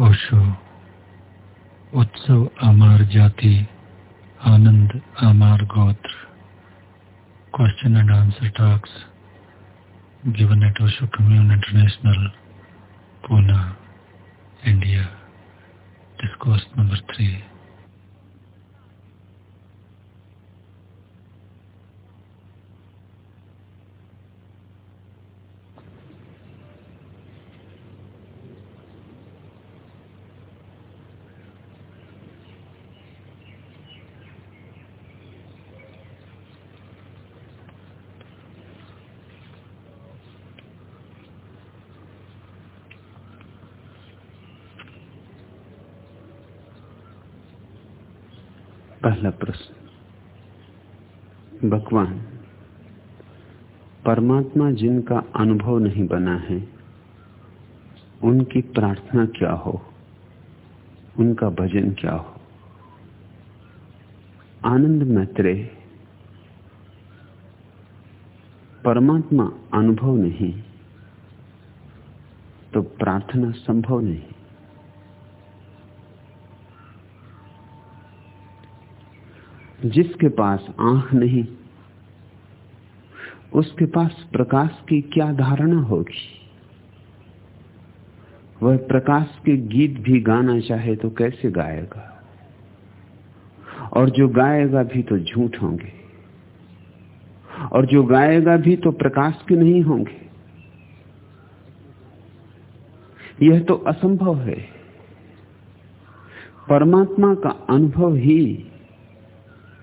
ओशो उत्सव, अमार जाति, आनंद, अमार गोत्र। Question and answer talks given at Osho commune international Poona India discourse number three परमात्मा जिनका अनुभव नहीं बना है, उनकी प्रार्थना क्या हो? उनका भजन क्या हो? आनंद मैत्रे परमात्मा अनुभव नहीं तो प्रार्थना संभव नहीं। जिसके पास आँख नहीं उसके पास प्रकाश की क्या धारणा होगी? वह प्रकाश के गीत भी गाना चाहे तो कैसे गाएगा? और जो गाएगा भी तो झूठ होंगे। और जो गाएगा भी तो प्रकाश के नहीं होंगे। यह तो असंभव है। परमात्मा का अनुभव ही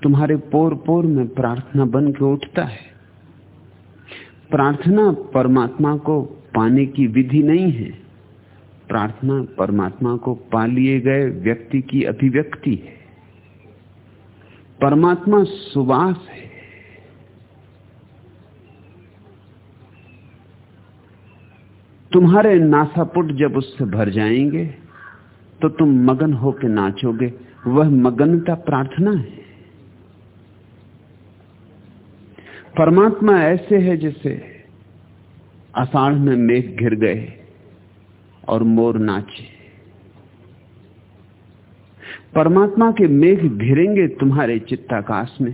तुम्हारे पोर पोर में प्रार्थना बन के उठता है। प्रार्थना परमात्मा को पाने की विधि नहीं है। प्रार्थना परमात्मा को पा लिए गए व्यक्ति की अभिव्यक्ति है। परमात्मा सुवास है। तुम्हारे नासापुट जब उससे भर जाएँगे तो तुम मगन होकर नाचोगे। वह मगनता प्रार्थना है। परमात्मा ऐसे है जैसे आषाढ़ में मेघ घिर गए और मोर नाचे। परमात्मा के मेघ घिरेंगे तुम्हारे चित्ताकाश में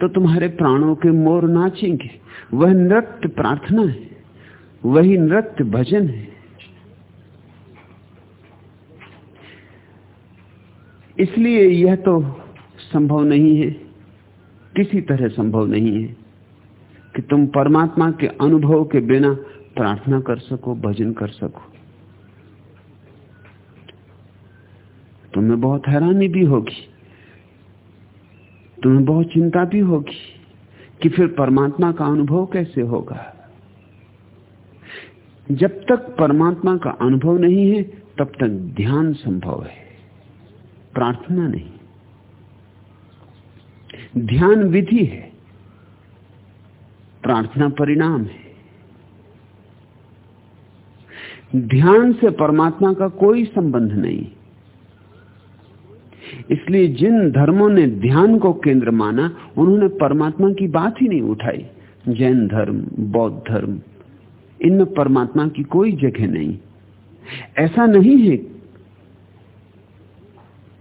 तो तुम्हारे प्राणों के मोर नाचेंगे। वह नृत्य प्रार्थना है, वही नृत्य भजन है। इसलिए यह तो संभव नहीं है किसी तरह संभव नहीं है कि तुम परमात्मा के अनुभव के बिना प्रार्थना कर सको, भजन कर सको। तुम्हें बहुत हैरानी भी होगी, तुम्हें बहुत चिंता भी होगी कि फिर परमात्मा का अनुभव कैसे होगा। जब तक परमात्मा का अनुभव नहीं है, तब तक ध्यान संभव है, प्रार्थना नहीं। ध्यान विधि है, प्रार्थना परिणाम है। ध्यान से परमात्मा का कोई संबंध नहीं। इसलिए जिन धर्मों ने ध्यान को केंद्र माना, उन्होंने परमात्मा की बात ही नहीं उठाई। जैन धर्म, बौद्ध धर्म, इनमें परमात्मा की कोई जगह नहीं। ऐसा नहीं है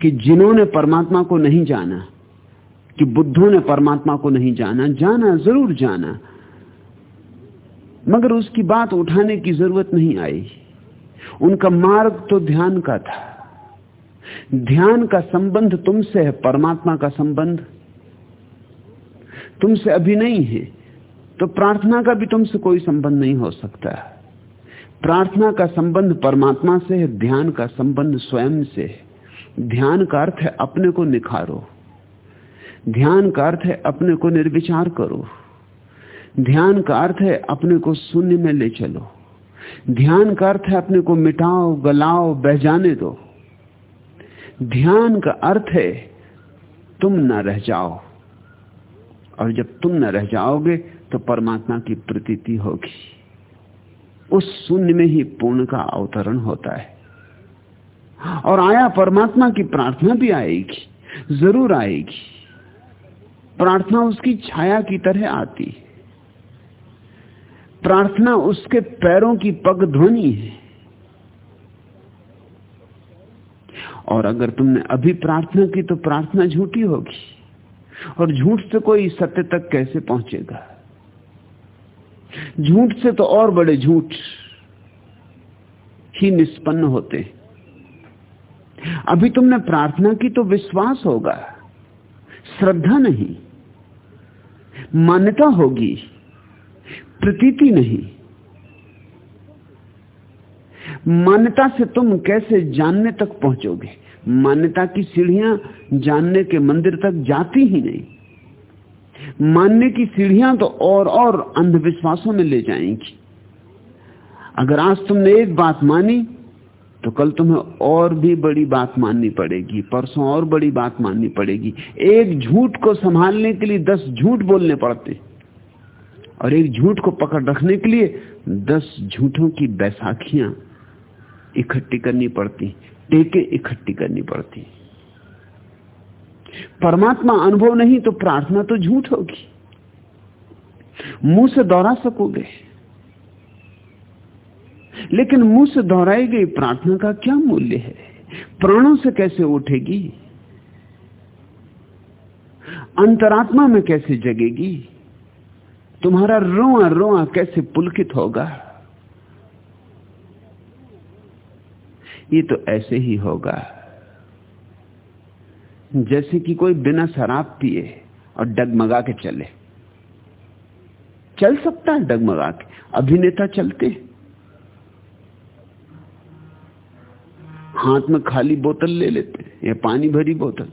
कि जिन्होंने परमात्मा को नहीं जाना कि बुद्धों ने परमात्मा को नहीं जाना जाना, ज़रूर जाना। मगर उसकी बात उठाने की ज़रूरत नहीं आई। उनका मार्ग तो ध्यान का था। ध्यान का संबंध तुमसे है, परमात्मा का संबंध। तुमसे अभी नहीं है तो प्रार्थना का भी तुमसे कोई संबंध नहीं हो सकता। प्रार्थना का संबंध परमात्मा से है, ध्यान का संबंध स्वयं से है। ध्यान का अर्थ है अपने को निखारो। ध्यान का अर्थ है अपने को निर्विचार करो। ध्यान का अर्थ है अपने को शून्य में ले चलो। ध्यान का अर्थ है अपने को मिटाओ, गलाओ बह जाने दो। ध्यान का अर्थ है तुम न रह जाओ। और जब तुम न रह जाओगे तो परमात्मा की प्रतीति होगी। उस शून्य में ही पूर्ण का अवतरण होता है। और आया परमात्मा की प्रार्थना भी आएगी, ज़रूर आएगी। प्रार्थना उसकी छाया की तरह आती है। प्रार्थना उसके पैरों की पग ध्वनि है। और अगर तुमने अभी प्रार्थना की तो प्रार्थना झूठी होगी। और झूठ से कोई सत्य तक कैसे पहुंचेगा? झूठ से तो और बड़े झूठ ही निष्पन्न होते अभी तुमने प्रार्थना की तो विश्वास होगा। श्रद्धा नहीं। मान्यता होगी, प्रतीति नहीं। मान्यता से तुम कैसे जानने तक पहुंचोगे? मान्यता की सीढ़ियाँ जानने के मंदिर तक जाती ही नहीं। मानने की सीढ़ियाँ तो और और अंधविश्वासों में ले जाएँगी। अगर आज तुमने एक बात मानी तो कल तुम्हें और भी बड़ी बात माननी पड़ेगी, परसों और बड़ी बात माननी पड़ेगी। एक झूठ को संभालने के लिए दस झूठ बोलने पड़ते। और एक झूठ को पकड़ रखने के लिए दस झूठों की बैसाखियाँ इकट्ठी करनी पड़ती, टेके इकट्ठी करनी पड़ती। परमात्मा अनुभव नहीं तो प्रार्थना तो झूठ होगी। मुँह से दोहरा सकोगे। लेकिन मुँह से दोहराई गई प्रार्थना का क्या मूल्य है? प्राणों से कैसे उठेगी? अंतरात्मा में कैसे जगेगी? तुम्हारा रोआ रोआ कैसे पुलकित होगा? ये तो ऐसे ही होगा, जैसे कि कोई बिना शराब पिए और डगमगा के चले। चल सकता है डगमगा के। अभिनेता चलते हाथ में खाली बोतल ले लेते या पानी भरी बोतल।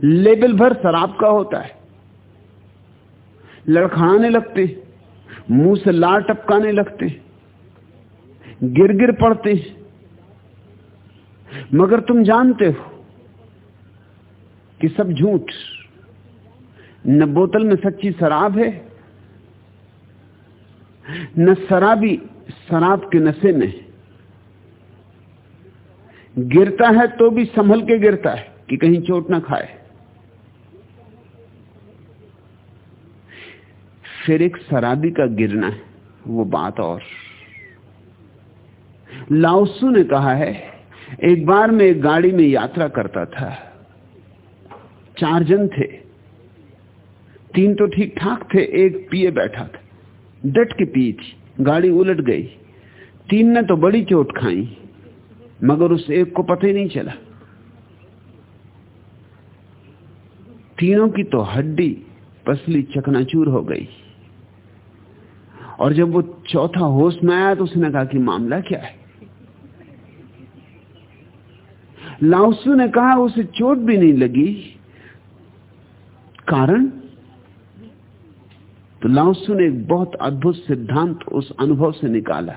लेबल भर शराब का होता है। लड़खड़ाने लगते मुँह से लार टपकाने लगते गिर गिर पड़ते मगर तुम जानते हो कि सब झूठ। न बोतल में सच्ची शराब है, न शराबी शराब के नशे में गिरता है तो भी संभल के गिरता है कि कहीं चोट ना खाए। फिर एक शराबी का गिरना है, वो बात और। लाउसू ने कहा है, एक बार मैं एक गाड़ी में यात्रा करता था। चार जन थे। तीन तो ठीक ठाक थे, एक पिए बैठा था। डट के पी थी, गाड़ी उलट गई। तीन ने तो बड़ी चोट खाई। मगर उस एक को पता ही नहीं चला। तीनों की तो हड्डी पसली चकनाचूर हो गई। और जब वो चौथा होश में आया तो उसने कहा कि मामला क्या है? लाउसू ने कहा, उसे चोट भी नहीं लगी। कारण? तो लाउसू ने एक बहुत अद्भुत सिद्धांत उस अनुभव से निकाला।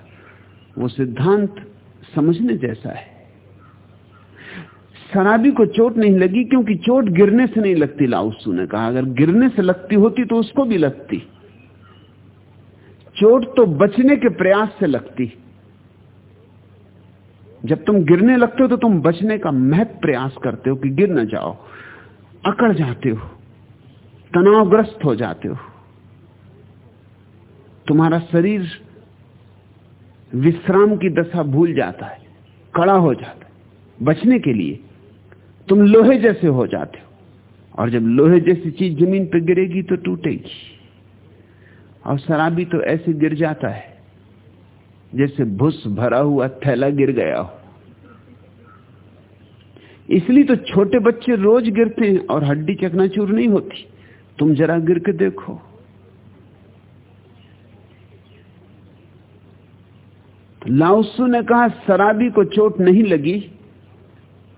वो सिद्धांत समझने जैसा है। शराबी को चोट नहीं लगी क्योंकि चोट गिरने से नहीं लगती, लाउसू ने कहा। अगर गिरने से लगती होती तो उसको भी लगती। चोट तो बचने के प्रयास से लगती। जब तुम गिरने लगते हो तो तुम बचने का महत्व प्रयास करते हो कि गिर ना जाओ। अकड़ जाते हो। तनावग्रस्त हो जाते हो। तुम्हारा शरीर विश्राम की दशा भूल जाता है, कड़ा हो जाता है। बचने के लिए तुम लोहे जैसे हो जाते हो, और जब लोहे जैसी चीज़ ज़मीन पर गिरेगी तो टूटेगी। और शराबी तो ऐसे गिर जाता है, जैसे भुस भरा हुआ थैला गिर गया हो। इसलिए तो छोटे बच्चे रोज गिरते हैं, और हड्डी चकनाचूर नहीं होती। तुम जरा गिर के देखो। लाउसू ने कहा, शराबी को चोट नहीं लगी।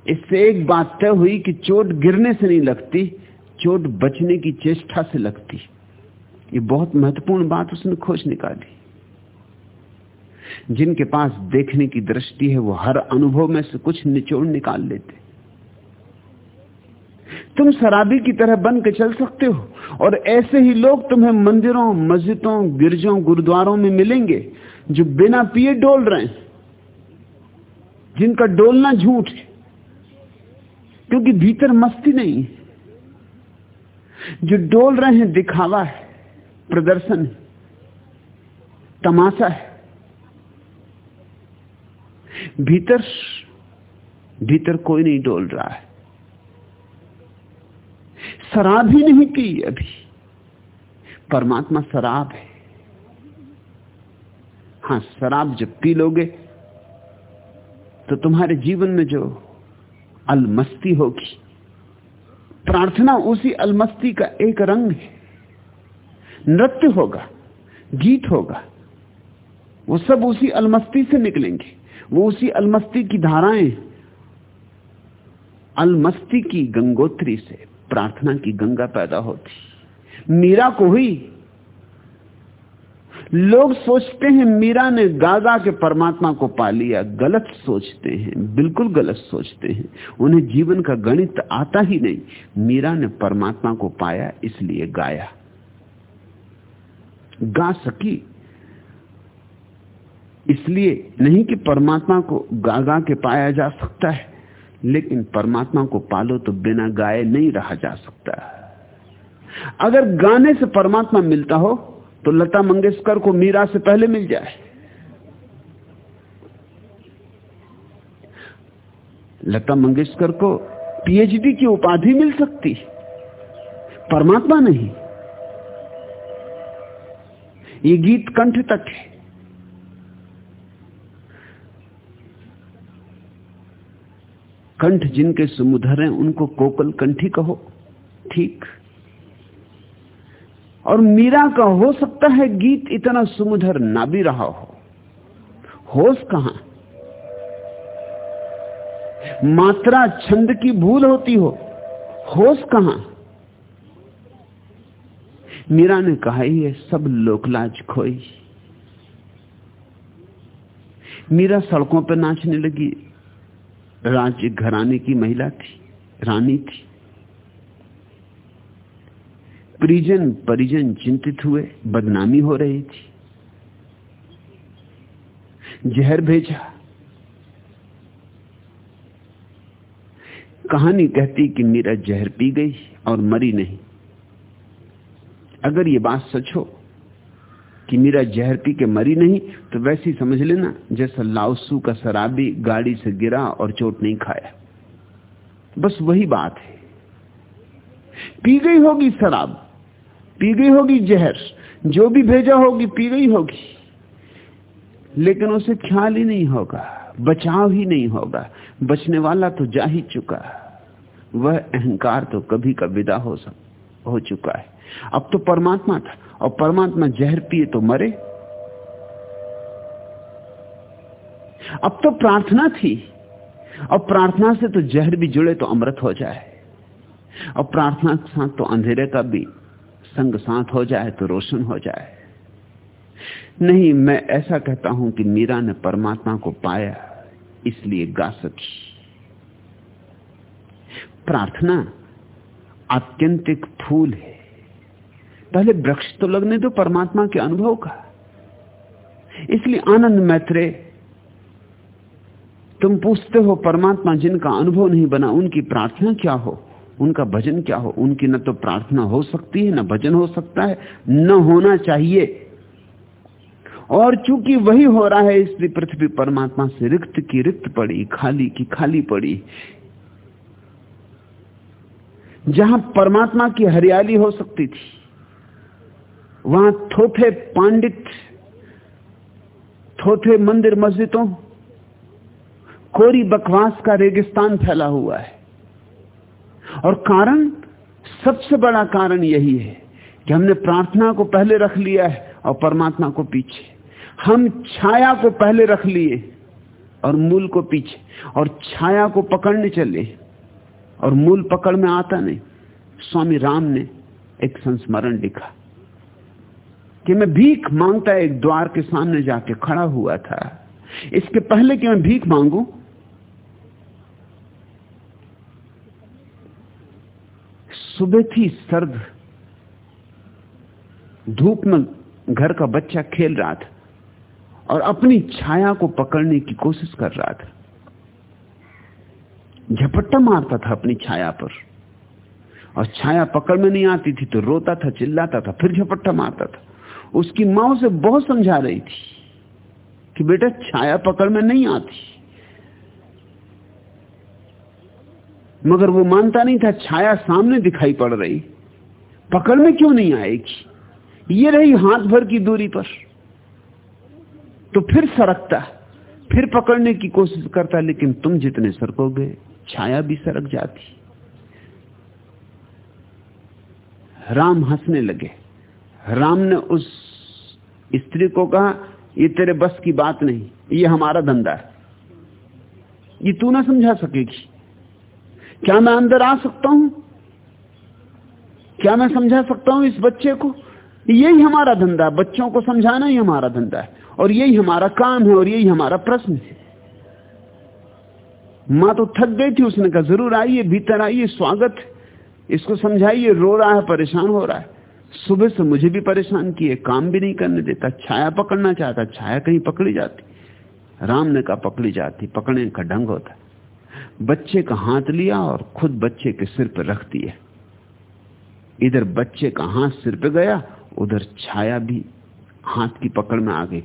इससे एक बात तय हुई कि चोट गिरने से नहीं लगती, चोट बचने की चेष्टा से लगती। ये बहुत महत्वपूर्ण बात उसने खोज निकाली। जिनके पास देखने की दृष्टि है, वो हर अनुभव में से कुछ निचोड़ निकाल लेते। तुम शराबी की तरह बन के चल सकते हो, और ऐसे ही लोग तुम्हें मंदिरों, मस्जिदों, गिरजों, गुरुद्वारों में मिलेंगे। जो बिना पिए डोल रहे हैं, जिनका डोलना झूठ है, क्योंकि भीतर मस्ती नहीं है। जो डोल रहे हैं, दिखावा है, प्रदर्शन है, तमाशा है। भीतर भीतर कोई नहीं डोल रहा है। शराब ही नहीं पी अभी। परमात्मा शराब है। हाँ, शराब जब पी लोगे तो तुम्हारे जीवन में जो अलमस्ती होगी, प्रार्थना उसी अलमस्ती का एक रंग है। नृत्य होगा, गीत होगा, वो सब उसी अलमस्ती से निकलेंगे। वो उसी अलमस्ती की धाराएँ, अलमस्ती की गंगोत्री से प्रार्थना की गंगा पैदा होती। मीरा को हुई लोग सोचते हैं, मीरा ने गागा के परमात्मा को पा लिया। गलत सोचते हैं, बिल्कुल गलत सोचते हैं। उन्हें जीवन का गणित आता ही नहीं। मीरा ने परमात्मा को पाया, इसलिए गाया। गा सकी। इसलिए नहीं कि परमात्मा को गा गा के पाया जा सकता है, लेकिन परमात्मा को पालो तो बिना गाए नहीं रहा जा सकता। अगर गाने से परमात्मा मिलता हो तो लता मंगेशकर को मीरा से पहले मिल जाए। लता मंगेशकर को पीएचडी की उपाधि मिल सकती। परमात्मा नहीं। ये गीत कंठ तक है। कंठ जिनके सुमुधर हैं, उनको कोकल कंठी कहो। ठीक। और मीरा का हो सकता है गीत इतना सुमधर ना भी रहा हो। होश कहाँ? मात्रा छंद की भूल होती हो। होश कहाँ? मीरा ने कहा ही है सब लोकलाज खोई। मीरा सड़कों पर नाचने लगी। राज्य घराने की महिला थी, रानी थी। परिजन परिजन चिंतित हुए, बदनामी हो रही थी। जहर भेजा। कहानी कहती कि मीरा जहर पी गई और मरी नहीं। अगर ये बात सच हो कि मीरा जहर पी के मरी नहीं तो वैसी समझ लेना, जैसा लाउसू का शराबी गाड़ी से गिरा और चोट नहीं खाया। बस वही बात है। पी गई होगी शराब। पी गई होगी जहर, जो भी भेजा होगी पी गई होगी। लेकिन उसे ख्याल ही नहीं होगा, बचाव ही नहीं होगा, बचने वाला तो जा ही चुका। वह अहंकार तो कभी का विदा हो सक, हो चुका है। अब तो परमात्मा था, और परमात्मा जहर पिए तो मरे। अब तो प्रार्थना थी, और प्रार्थना से तो जहर भी जुड़े तो अमृत हो जाए। और प्रार्थना के साथ तो अंधेरे का भी संग साथ हो जाए तो रोशन हो जाए। नहीं, मैं ऐसा कहता हूँ कि मीरा ने परमात्मा को पाया, इसलिए गा सकी। प्रार्थना आत्यंतिक फूल है। पहले वृक्ष तो लगने दो परमात्मा के अनुभव का। इसलिए आनंद मैत्रे तुम पूछते हो परमात्मा जिनका अनुभव नहीं बना, उनकी प्रार्थना क्या हो? उनका भजन क्या हो? उनकी न तो प्रार्थना हो सकती है, न भजन हो सकता है, न होना चाहिए। और चूँकि वही हो रहा है, इसलिए पृथ्वी परमात्मा से रिक्त की रिक्त पड़ी, खाली की खाली पड़ी। जहाँ परमात्मा की हरियाली हो सकती थी, वहाँ थोथे पांडित, थोथे मंदिर मस्जिदों, कोरी बकवास का रेगिस्तान फैला हुआ है। और कारण, सबसे बड़ा कारण यही है कि हमने प्रार्थना को पहले रख लिया है और परमात्मा को पीछे। हम छाया को पहले रख लिए और मूल को पीछे। और छाया को पकड़ने चले और मूल पकड़ में आता नहीं। स्वामी राम ने एक संस्मरण लिखा कि मैं भीख माँगता एक द्वार के सामने जाके खड़ा हुआ था। इसके पहले कि मैं भीख मांगू सुबह थी सर्द, धूप में घर का बच्चा खेल रहा था और अपनी छाया को पकड़ने की कोशिश कर रहा था। झपट्टा मारता था अपनी छाया पर। और छाया पकड़ में नहीं आती थी तो रोता था, चिल्लाता था, फिर झपट्टा मारता था। उसकी माँ से बहुत समझा रही थी कि बेटा, छाया पकड़ में नहीं आती। मगर वो मानता नहीं था, छाया सामने दिखाई पड़ रही। पकड़ में क्यों नहीं आएगी? ये रही हाथ भर की दूरी पर। तो फिर सरकता, फिर पकड़ने की कोशिश करता, लेकिन तुम जितने सरकोगे, छाया भी सरक जाती। राम हंसने लगे। राम ने उस स्त्री को कहा, ये तेरे बस की बात नहीं, ये हमारा धंधा है। ये तू ना समझा सकेगी। क्या मैं अंदर आ सकता हूँ? क्या मैं समझा सकता हूँ इस बच्चे को? यही हमारा धंधा बच्चों को समझाना ही हमारा धंधा है। और यही हमारा काम है और यही हमारा प्रश्न है। माँ तो थक गई थी, उसने कहा, ज़रूर आइए, भीतर आइए, स्वागत इसको समझाइए, रो रहा है, परेशान हो रहा है। सुबह से मुझे भी परेशान किए, काम भी नहीं करने देता, छाया पकड़ना चाहता, छाया कहीं पकड़ी जाती। राम ने कहा, पकड़ी जाती, पकड़ने का ढंग होता बच्चे का हाथ लिया और खुद बच्चे के सिर पर रख दिया। इधर बच्चे का हाथ सिर पे गया, उधर छाया भी हाथ की पकड़ में आ गई।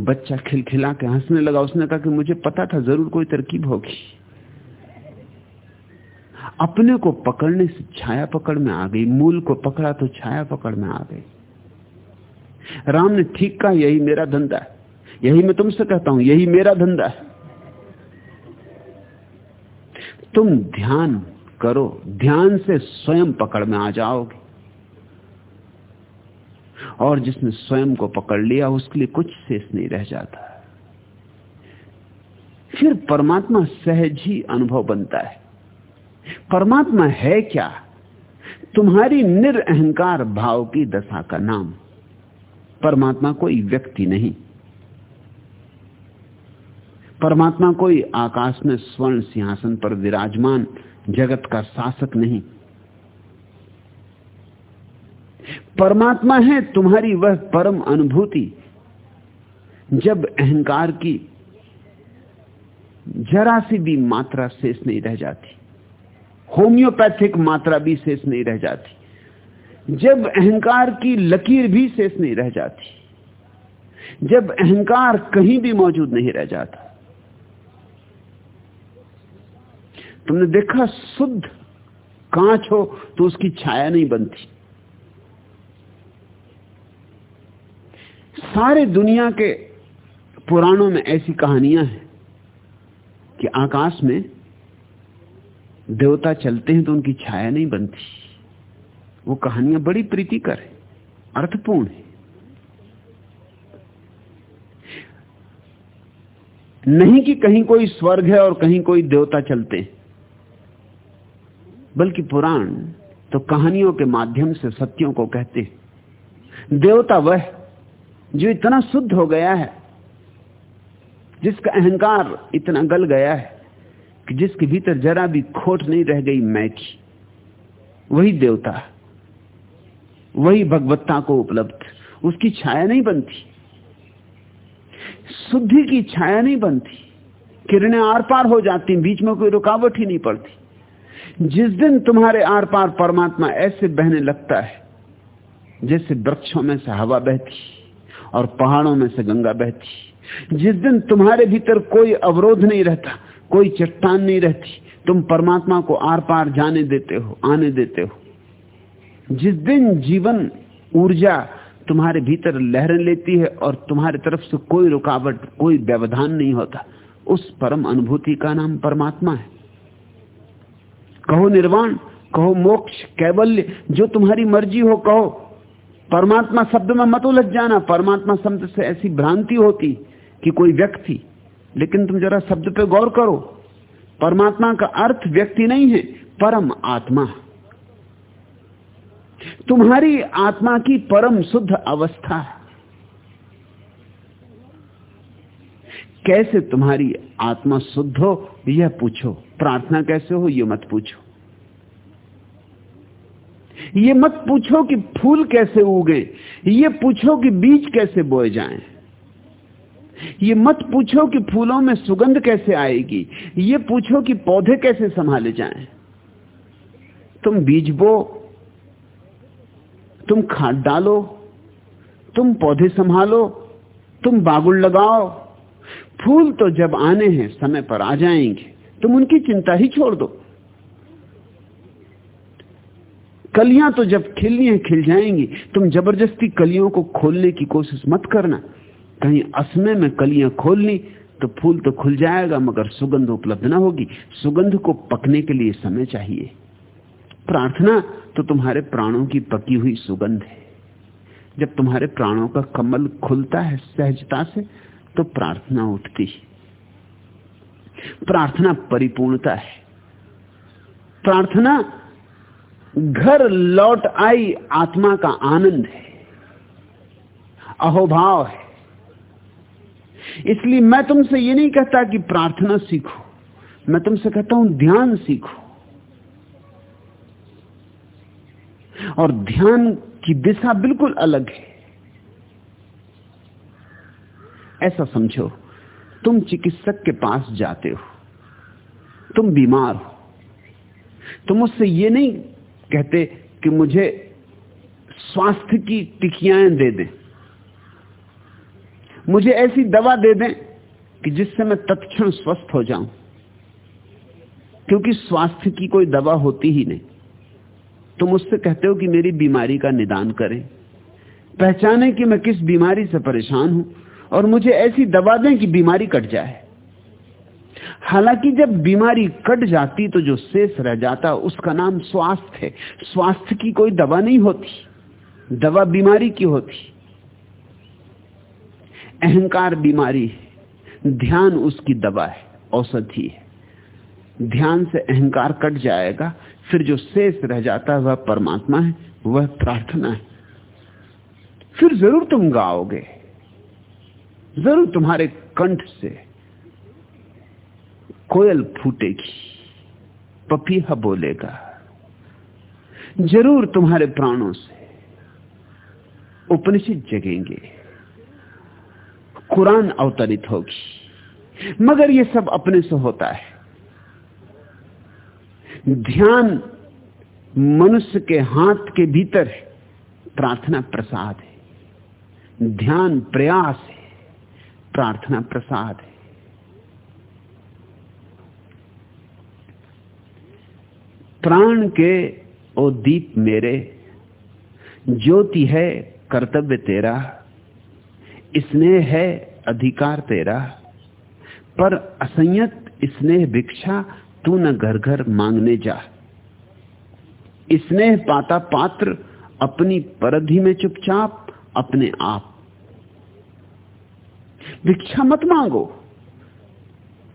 बच्चा खिलखिला के हंसने लगा, उसने कहा कि मुझे पता था ज़रूर कोई तरकीब होगी। अपने को पकड़ने से छाया पकड़ में आ गई, मूल को पकड़ा तो छाया पकड़ में आ गई। राम ने ठीक कहा, यही मेरा धंधा है। यही मैं तुमसे कहता हूँ, यही मेरा धंधा है। तुम ध्यान करो, ध्यान से स्वयं पकड़ में आ जाओगे। और जिसने स्वयं को पकड़ लिया, उसके लिए कुछ शेष नहीं रह जाता। फिर परमात्मा सहज ही अनुभव बनता है। परमात्मा है क्या? तुम्हारी निरअहकार भाव की दशा का नाम। परमात्मा कोई व्यक्ति नहीं। परमात्मा कोई आकाश में स्वर्ण सिंहासन पर विराजमान जगत का शासक नहीं। परमात्मा है तुम्हारी वह परम अनुभूति। जब अहंकार की जरा सी भी मात्रा शेष नहीं रह जाती, होम्योपैथिक मात्रा भी शेष नहीं रह जाती, जब अहंकार की लकीर भी शेष नहीं रह जाती, जब अहंकार कहीं भी मौजूद नहीं रह जाता तुमने देखा शुद्ध कांच हो तो उसकी छाया नहीं बनती। सारे दुनिया के पुराणों में ऐसी कहानियाँ हैं कि आकाश में देवता चलते हैं तो उनकी छाया नहीं बनती। वो कहानियाँ बड़ी प्रीतिकर है, अर्थपूर्ण है। नहीं कि कहीं कोई स्वर्ग है और कहीं कोई देवता चलते हैं। बल्कि पुराण तो कहानियों के माध्यम से सत्यों को कहते देवता वह जो इतना शुद्ध हो गया है, जिसका अहंकार इतना गल गया है, कि जिसके भीतर जरा भी खोट नहीं रह गई मैं की वही देवता वही भगवत्ता को उपलब्ध, उसकी छाया नहीं बनती। शुद्धि की छाया नहीं बनती, किरणें आर पार हो जाती, बीच में कोई रुकावट ही नहीं पड़ती। जिस दिन तुम्हारे आर पार परमात्मा ऐसे बहने लगता है, जैसे वृक्षों में से हवा बहती और पहाड़ों में से गंगा बहती, जिस दिन तुम्हारे भीतर कोई अवरोध नहीं रहता, कोई चट्टान नहीं रहती, तुम परमात्मा को आर पार जाने देते हो, आने देते हो। जिस दिन जीवन ऊर्जा तुम्हारे भीतर लहरें लेती है और तुम्हारे तरफ़ से कोई रुकावट, कोई व्यवधान नहीं होता, उस परम अनुभूति का नाम परमात्मा है। कहो निर्वाण, कहो मोक्ष, कैवल्य, जो तुम्हारी मर्ज़ी हो कहो। परमात्मा शब्द में मत उलझ जाना। परमात्मा शब्द से ऐसी भ्रांति होती कि कोई व्यक्ति, लेकिन तुम जरा शब्द पे गौर करो। परमात्मा का अर्थ व्यक्ति नहीं है, परम आत्मा। तुम्हारी आत्मा की परम शुद्ध अवस्था कैसे तुम्हारी आत्मा शुद्ध हो, यह पूछो। प्रार्थना कैसे हो यह मत पूछो। ये मत पूछो कि फूल कैसे उगे, ये पूछो कि बीज कैसे बोए जाएँ। ये मत पूछो कि फूलों में सुगंध कैसे आएगी, ये पूछो कि पौधे कैसे संभाले जाएँ। तुम बीज बो, तुम खाद डालो, तुम पौधे संभालो, तुम बागुल लगाओ। फूल तो जब आने हैं, समय पर आ जाएँगे। तुम उनकी चिंता ही छोड़ दो। कलियाँ तो जब खिलनी है, खिल जाएँगी। तुम ज़बरदस्ती कलियों को खोलने की कोशिश मत करना। कहीं असमय में कलियाँ खोलनी तो फूल तो खुल जाएगा, मगर सुगंध उपलब्ध ना होगी। सुगंध को पकने के लिए समय चाहिए। प्रार्थना तो तुम्हारे प्राणों की पकी हुई सुगंध है। जब तुम्हारे प्राणों का कमल खुलता है सहजता से तो प्रार्थना उठती है। प्रार्थना परिपूर्णता है। प्रार्थना घर लौट आई, आत्मा का आनंद है, अहोभाव है। इसलिए मैं तुमसे ये नहीं कहता कि प्रार्थना सीखो, मैं तुमसे कहता हूँ ध्यान सीखो। और ध्यान की दिशा बिल्कुल अलग है। ऐसा समझो, तुम चिकित्सक के पास जाते हो, तुम बीमार हो, तुम उससे ये नहीं कहते कि मुझे स्वास्थ्य की टिकियाँ दे दें। मुझे ऐसी दवा दे दें कि जिससे मैं तत्क्षण स्वस्थ हो जाऊँ। क्योंकि स्वास्थ्य की कोई दवा होती ही नहीं। तुम उससे कहते हो कि मेरी बीमारी का निदान करें। पहचाने कि मैं किस बीमारी से परेशान हूँ और मुझे ऐसी दवा दें कि बीमारी कट जाए। हालाँकि जब बीमारी कट जाती तो जो शेष रह जाता, उसका नाम स्वास्थ्य है। स्वास्थ्य की कोई दवा नहीं होती, दवा बीमारी की होती। अहंकार बीमारी है, ध्यान उसकी दवा है, औषधि है। ध्यान से अहंकार कट जाएगा, फिर जो शेष रह जाता है वह परमात्मा है, वह प्रार्थना है। फिर ज़रूर तुम गाओगे, ज़रूर तुम्हारे कंठ से कोयल फूटेगी, पपीहा बोलेगा, ज़रूर तुम्हारे प्राणों से उपनिषद जगेंगे, कुरान अवतरित होगी, मगर यह सब अपने से होता है। ध्यान मनुष्य के हाथ के भीतर है, प्रार्थना प्रसाद है। ध्यान प्रयास है, प्रार्थना प्रसाद है। प्राण के ओ दीप मेरे, ज्योति है कर्तव्य तेरा, स्नेह है अधिकार तेरा, पर असंयत स्नेह भिक्षा तू न घर घर मांगने जा। स्नेह पाता पात्र अपनी परधि में चुपचाप अपने आप। भिक्षा मत मांगो,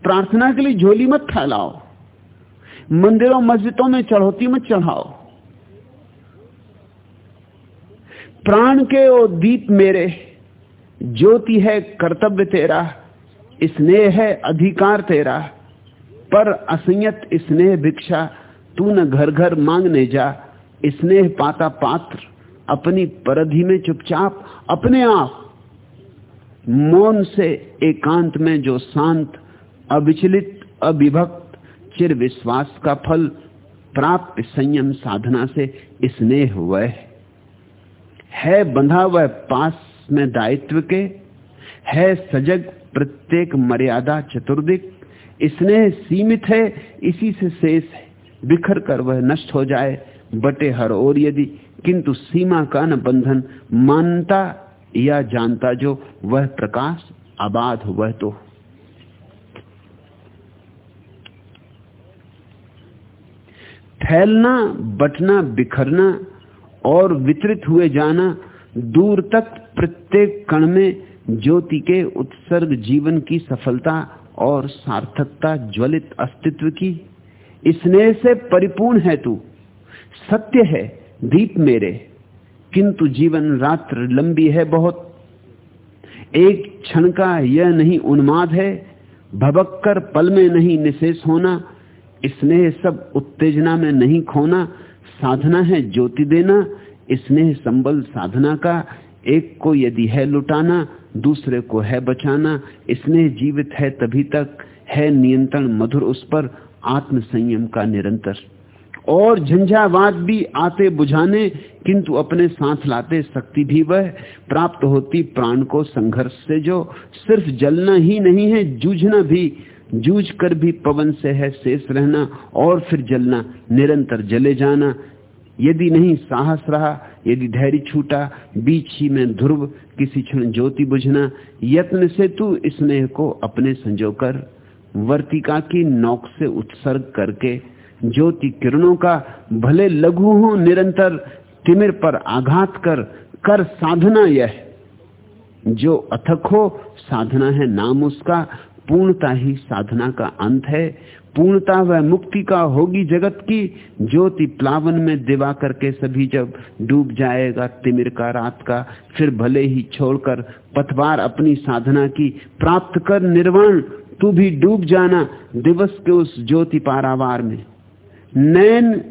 प्रार्थना के लिए झोली मत फैलाओ। मंदिरों, मस्जिदों में चढ़ोती मत चढ़ाओ। प्राण के ओ दीप मेरे, ज्योति है कर्तव्य तेरा, स्नेह है अधिकार तेरा, पर असंयत स्नेह भिक्षा, तू न घर घर मांगने जा। स्नेह पाता पात्र, अपनी परधि में चुपचाप, अपने आप। मौन से एकांत में जो शांत, अविचलित, अविभक्त चिर विश्वास का फल प्राप्त संयम साधना से स्नेह वह है। बंधा वह पास में दायित्व के, है सजग प्रत्येक मर्यादा चतुर्दिक। स्नेह सीमित है, इसी से शेष है। बिखर कर वह नष्ट हो जाए, बटे हर और यदि। किंतु सीमा का न बंधन मानता या जानता जो वह प्रकाश, आबाद वह तो। फैलना, बटना, बिखरना और वितरित हुए जाना दूर तक प्रत्येक कण में ज्योति के उत्सर्ग जीवन की सफलता और सार्थकता, ज्वलित अस्तित्व की। स्नेह से परिपूर्ण है तू। सत्य है दीप मेरे। किंतु जीवन रात्र लंबी है बहुत। एक क्षण का यह नहीं उन्माद है, भबक कर पल में नहीं निशेष होना। स्नेह सब उत्तेजना में नहीं खोना साधना है, ज्योति देना। स्नेह संबल साधना का। एक को यदि है लुटाना, दूसरे को है बचाना। स्नेह जीवित है तभी तक। है नियंत्रण मधुर उस पर आत्म संयम का निरंतर। और झंझावाद भी आते बुझाने, किंतु अपने साथ लाते शक्ति भी वह। प्राप्त होती प्राण को संघर्ष से जो। सिर्फ़ जलना ही नहीं है, जूझना भी। जूझ कर भी पवन से है शेष रहना और फिर जलना, निरंतर जले जाना। यदि नहीं साहस रहा, यदि धैर्य छूटा, बीच ही में ध्रुव किसी क्षण ज्योति बुझना। यत्न से तू स्नेह को अपने संजोकर वर्तिका की नौक से उत्सर्ग करके, ज्योति किरणों का भले लघु हो, निरंतर तिमिर पर आघात कर कर साधना यह। जो अथक हो, साधना है नाम उसका। पूर्णता ही साधना का अंत है। पूर्णता व मुक्ति का होगी जगत की। ज्योति प्लावन में दिवा करके सभी जब डूब जाएगा तिमिर का रात का, फिर भले ही छोड़कर पथवार अपनी साधना की प्राप्त कर निर्वाण, तू भी डूब जाना दिवस के उस ज्योति पारावार में। नैन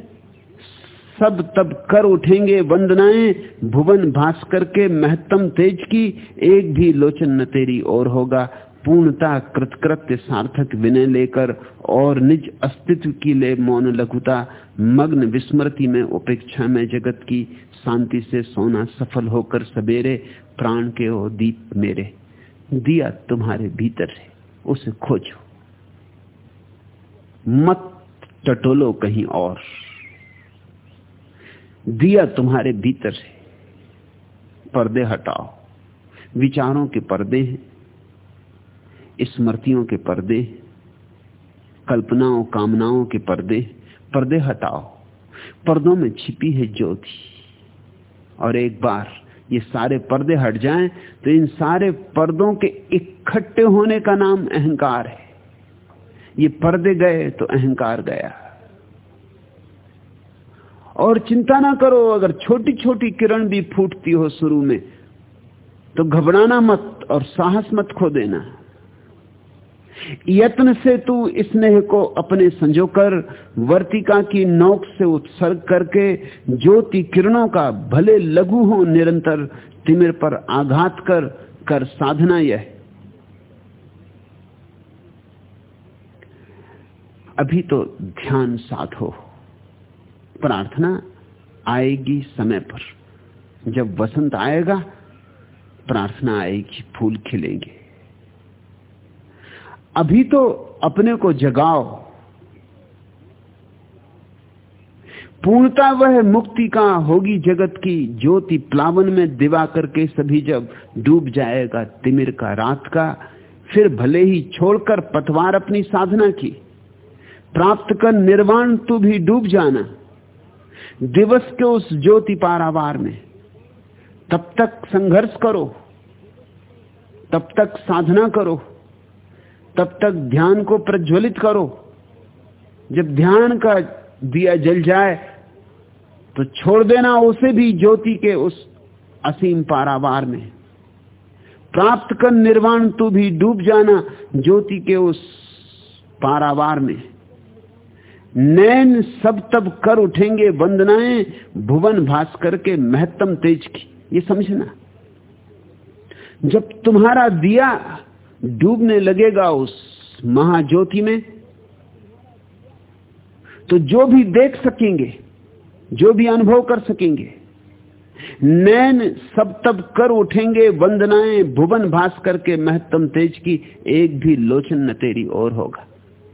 सब तब कर उठेंगे वंदनाएँ, भुवन भास्कर के महत्तम तेज की, एक भी लोचन न तेरी और होगा। पूर्णता, कृतकृत्य, सार्थक विनय लेकर और निज अस्तित्व की ले मौन लघुता, मग्न विस्मृति में उपेक्षा में जगत की शांति से सोना सफल होकर सवेरे प्राण के ओ दीप मेरे। दिया तुम्हारे भीतर है, उसे खोजो। मत टटोलो कहीं और। दिया तुम्हारे भीतर है, पर्दे हटाओ। विचारों के पर्दे हैं स्मृतियों के पर्दे, कल्पनाओं, कामनाओं के पर्दे पर्दे हटाओ। पर्दों में छिपी है ज्योति। और एक बार ये सारे पर्दे हट जाएँ तो इन सारे पर्दों के इकट्ठे होने का नाम अहंकार है। ये पर्दे गए तो अहंकार गया। और चिंता ना करो, अगर छोटी छोटी किरण भी फूटती हो शुरू में तो घबराना मत और साहस मत खो देना। यत्न से तू स्नेह को अपने संजोकर वर्तिका की नोक से उत्सर्ग करके, ज्योति किरणों का भले लघु हो निरंतर, तिमिर पर आघात कर कर साधना यह। अभी तो ध्यान साधो प्रार्थना आएगी समय पर। जब वसंत आएगा, प्रार्थना आएगी, फूल खिलेंगे। अभी तो अपने को जगाओ। पूर्णता वह मुक्ति का होगी जगत की? ज्योति प्लावन में दिवा करके सभी जब डूब जाएगा तिमिर का रात का, फिर भले ही छोड़कर पतवार अपनी साधना की। प्राप्त कर निर्वाण तू भी डूब जाना। दिवस के उस ज्योति पारावार में। तब तक संघर्ष करो। तब तक साधना करो। तब तक ध्यान को प्रज्वलित करो। जब ध्यान का दिया जल जाए तो छोड़ देना उसे भी ज्योति के उस असीम पारावार में। प्राप्त कर निर्वाण तू भी डूब जाना ज्योति के उस पारावार में। नैन सब तब कर उठेंगे वंदनाएँ, भुवन भास्कर के महत्तम तेज की। ये समझना। जब तुम्हारा दिया डूबने लगेगा उस महाज्योति में? तो जो भी देख सकेंगे, जो भी अनुभव कर सकेंगे, नैन सब तब कर उठेंगे, वंदनाएँ भुवन भास्कर के महत्तम तेज की, एक भी लोचन न तेरी और होगा।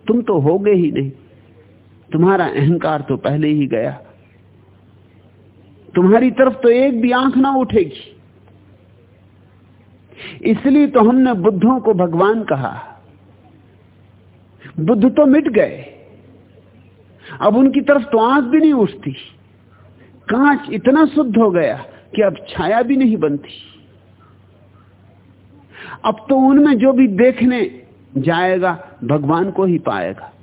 तुम तो होगे ही नहीं। तुम्हारा अहंकार तो पहले ही गया। तुम्हारी तरफ़ तो एक भी आँख ना उठेगी। इसलिए तो हमने बुद्धों को भगवान कहा। बुद्ध तो मिट गए। अब उनकी तरफ़ तो आँख भी नहीं उठती। कांच इतना शुद्ध हो गया कि अब छाया भी नहीं बनती। अब तो उनमें जो भी देखने जाएगा, भगवान को ही पाएगा।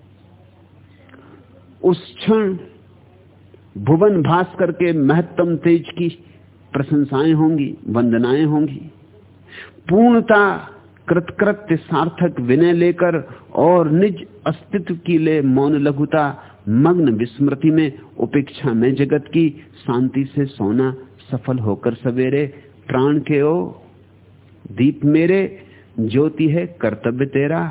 उस क्षण भुवन भास्कर के महत्तम तेज की प्रशंसाएँ होंगी, वंदनाएँ होंगी। पूर्णता, कृतकृत्य, सार्थक विनय लेकर और निज अस्तित्व की ले मौन लघुता, मग्न विस्मृति में उपेक्षा में जगत की शांति से सोना सफल होकर सवेरे प्राण के ओ, दीप मेरे, ज्योति है कर्तव्य तेरा,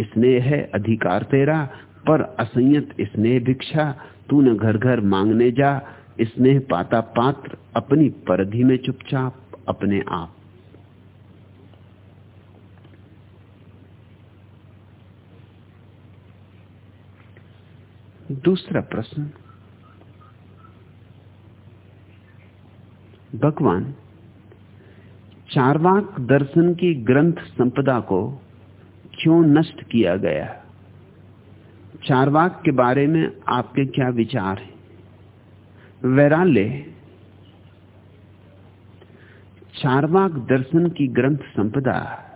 स्नेह है अधिकार तेरा, पर असंयत स्नेह भिक्षा, तू न घर घर मांगने जा, स्नेह पाता पात्र अपनी परधि में चुपचाप, अपने आप दूसरा प्रश्न, भगवान चारवाक दर्शन की ग्रंथ संपदा को क्यों नष्ट किया गया? चारवाक के बारे में आपके क्या विचार हैं? वैराल्य, चारवाक दर्शन की ग्रंथ संपदा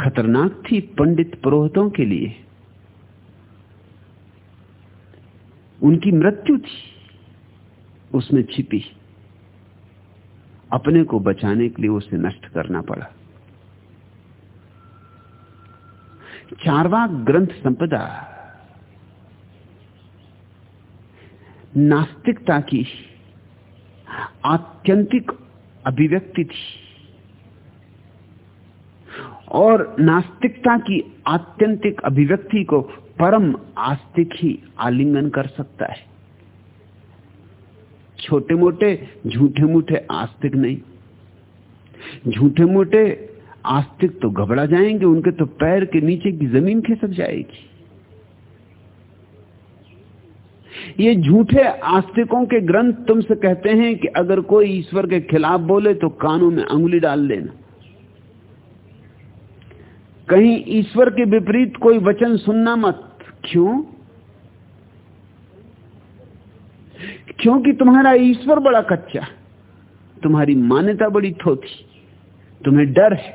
खतरनाक थी पंडित पुरोहितों के लिए। उनकी मृत्यु थी। उसमें छिपी। अपने को बचाने के लिए उसे नष्ट करना पड़ा। चारवा ग्रंथ संपदा। नास्तिकता की आत्यंतिक अभिव्यक्ति थी। और नास्तिकता की आत्यंतिक अभिव्यक्ति को परम आस्तिक ही आलिंगन कर सकता है। छोटे मोटे झूठे मूठे आस्तिक नहीं। झूठे मोटे आस्तिक तो घबरा जाएँगे, उनके तो पैर के नीचे की ज़मीन खिसक जाएगी। ये झूठे आस्तिकों के ग्रंथ तुमसे कहते हैं कि अगर कोई ईश्वर के खिलाफ बोले तो कानों में अंगुली डाल देना। कहीं ईश्वर के विपरीत कोई वचन सुनना मत। क्यों? क्योंकि तुम्हारा ईश्वर बड़ा कच्चा, तुम्हारी मान्यता बड़ी थोथी। तुम्हें डर है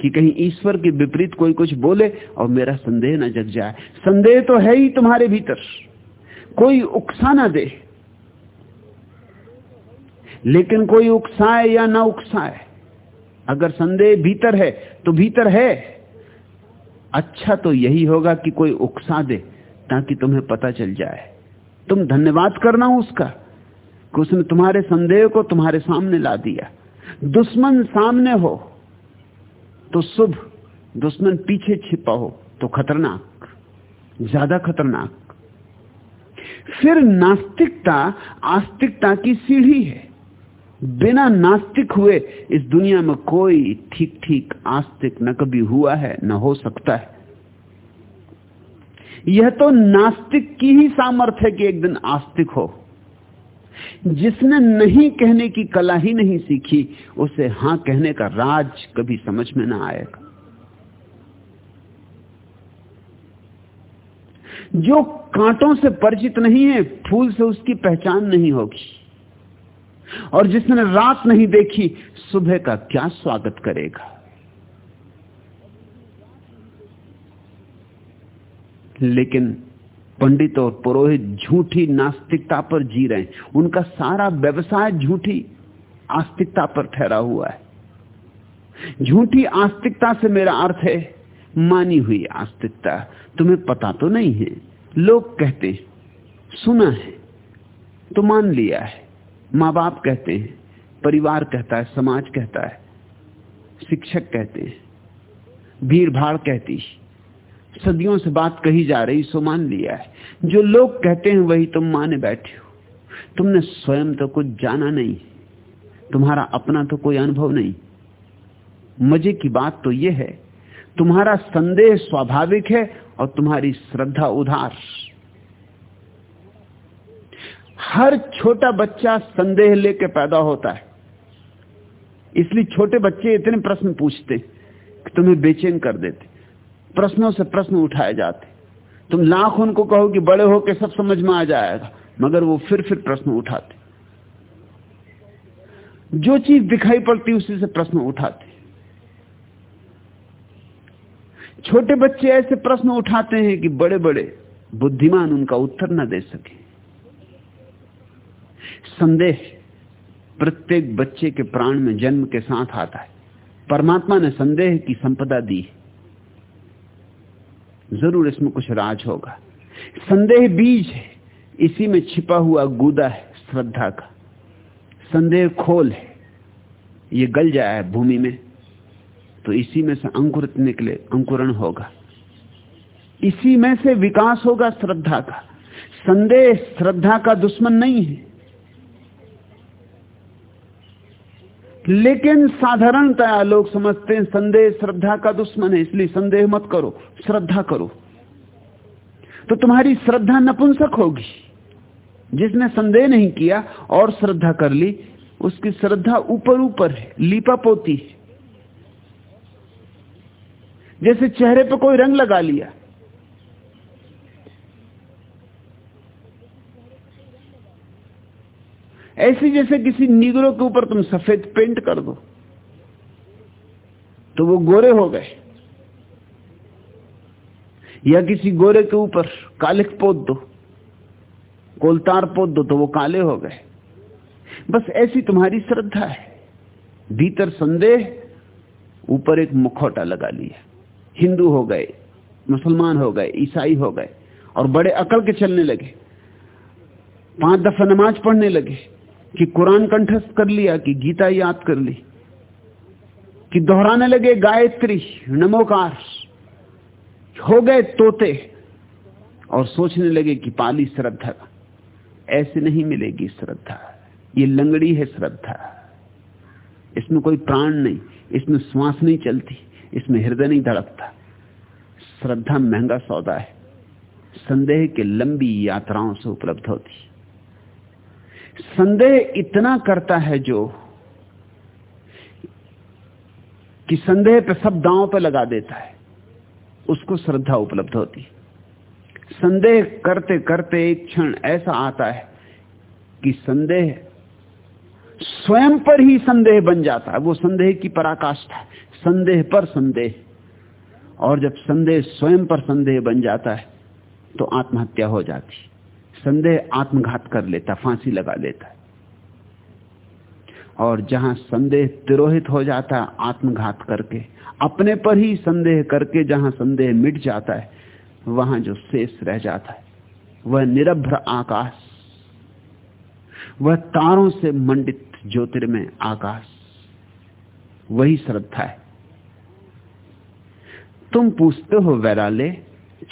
कि कहीं ईश्वर के विपरीत कोई कुछ बोले और मेरा संदेह न जग जाए। संदेह तो है ही तुम्हारे भीतर, कोई उकसा ना दे। लेकिन कोई उकसाए या ना उकसाए, अगर संदेह भीतर है तो भीतर है। अच्छा तो यही होगा कि कोई उकसा दे ताकि तुम्हें पता चल जाए। तुम धन्यवाद करना उसका कि उसने तुम्हारे संदेह को तुम्हारे सामने ला दिया। दुश्मन सामने हो तो शुभ, दुश्मन पीछे छिपा हो तो खतरनाक, ज़्यादा खतरनाक। फिर नास्तिकता, आस्तिकता की सीढ़ी है। बिना नास्तिक हुए इस दुनिया में कोई ठीक ठीक आस्तिक न कभी हुआ है, न हो सकता है। यह तो नास्तिक की ही सामर्थ्य है कि एक दिन आस्तिक हो। जिसने नहीं कहने की कला ही नहीं सीखी, उसे हाँ कहने का राज कभी समझ में ना आएगा। जो कांटों से परिचित नहीं है, फूल से उसकी पहचान नहीं होगी। और जिसने रात नहीं देखी, सुबह का क्या स्वागत करेगा? लेकिन पंडित और पुरोहित झूठी नास्तिकता पर जी रहे हैं। उनका सारा व्यवसाय झूठी आस्तिकता पर ठहरा हुआ है। झूठी आस्तिकता से मेरा अर्थ है, मानी हुई आस्तिकता। तुम्हें पता तो नहीं है, लोग कहते सुना है तो मान लिया है। माँ बाप कहते हैं, परिवार कहता है, समाज कहता है, शिक्षक कहते हैं भीड़ भाड़ कहती सदियों से बात कही जा रही, सो मान लिया है। जो लोग कहते हैं, वही तुम माने बैठे हो। तुमने स्वयं तो कुछ जाना नहीं। तुम्हारा अपना तो कोई अनुभव नहीं। मज़े की बात तो यह है, तुम्हारा संदेह स्वाभाविक है और तुम्हारी श्रद्धा उधार। हर छोटा बच्चा संदेह लेके पैदा होता है। इसलिए छोटे बच्चे इतने प्रश्न पूछते, कि तुम्हें बेचैन कर देते। प्रश्नों से प्रश्न उठाए जाते। तुम लाख उनको कहो कि बड़े होके सब समझ में आ जाएगा, मगर वो फिर फिर प्रश्न उठाते। जो चीज़ दिखाई पड़ती उसी से प्रश्न उठाते। छोटे बच्चे ऐसे प्रश्न उठाते हैं कि बड़े बड़े बुद्धिमान उनका उत्तर न दे सके। संदेह प्रत्येक बच्चे के प्राण में जन्म के साथ आता है। परमात्मा ने संदेह की संपदा दी ज़रूर इसमें कुछ राज होगा। संदेह बीज है। इसी में छिपा हुआ गुदा है श्रद्धा का। संदेह खोल है। ये गल जाए भूमि में। तो इसी में से अंकुरित निकले, अंकुरण होगा। इसी में से विकास होगा श्रद्धा का। संदेह श्रद्धा का दुश्मन नहीं है। लेकिन साधारणतया लोग समझते हैं, संदेह, श्रद्धा का दुश्मन है, इसलिए संदेह मत करो, श्रद्धा करो। तो तुम्हारी श्रद्धा नपुंसक होगी। जिसने संदेह नहीं किया और श्रद्धा कर ली, उसकी श्रद्धा ऊपर ऊपर है, लीपा पोती है। जैसे चेहरे पर कोई रंग लगा लिया ऐसे जैसे किसी नीगरों के ऊपर तुम सफ़ेद पेंट कर दो तो वो गोरे हो गए। या किसी गोरे के ऊपर कालिक पोत दो, कोलतार पोत दो तो वो काले हो गए। बस ऐसी तुम्हारी श्रद्धा है। भीतर संदेह, ऊपर एक मुखौटा लगा लिया। हिंदू हो गए, मुसलमान हो गए, ईसाई हो गए, और बड़े अकल के चलने लगे। पाँच दफ़ा नमाज़ पढ़ने लगे। कि कुरान कंठस्थ कर लिया, कि गीता याद कर ली, कि दोहराने लगे गायत्री नमोकार हो गए तोते, और सोचने लगे कि पाली श्रद्धा, ऐसे नहीं मिलेगी श्रद्धा, ये लंगड़ी है श्रद्धा। इसमें कोई प्राण नहीं, इसमें श्वास नहीं चलती, इसमें हृदय नहीं धड़कता। श्रद्धा महँगा सौदा है, संदेह के लंबी यात्राओं से उपलब्ध होती। संदेह इतना करता है जो कि संदेह पे सब दांव पे लगा देता है, उसको श्रद्धा उपलब्ध होती संदेह करते करते एक क्षण ऐसा आता है कि संदेह स्वयं पर ही संदेह बन जाता है, वो संदेह की पराकाष्ठा है, संदेह पर संदेह। और जब संदेह स्वयं पर संदेह बन जाता है तो आत्महत्या हो जाती संदेह आत्मघात कर लेता, फांसी लगा लेता। है और जहाँ संदेह तिरोहित हो जाता है आत्मघात करके, अपने पर ही संदेह करके जहाँ संदेह मिट जाता है, वहाँ जो शेष रह जाता है, वह निरभ्र आकाश, वह तारों से मंडित ज्योतिर्मय आकाश, वही श्रद्धा है। तुम पूछते हो वैराले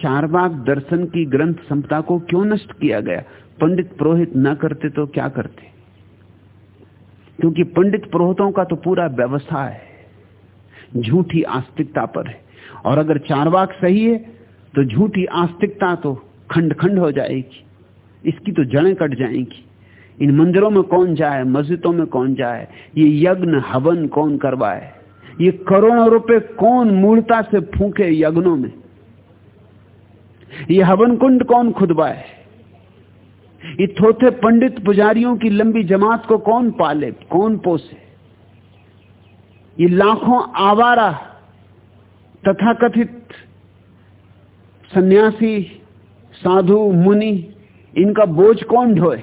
चार बाग दर्शन की ग्रंथ संपदा को क्यों नष्ट किया गया? पंडित पुरोहित न करते तो क्या करते? क्योंकि पंडित पुरोहितों का तो पूरा व्यवसाय है, झूठी आस्तिकता पर है। और अगर चार बाग सही है तो झूठी आस्तिकता तो खंड खंड हो जाएगी। इसकी तो जड़ें कट जाएँगी। इन मंदिरों में कौन जाए, मस्जिदों में कौन जाए? ये यज्ञ, हवन कौन करवाए? ये करोड़ों रुपए कौन मूर्ता से फूके यज्ञों में? ये हवन कुंड कौन खुदवाए ये थोथे पंडित पुजारियों की लंबी जमात को कौन पाले, कौन पोसे? ये लाखों आवारा तथाकथित सन्यासी, साधु, मुनि, इनका बोझ कौन ढोए?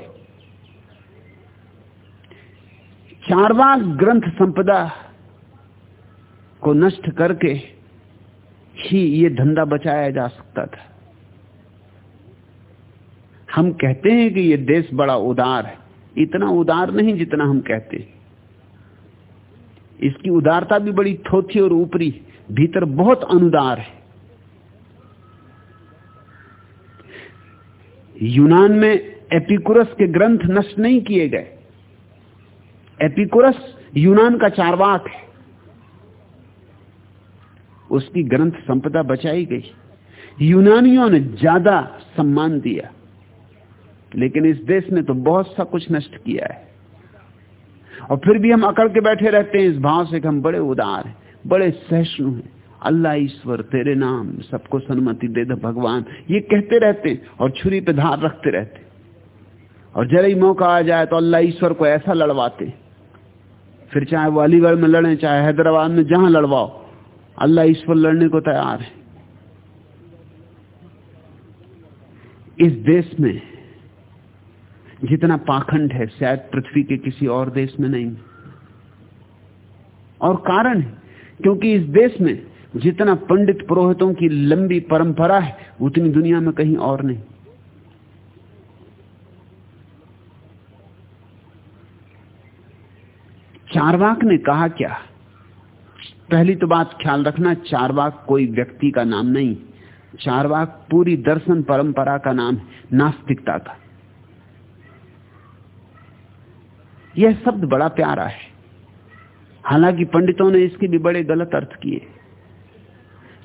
चारवाक ग्रंथ संपदा को नष्ट करके ही ये धंधा बचाया जा सकता था। हम कहते हैं कि ये देश बड़ा उदार है। इतना उदार नहीं जितना हम कहते हैं। इसकी उदारता भी बड़ी थोथी और ऊपरी, भीतर बहुत अनुदार है। यूनान में एपिकुरस के ग्रंथ नष्ट नहीं किए गए। एपिकुरस यूनान का चारवाक है। उसकी ग्रंथ संपदा बचाई गई। यूनानियों ने ज़्यादा सम्मान दिया। लेकिन इस देश ने तो बहुत सा कुछ नष्ट किया है। और फिर भी हम अकड़ के बैठे रहते हैं, इस भाव से कि हम बड़े उदार हैं, बड़े सहिष्णु हैं। अल्लाह ईश्वर, तेरे नाम, सबको सन्मति दे दे भगवान। ये कहते रहते हैं और छुरी पे धार रखते रहते और जरा ही मौका आ जाए तो अल्लाह ईश्वर को ऐसा लड़वाते फिर चाहे वो अलीगढ़ में लड़े, चाहे हैदराबाद में जहाँ लड़वाओ, अल्लाह ईश्वर लड़ने को तैयार है। इस देश में जितना पाखंड है, शायद पृथ्वी के किसी और देश में नहीं। और कारण है, क्योंकि इस देश में जितना पंडित पुरोहितों की लंबी परंपरा है, उतनी दुनिया में कहीं और नहीं। चारवाक ने कहा क्या? पहली तो बात ख्याल रखना, चारवाक कोई व्यक्ति का नाम नहीं। चारवाक पूरी दर्शन परंपरा का नाम है, नास्तिकता का। यह शब्द बड़ा प्यारा है। हालाँकि पंडितों ने इसके भी बड़े गलत अर्थ किए।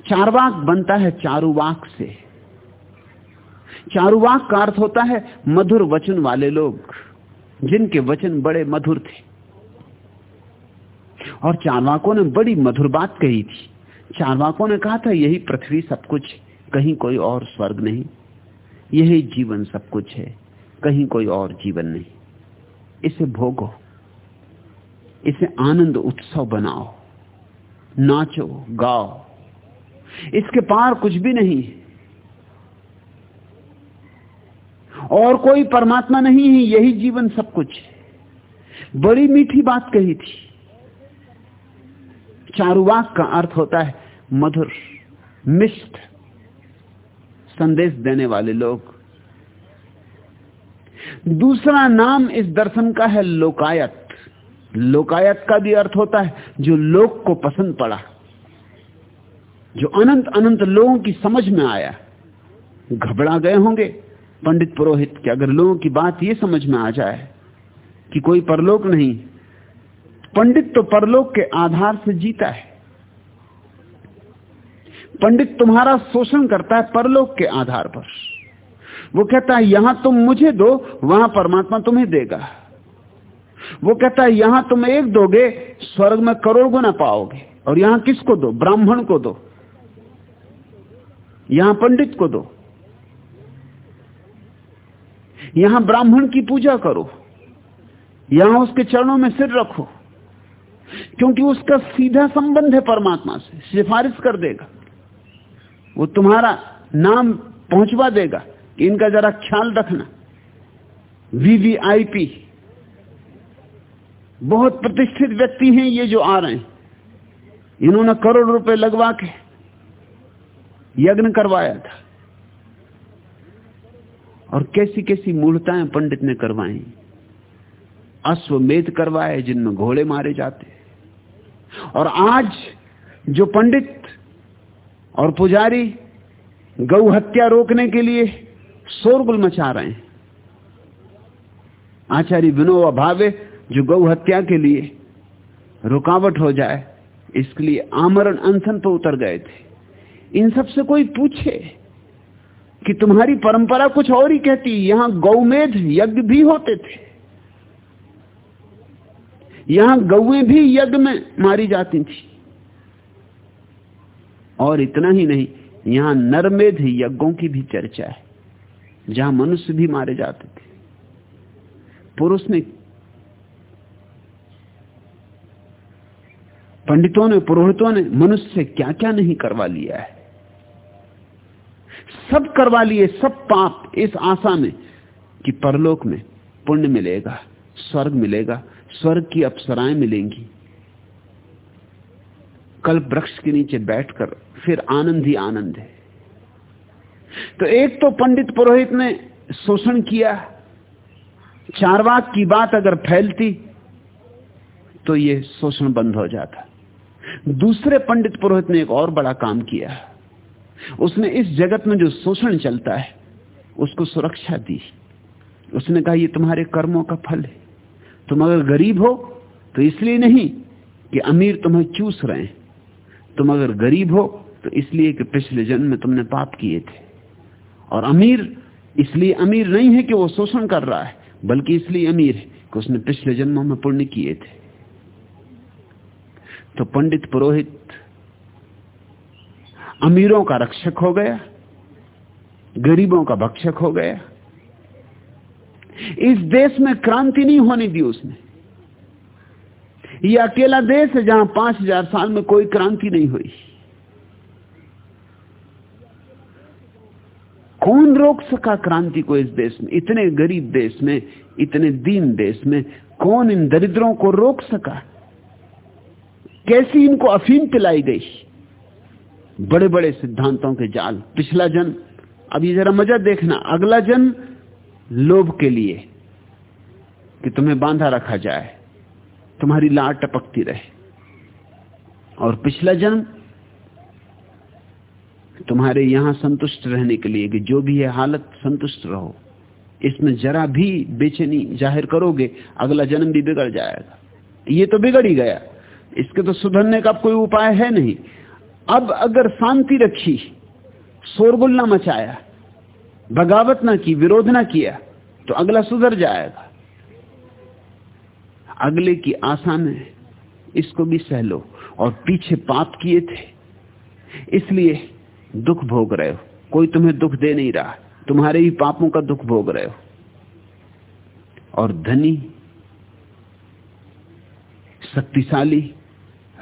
चारवाक बनता है चारुवाक से। चारुवाक का अर्थ होता है मधुर वचन वाले लोग, जिनके वचन बड़े मधुर थे। और चारवाकों ने बड़ी मधुर बात कही थी। चारवाकों ने कहा था, यही पृथ्वी सब कुछ, कहीं कोई और स्वर्ग नहीं। यही जीवन सब कुछ है, कहीं कोई और जीवन नहीं। इसे भोगो, इसे आनंद उत्सव बनाओ, नाचो, गाओ। इसके पार कुछ भी नहीं और कोई परमात्मा नहीं है, यही जीवन सब कुछ बड़ी मीठी बात कही थी। चारुवाक का अर्थ होता है मधुर, मिष्ट संदेश देने वाले लोग। दूसरा नाम इस दर्शन का है लोकायत। लोकायत का भी अर्थ होता है जो लोक को पसंद पड़ा, जो अनंत अनंत लोगों की समझ में आया। घबरा गए होंगे पंडित पुरोहित कि अगर लोगों की बात यह समझ में आ जाए कि कोई परलोक नहीं, पंडित तो परलोक के आधार से जीता है। पंडित तुम्हारा शोषण करता है परलोक के आधार पर। वो कहता है, यहाँ तुम मुझे दो, वहाँ परमात्मा तुम्हें देगा। वो कहता है, यहाँ तुम एक दोगे, स्वर्ग में करोड़ गुना पाओगे। और यहाँ किसको दो? ब्राह्मण को दो। यहाँ पंडित को दो। यहाँ ब्राह्मण की पूजा करो। यहाँ उसके चरणों में सिर रखो। क्योंकि उसका सीधा संबंध है परमात्मा से। सिफारिश कर देगा। वो तुम्हारा नाम पहुंचवा देगा। इनका जरा ख्याल रखना। वीवीआईपी बहुत प्रतिष्ठित व्यक्ति हैं ये जो आ रहे हैं। इन्होंने करोड़ रुपए लगवा के यज्ञ करवाया था। और कैसी कैसी मूर्ताएँ पंडित ने करवाई। अश्वमेध करवाए जिनमें घोड़े मारे जाते। और आज जो पंडित और पुजारी गौ हत्या रोकने के लिए शोरगुल मचा रहे हैं। आचार्य विनोबा भावे, जो गौ हत्या के लिए रुकावट हो जाए, इसके लिए आमरण अनशन पर उतर गए थे। इन सबसे कोई पूछे कि तुम्हारी परंपरा कुछ और ही कहती, यहाँ गौमेध यज्ञ भी होते थे। यहाँ गौएँ भी यज्ञ में मारी जाती थी। और इतना ही नहीं, यहाँ नरमेध यज्ञों की भी चर्चा है। जहाँ मनुष्य भी मारे जाते थे। पुरुष ने पंडितों ने, पुरोहितों ने मनुष्य से क्या क्या नहीं करवा लिया है? सब करवा लिए, सब पाप इस आशा में कि परलोक में पुण्य मिलेगा, स्वर्ग मिलेगा, स्वर्ग की अप्सराएँ मिलेंगी। कल वृक्ष के नीचे बैठकर फिर आनंद ही आनंद है। तो एक तो पंडित पुरोहित ने शोषण किया। चारवाक की बात अगर फैलती तो ये शोषण बंद हो जाता। दूसरे पंडित पुरोहित ने एक और बड़ा काम किया। उसने इस जगत में जो शोषण चलता है, उसको सुरक्षा दी। उसने कहा, ये तुम्हारे कर्मों का फल है। तुम अगर गरीब हो तो इसलिए नहीं कि अमीर तुम्हें चूस रहे हैं। तुम अगर गरीब हो तो इसलिए कि पिछले जन्म में तुमने पाप किए थे। और अमीर, इसलिए अमीर नहीं है कि वो शोषण कर रहा है, बल्कि इसलिए अमीर है कि उसने पिछले जन्मों में पुण्य किए थे। तो पंडित पुरोहित, अमीरों का रक्षक हो गया, गरीबों का भक्षक हो गया। इस देश में क्रांति नहीं होने दी उसने। यह अकेला देश है जहाँ पाँच हज़ार साल में कोई क्रांति नहीं हुई। कौन रोक सका क्रांति को इस देश में, इतने गरीब देश में, इतने दीन देश में, कौन इन दरिद्रों को रोक सका? कैसी इनको अफीम पिलाई गई? बड़े बड़े सिद्धांतों के जाल। पिछला जन्म, अब ये जरा मज़ा देखना, अगला जन्म लोभ के लिए, कि तुम्हें बांधा रखा जाए, तुम्हारी लाट टपकती रहे। और पिछला जन्म तुम्हारे यहाँ संतुष्ट रहने के लिए कि जो भी है हालत संतुष्ट रहो। इसमें जरा भी बेचैनी ज़ाहिर करोगे, अगला जन्म भी बिगड़ जाएगा। ये तो बिगड़ ही गया। इसके तो सुधरने का कोई उपाय है नहीं। अब अगर शांति रखी, शोरगुल ना मचाया, बगावत ना की, विरोध ना किया तो अगला सुधर जाएगा। अगले की आशा में इसको भी सहलो और पीछे पाप किए थे। इसलिए दुख भोग रहे हो। कोई तुम्हें दुख दे नहीं रहा। तुम्हारे ही पापों का दुख भोग रहे हो। और धनी, शक्तिशाली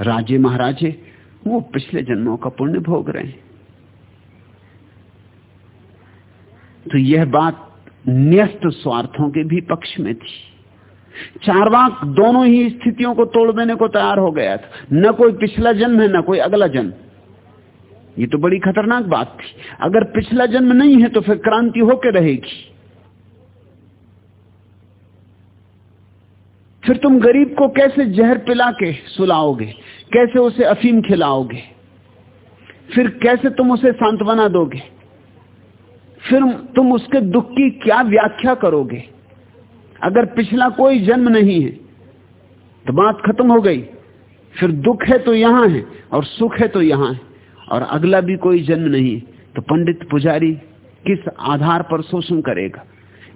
राजे महाराजे, वो पिछले जन्मों का पुण्य भोग रहे हैं। तो यह बात न्यस्त स्वार्थों के भी पक्ष में थी। चारवाक दोनों ही स्थितियों को तोड़ देने को तैयार हो गया था। न कोई पिछला जन्म है, न कोई अगला जन्म। ये तो बड़ी खतरनाक बात थी। अगर पिछला जन्म नहीं है तो फिर क्रांति होकर रहेगी। फिर तुम गरीब को कैसे जहर पिला के सुलाओगे? कैसे उसे अफीम खिलाओगे? फिर कैसे तुम उसे सांत्वना दोगे? फिर तुम उसके दुख की क्या व्याख्या करोगे? अगर पिछला कोई जन्म नहीं है तो बात खत्म हो गई। फिर दुख है तो यहाँ है और सुख है तो यहाँ है। और अगला भी कोई जन्म नहीं तो पंडित पुजारी किस आधार पर शोषण करेगा?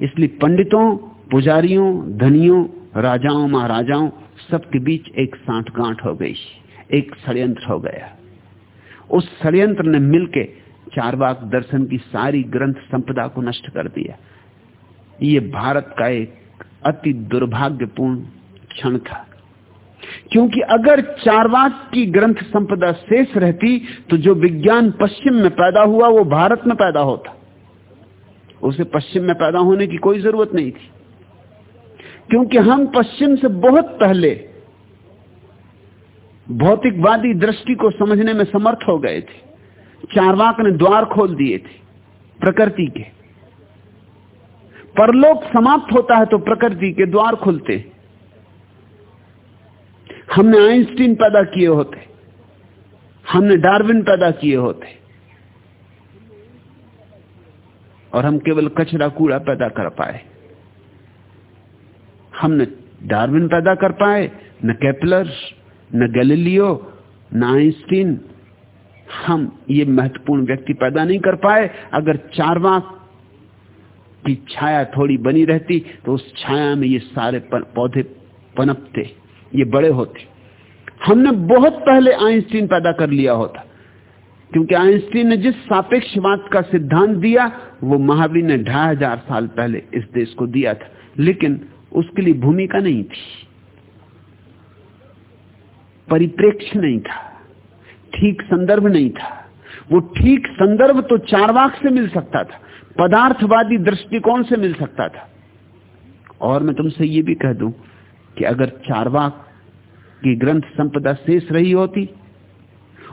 इसलिए पंडितों, पुजारियों, धनियों, राजाओं, महाराजाओं, सबके बीच एक साठ गांठ हो गई, एक षड्यंत्र हो गया। उस षड्यंत्र ने मिलके चारवाक दर्शन की सारी ग्रंथ संपदा को नष्ट कर दिया। ये भारत का एक अति दुर्भाग्यपूर्ण क्षण था। क्योंकि अगर चारवाक की ग्रंथ संपदा शेष रहती तो जो विज्ञान पश्चिम में पैदा हुआ, वो भारत में पैदा होता। उसे पश्चिम में पैदा होने की कोई ज़रूरत नहीं थी। क्योंकि हम पश्चिम से बहुत पहले भौतिकवादी दृष्टि को समझने में समर्थ हो गए थे। चारवाक ने द्वार खोल दिए थे, प्रकृति के। परलोक समाप्त होता है तो प्रकृति के द्वार खुलते। हमने आइंस्टीन पैदा किए होते, हमने डार्विन पैदा किए होते, और हम केवल कचरा कूड़ा पैदा कर पाए। हमने डार्विन पैदा कर पाए, न कैपलर, न गैलीलियो, न आइंस्टीन। हम ये महत्वपूर्ण व्यक्ति पैदा नहीं कर पाए। अगर चारवा की छाया थोड़ी बनी रहती तो उस छाया में ये सारे पौधे पनपते। ये बड़े होते। हमने बहुत पहले आइंस्टीन पैदा कर लिया होता। क्योंकि आइंस्टीन ने जिस सापेक्षवाद का सिद्धांत दिया, वो महावीर ने ढाई हज़ार साल पहले इस देश को दिया था। लेकिन उसके लिए भूमिका नहीं थी। परिप्रेक्ष्य नहीं था। ठीक संदर्भ नहीं था। वो ठीक संदर्भ तो चारवाक से मिल सकता था। पदार्थवादी दृष्टिकोण से मिल सकता था। और मैं तुमसे ये भी कह दूँ कि अगर चारवाक की ग्रंथ संपदा शेष रही होती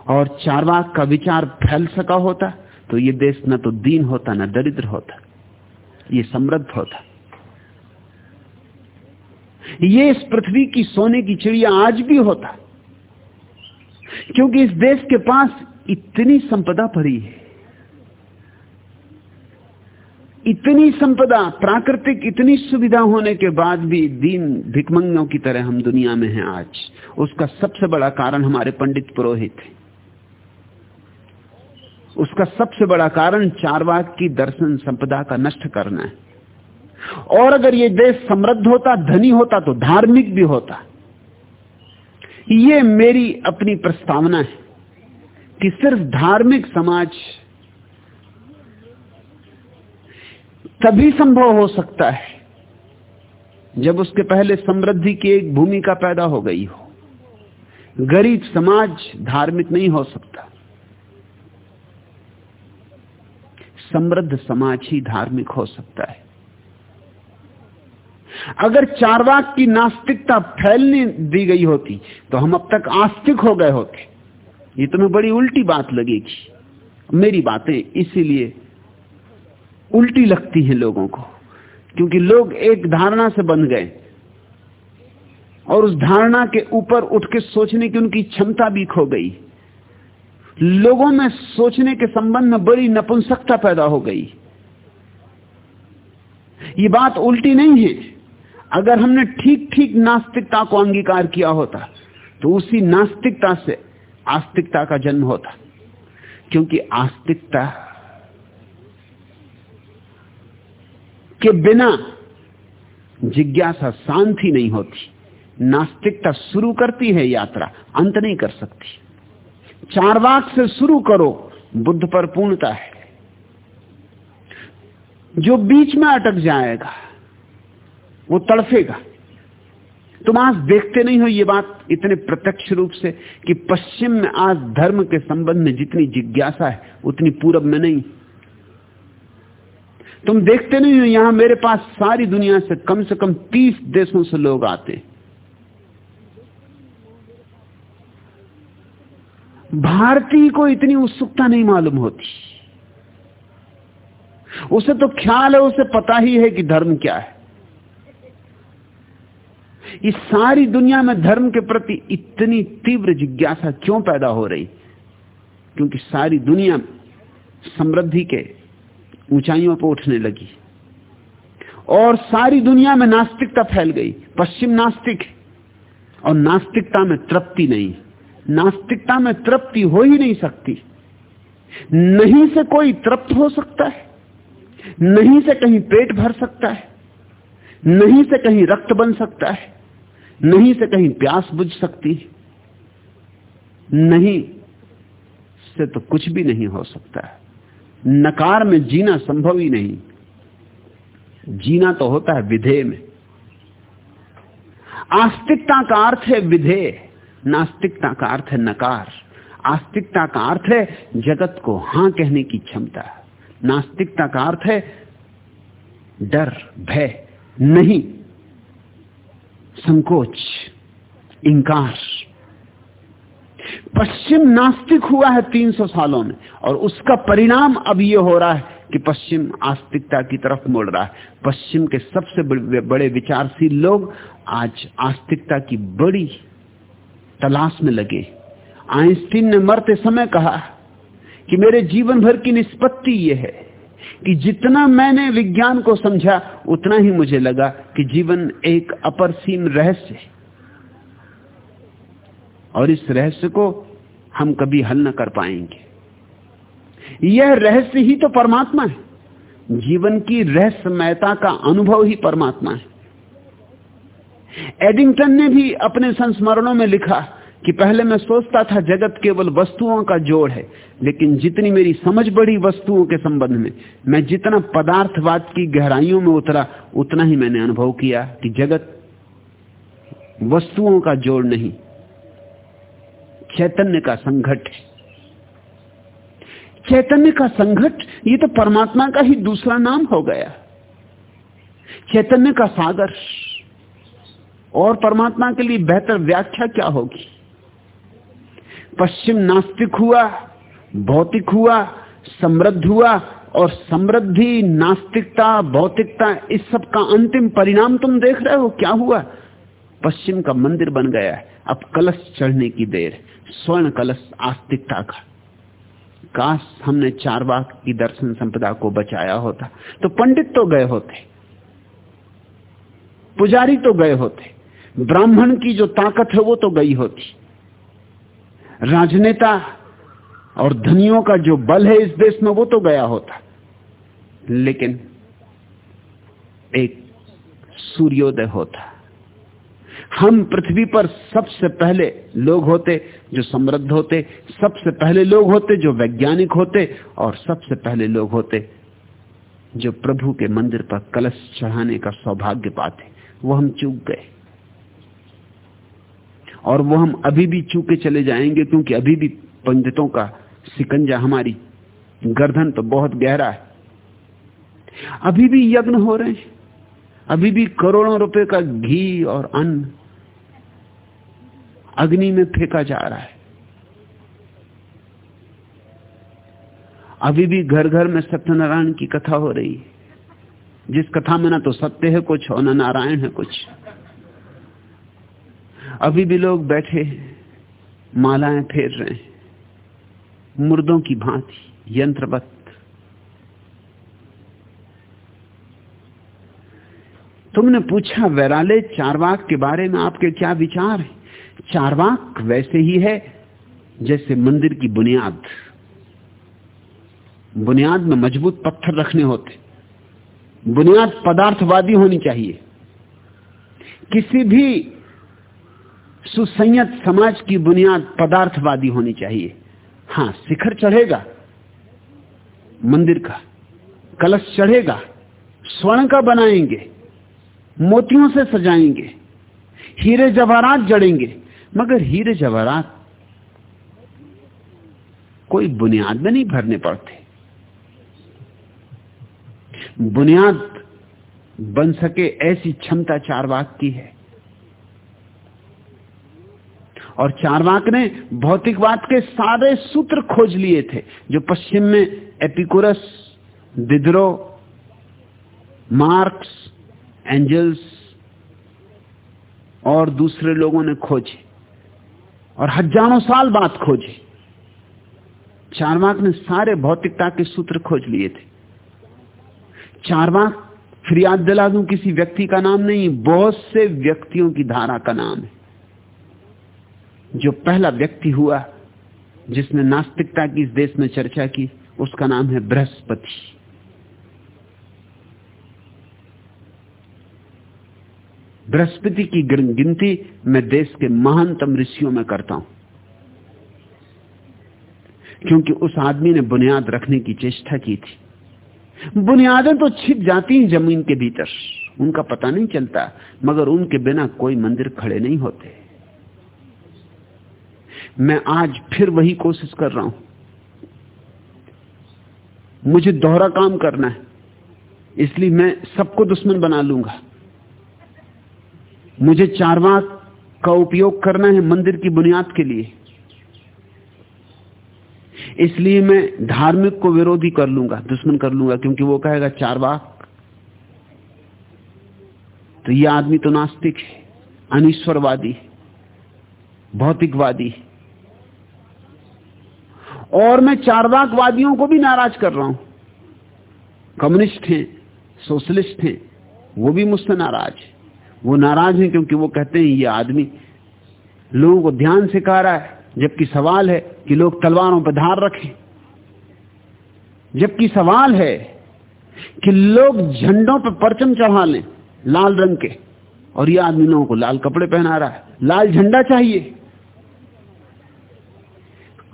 और चारवाक का विचार फैल सका होता तो ये देश न तो दीन होता, न दरिद्र होता, ये समृद्ध होता। ये इस पृथ्वी की सोने की चिड़िया आज भी होता, क्योंकि इस देश के पास इतनी संपदा पड़ी है। इतनी संपदा, प्राकृतिक इतनी सुविधा होने के बाद भी दीन भिकमंगों की तरह हम दुनिया में हैं आज। उसका सबसे बड़ा कारण हमारे पंडित पुरोहित है। उसका सबसे बड़ा कारण चारवाक की दर्शन संपदा का नष्ट करना है। और अगर ये देश समृद्ध होता, धनी होता तो धार्मिक भी होता। ये मेरी अपनी प्रस्तावना है कि सिर्फ़ धार्मिक समाज तभी संभव हो सकता है जब उसके पहले समृद्धि की एक भूमिका पैदा हो गई हो। गरीब समाज धार्मिक नहीं हो सकता। समृद्ध समाज ही धार्मिक हो सकता है। अगर चारवाक की नास्तिकता फैलने दी गई होती तो हम अब तक आस्तिक हो गए होते। ये तुम्हें बड़ी उल्टी बात लगेगी। मेरी बातें इसीलिए उल्टी लगती हैं लोगों को, क्योंकि लोग एक धारणा से बन गए और उस धारणा के ऊपर उठ के सोचने की उनकी क्षमता भी खो गई। लोगों में सोचने के संबंध में बड़ी नपुंसकता पैदा हो गई। ये बात उल्टी नहीं है। अगर हमने ठीक ठीक नास्तिकता को अंगीकार किया होता तो उसी नास्तिकता से आस्तिकता का जन्म होता, क्योंकि आस्तिकता के बिना जिज्ञासा शांति नहीं होती, नास्तिकता शुरू करती है यात्रा, अंत नहीं कर सकती। चार वाक से शुरू करो, बुद्ध पर पूर्णता है। जो बीच में अटक जाएगा, वो तड़फेगा। तुम आज देखते नहीं हो ये बात इतने प्रत्यक्ष रूप से कि पश्चिम में आज धर्म के संबंध में जितनी जिज्ञासा है, उतनी पूरब में नहीं। तुम देखते नहीं हो, यहाँ मेरे पास सारी दुनिया से कम से कम तीस देशों से लोग आते भारतीय को इतनी उत्सुकता नहीं मालूम होती। उसे तो ख्याल है, उसे पता ही है कि धर्म क्या है। इस सारी दुनिया में धर्म के प्रति इतनी तीव्र जिज्ञासा क्यों पैदा हो रही? क्योंकि सारी दुनिया समृद्धि के ऊंचाइयों पर उठने लगी। और सारी दुनिया में नास्तिकता फैल गई। पश्चिम नास्तिक। और नास्तिकता में तृप्ति नहीं। नास्तिकता में तृप्ति हो ही नहीं सकती। नहीं से कोई तृप्त हो सकता है। नहीं से कहीं पेट भर सकता है। नहीं से कहीं रक्त बन सकता है। नहीं से कहीं प्यास बुझ सकती है। नहीं से तो कुछ भी नहीं हो सकता है। नकार में जीना संभव ही नहीं। जीना तो होता है विधेय में। आस्तिकता का अर्थ है विधेय, नास्तिकता का अर्थ है नकार। आस्तिकता का अर्थ है जगत को हाँ कहने की क्षमता। नास्तिकता का अर्थ है डर, भय, नहीं, संकोच इंकार पश्चिम नास्तिक हुआ है 300 सालों में, और उसका परिणाम अब यह हो रहा है कि पश्चिम आस्तिकता की तरफ़ मुड़ रहा है। पश्चिम के सबसे बड़े विचारशील लोग आज आस्तिकता की बड़ी तलाश में लगे। आइंस्टीन ने मरते समय कहा कि मेरे जीवन भर की निष्पत्ति यह है कि जितना मैंने विज्ञान को समझा, उतना ही मुझे लगा कि जीवन एक अपरसीम रहस्य है। और इस रहस्य को हम कभी हल न कर पाएँगे। यह रहस्य ही तो परमात्मा है। जीवन की रहस्यमयता का अनुभव ही परमात्मा है। एडिंगटन ने भी अपने संस्मरणों में लिखा कि पहले मैं सोचता था जगत केवल वस्तुओं का जोड़ है, लेकिन जितनी मेरी समझ बढ़ी वस्तुओं के संबंध में, मैं जितना पदार्थवाद की गहराइयों में उतरा, उतना ही मैंने अनुभव किया कि जगत वस्तुओं का जोड़ नहीं चैतन्य का संघट है। चैतन्य का संघट, ये तो परमात्मा का ही दूसरा नाम हो गया। चैतन्य का सागर, और परमात्मा के लिए बेहतर व्याख्या क्या होगी? पश्चिम नास्तिक हुआ, भौतिक हुआ, समृद्ध हुआ, और समृद्धि, नास्तिकता, भौतिकता, इस सब का अंतिम परिणाम तुम देख रहे हो, क्या हुआ? पश्चिम का मंदिर बन गया है, अब कलश चढ़ने की देर। स्वर्ण कलश आस्तिकता का। काश हमने चार बाग की दर्शन संपदा को बचाया होता। तो पंडित तो गए होते। पुजारी तो गए होते। ब्राह्मण की जो ताकत है वो तो गई होती। राजनेता और धनियों का जो बल है इस देश में वो तो गया होता। लेकिन एक सूर्योदय होता। हम पृथ्वी पर सबसे पहले लोग होते, जो समृद्ध होते, सबसे पहले लोग होते, जो वैज्ञानिक होते, और सबसे पहले लोग होते, जो प्रभु के मंदिर पर कलश चढ़ाने का सौभाग्य पाते, वो हम चूक गए। और वो हम अभी भी चूके चले जाएँगे, क्योंकि अभी भी पंडितों का सिकंजा हमारी गर्दन तो बहुत गहरा है। अभी भी यज्ञ हो रहे हैं। अभी भी करोड़ों रुपए का घी और अन्न अग्नि में फेंका जा रहा है। अभी भी घर घर में सत्यनारायण की कथा हो रही है। जिस कथा में ना तो सत्य है कुछ और ना नारायण है कुछ। अभी भी लोग बैठे मालाएँ फेर रहे हैं। मुर्दों की भांति, यंत्रवत। तुमने पूछा वैराले चारवाक के बारे में आपके क्या विचार हैं? चारवाक वैसे ही है, जैसे मंदिर की बुनियाद। बुनियाद में मज़बूत पत्थर रखने होते। बुनियाद पदार्थवादी होनी चाहिए। किसी भी सुसंयत समाज की बुनियाद पदार्थवादी होनी चाहिए। हाँ, शिखर चढ़ेगा, मंदिर का। कलश चढ़ेगा, स्वर्ण का बनाएँगे, मोतियों से सजाएँगे, हीरे जवाहरात जड़ेंगे। मगर हीरे जवाहरात कोई बुनियाद में नहीं भरने पड़ते। बुनियाद बन सके ऐसी क्षमता चारवाक की है। और चारवाक ने भौतिकवाद के सारे सूत्र खोज लिए थे, जो पश्चिम में एपिकुरस दिद्रो मार्क्स, एंजल्स और दूसरे लोगों ने खोजे। और हज़ारों साल बाद खोजे। चारवाक ने सारे भौतिकता के सूत्र खोज लिए थे। चारवाक फिर याद दिला दूँ किसी व्यक्ति का नाम नहीं, बहुत से व्यक्तियों की धारा का नाम है। जो पहला व्यक्ति हुआ, जिसने नास्तिकता की इस देश में चर्चा की, उसका नाम है बृहस्पति। बृहस्पति की गिनती मैं देश के महानतम ऋषियों में करता हूँ। क्योंकि उस आदमी ने बुनियाद रखने की चेष्टा की थी। बुनियादें तो छिप जाती हैं ज़मीन के भीतर। उनका पता नहीं चलता, मगर उनके बिना कोई मंदिर खड़े नहीं होते। मैं आज फिर वही कोशिश कर रहा हूँ। मुझे दोहरा काम करना है, इसलिए मैं सबको दुश्मन बना लूँगा। मुझे चारवाक का उपयोग करना है मंदिर की बुनियाद के लिए। इसलिए मैं धार्मिक को विरोधी कर लूँगा, दुश्मन कर लूँगा, क्योंकि वो कहेगा चारवाक तो ये आदमी तो नास्तिक है अनिश्वरवादी भौतिकवादी और मैं चारवाकवादियों को भी नाराज़ कर रहा हूँ। कम्युनिस्ट हैं, सोशलिस्ट हैं, वो भी मुझसे नाराज़ है। वो नाराज़ हैं क्योंकि वो कहते हैं, ये आदमी लोगों को ध्यान सिखा रहा है, जबकि सवाल है कि लोग तलवारों पर धार रखें। जबकि सवाल है कि लोग झंडों पर परचम चढ़ा लें, लाल रंग के, और ये आदमी लोगों को लाल कपड़े पहना रहा है। लाल झंडा चाहिए।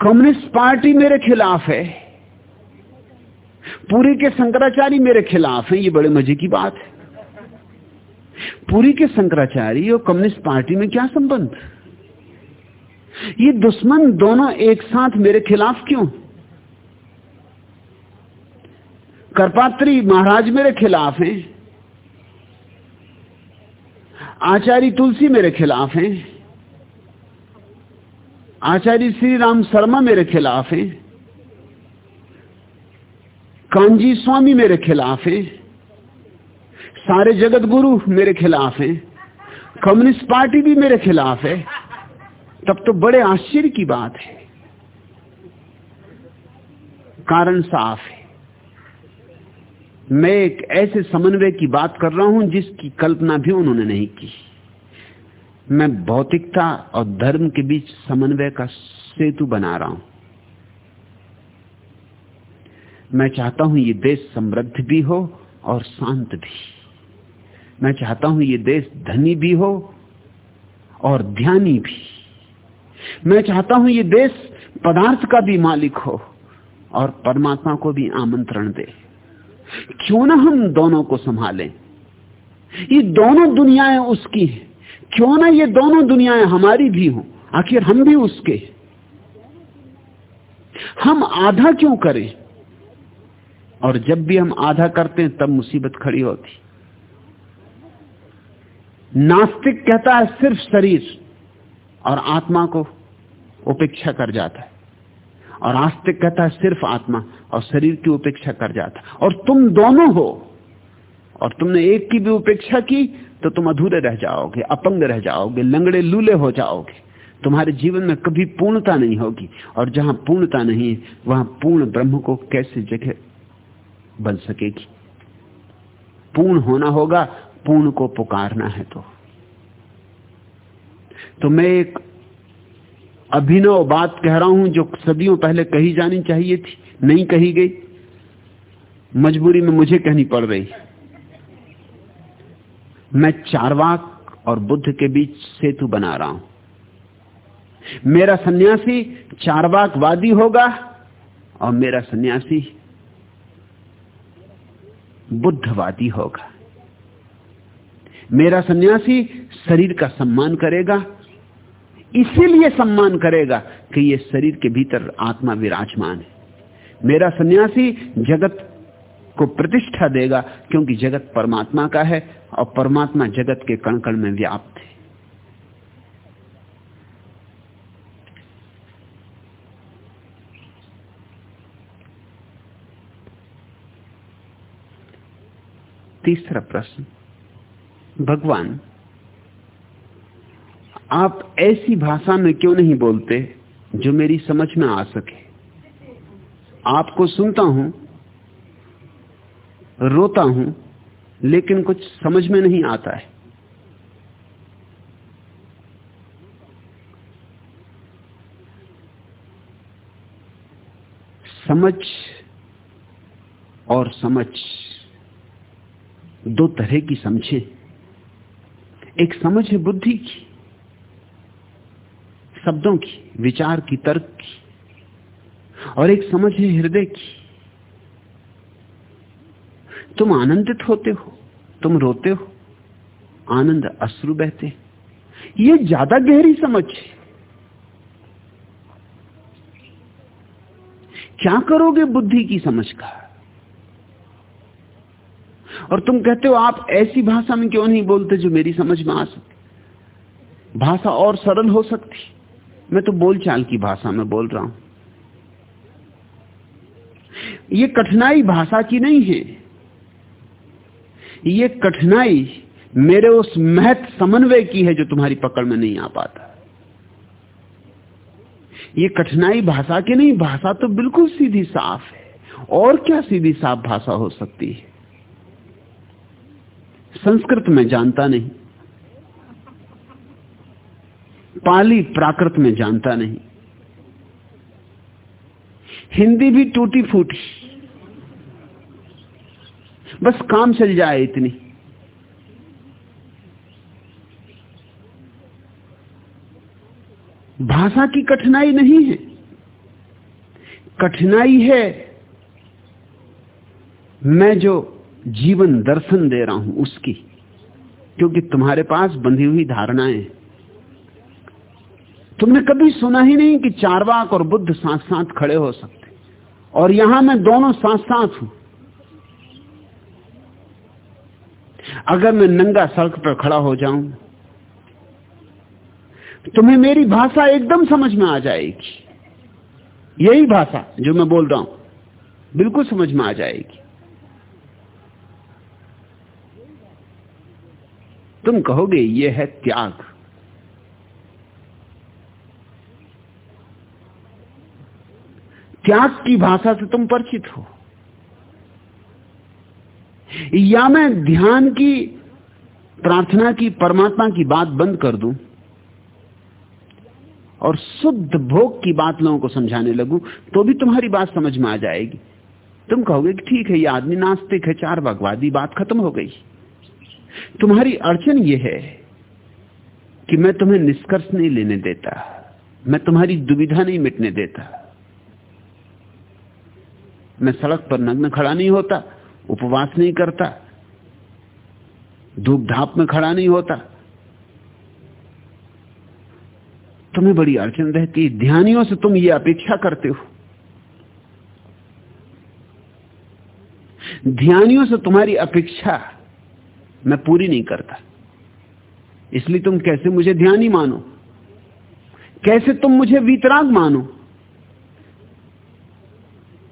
कम्युनिस्ट पार्टी मेरे खिलाफ है। पूरी के शंकराचार्य मेरे खिलाफ है, ये बड़े मज़े की बात है। पूरी के शंकराचार्य और कम्युनिस्ट पार्टी में क्या संबंध? ये दुश्मन दोनों एक साथ मेरे खिलाफ क्यों? करपात्री महाराज मेरे खिलाफ हैं। आचार्य तुलसी मेरे खिलाफ हैं। आचार्य श्री राम शर्मा मेरे खिलाफ हैं। कांजी स्वामी मेरे खिलाफ हैं। सारे जगत गुरु मेरे खिलाफ हैं। कम्युनिस्ट पार्टी भी मेरे खिलाफ है। तब तो बड़े आश्चर्य की बात है। कारण साफ़ है। मैं एक ऐसे समन्वय की बात कर रहा हूँ जिसकी कल्पना भी उन्होंने नहीं की। मैं भौतिकता और धर्म के बीच समन्वय का सेतु बना रहा हूँ। मैं चाहता हूँ ये देश समृद्ध भी हो और शांत भी। मैं चाहता हूँ ये देश धनी भी हो और ध्यानी भी। मैं चाहता हूँ ये देश पदार्थ का भी मालिक हो और परमात्मा को भी आमंत्रण दे। क्यों ना हम दोनों को संभालें? ये दोनों दुनियाएँ उसकी हैं। क्यों ना ये दोनों दुनियाएँ हमारी भी हो? आखिर हम भी उसके हम आधा क्यों करें? और जब भी हम आधा करते हैं, तब मुसीबत खड़ी होती। नास्तिक कहता है सिर्फ़ शरीर और आत्मा को उपेक्षा कर जाता है। और आस्तिक कहता है सिर्फ़ आत्मा और शरीर की उपेक्षा कर जाता है। और तुम दोनों हो और तुमने एक की भी उपेक्षा की तो तुम अधूरे रह जाओगे, अपंग रह जाओगे, लंगड़े लूले हो जाओगे। तुम्हारे जीवन में कभी पूर्णता नहीं होगी और जहाँ पूर्णता नहीं, वहाँ पूर्ण ब्रह्म को कैसे जगह बन सकेगी? पूर्ण होना होगा पूर्ण को पुकारना है तो। तो मैं एक अभिनव बात कह रहा हूँ जो सदियों पहले कही जानी चाहिए थी, नहीं कही गई। मजबूरी में मुझे कहनी पड़ रही। मैं चारवाक और बुद्ध के बीच सेतु बना रहा हूँ। मेरा सन्यासी चारवाकवादी होगा और मेरा सन्यासी बुद्धवादी होगा। मेरा सन्यासी शरीर का सम्मान करेगा, इसीलिए सम्मान करेगा कि यह शरीर के भीतर आत्मा विराजमान है। मेरा सन्यासी जगत को प्रतिष्ठा देगा क्योंकि जगत परमात्मा का है और परमात्मा जगत के कण कण में व्याप्त है। तीसरा प्रश्न। भगवान, आप ऐसी भाषा में क्यों नहीं बोलते जो मेरी समझ में आ सके? आपको सुनता हूँ, रोता हूँ, लेकिन कुछ समझ में नहीं आता है। समझ और समझ दो तरह की समझे। एक समझ है बुद्धि की, शब्दों की, विचार की, तर्क की, और एक समझ है हृदय की। तुम आनंदित होते हो, तुम रोते हो, आनंद अश्रु बहते ये ज़्यादा गहरी समझ है। क्या करोगे बुद्धि की समझ का? और तुम कहते हो, आप ऐसी भाषा में क्यों नहीं बोलते जो मेरी समझ में आ सके? भाषा और सरल हो सकती। मैं तो बोलचाल की भाषा में बोल रहा हूँ। ये कठिनाई भाषा की नहीं है। ये कठिनाई मेरे उस महत समन्वय की है जो तुम्हारी पकड़ में नहीं आ पाता। ये कठिनाई भाषा की नहीं, भाषा तो बिल्कुल सीधी साफ़ है। और क्या सीधी साफ़ भाषा हो सकती है? संस्कृत में जानता नहीं। पाली प्राकृत में जानता नहीं। हिंदी भी टूटी फूटी। बस काम चल जाए इतनी। भाषा की कठिनाई नहीं है। कठिनाई है मैं जो जीवन दर्शन दे रहा हूँ उसकी, क्योंकि तुम्हारे पास बंधी हुई धारणाएँ तुमने कभी सुना ही नहीं कि चारवाक और बुद्ध साथ साथ खड़े हो सकते। और यहाँ मैं दोनों साथ साथ हूँ। अगर मैं नंगा सड़क पर खड़ा हो जाऊँ, तुम्हें मेरी भाषा एकदम समझ में आ जाएगी। यही भाषा जो मैं बोल रहा हूँ, बिल्कुल समझ में आ जाएगी। तुम कहोगे, ये है त्याग। त्याग की भाषा से तुम परिचित हो। या मैं ध्यान की, प्रार्थना की, परमात्मा की बात बंद कर दूँ और शुद्ध भोग की बात लोगों को समझाने लगूं तो भी तुम्हारी बात समझ में आ जाएगी। तुम कहोगे कि ठीक है, ये आदमी नास्तिक है, चार भगवादी बात खत्म हो गई। तुम्हारी अड़चन यह है कि मैं तुम्हें निष्कर्ष नहीं लेने देता, मैं तुम्हारी दुविधा नहीं मिटने देता। मैं सड़क पर नग्न खड़ा नहीं होता, उपवास नहीं करता धूप धाप में खड़ा नहीं होता। तुम्हें बड़ी अड़चन रहती है ध्यानियों से तुम ये अपेक्षा करते हो। ध्यानियों से तुम्हारी अपेक्षा मैं पूरी नहीं करता। इसलिए तुम कैसे मुझे ध्यानी मानो? कैसे तुम मुझे वीतराग मानो?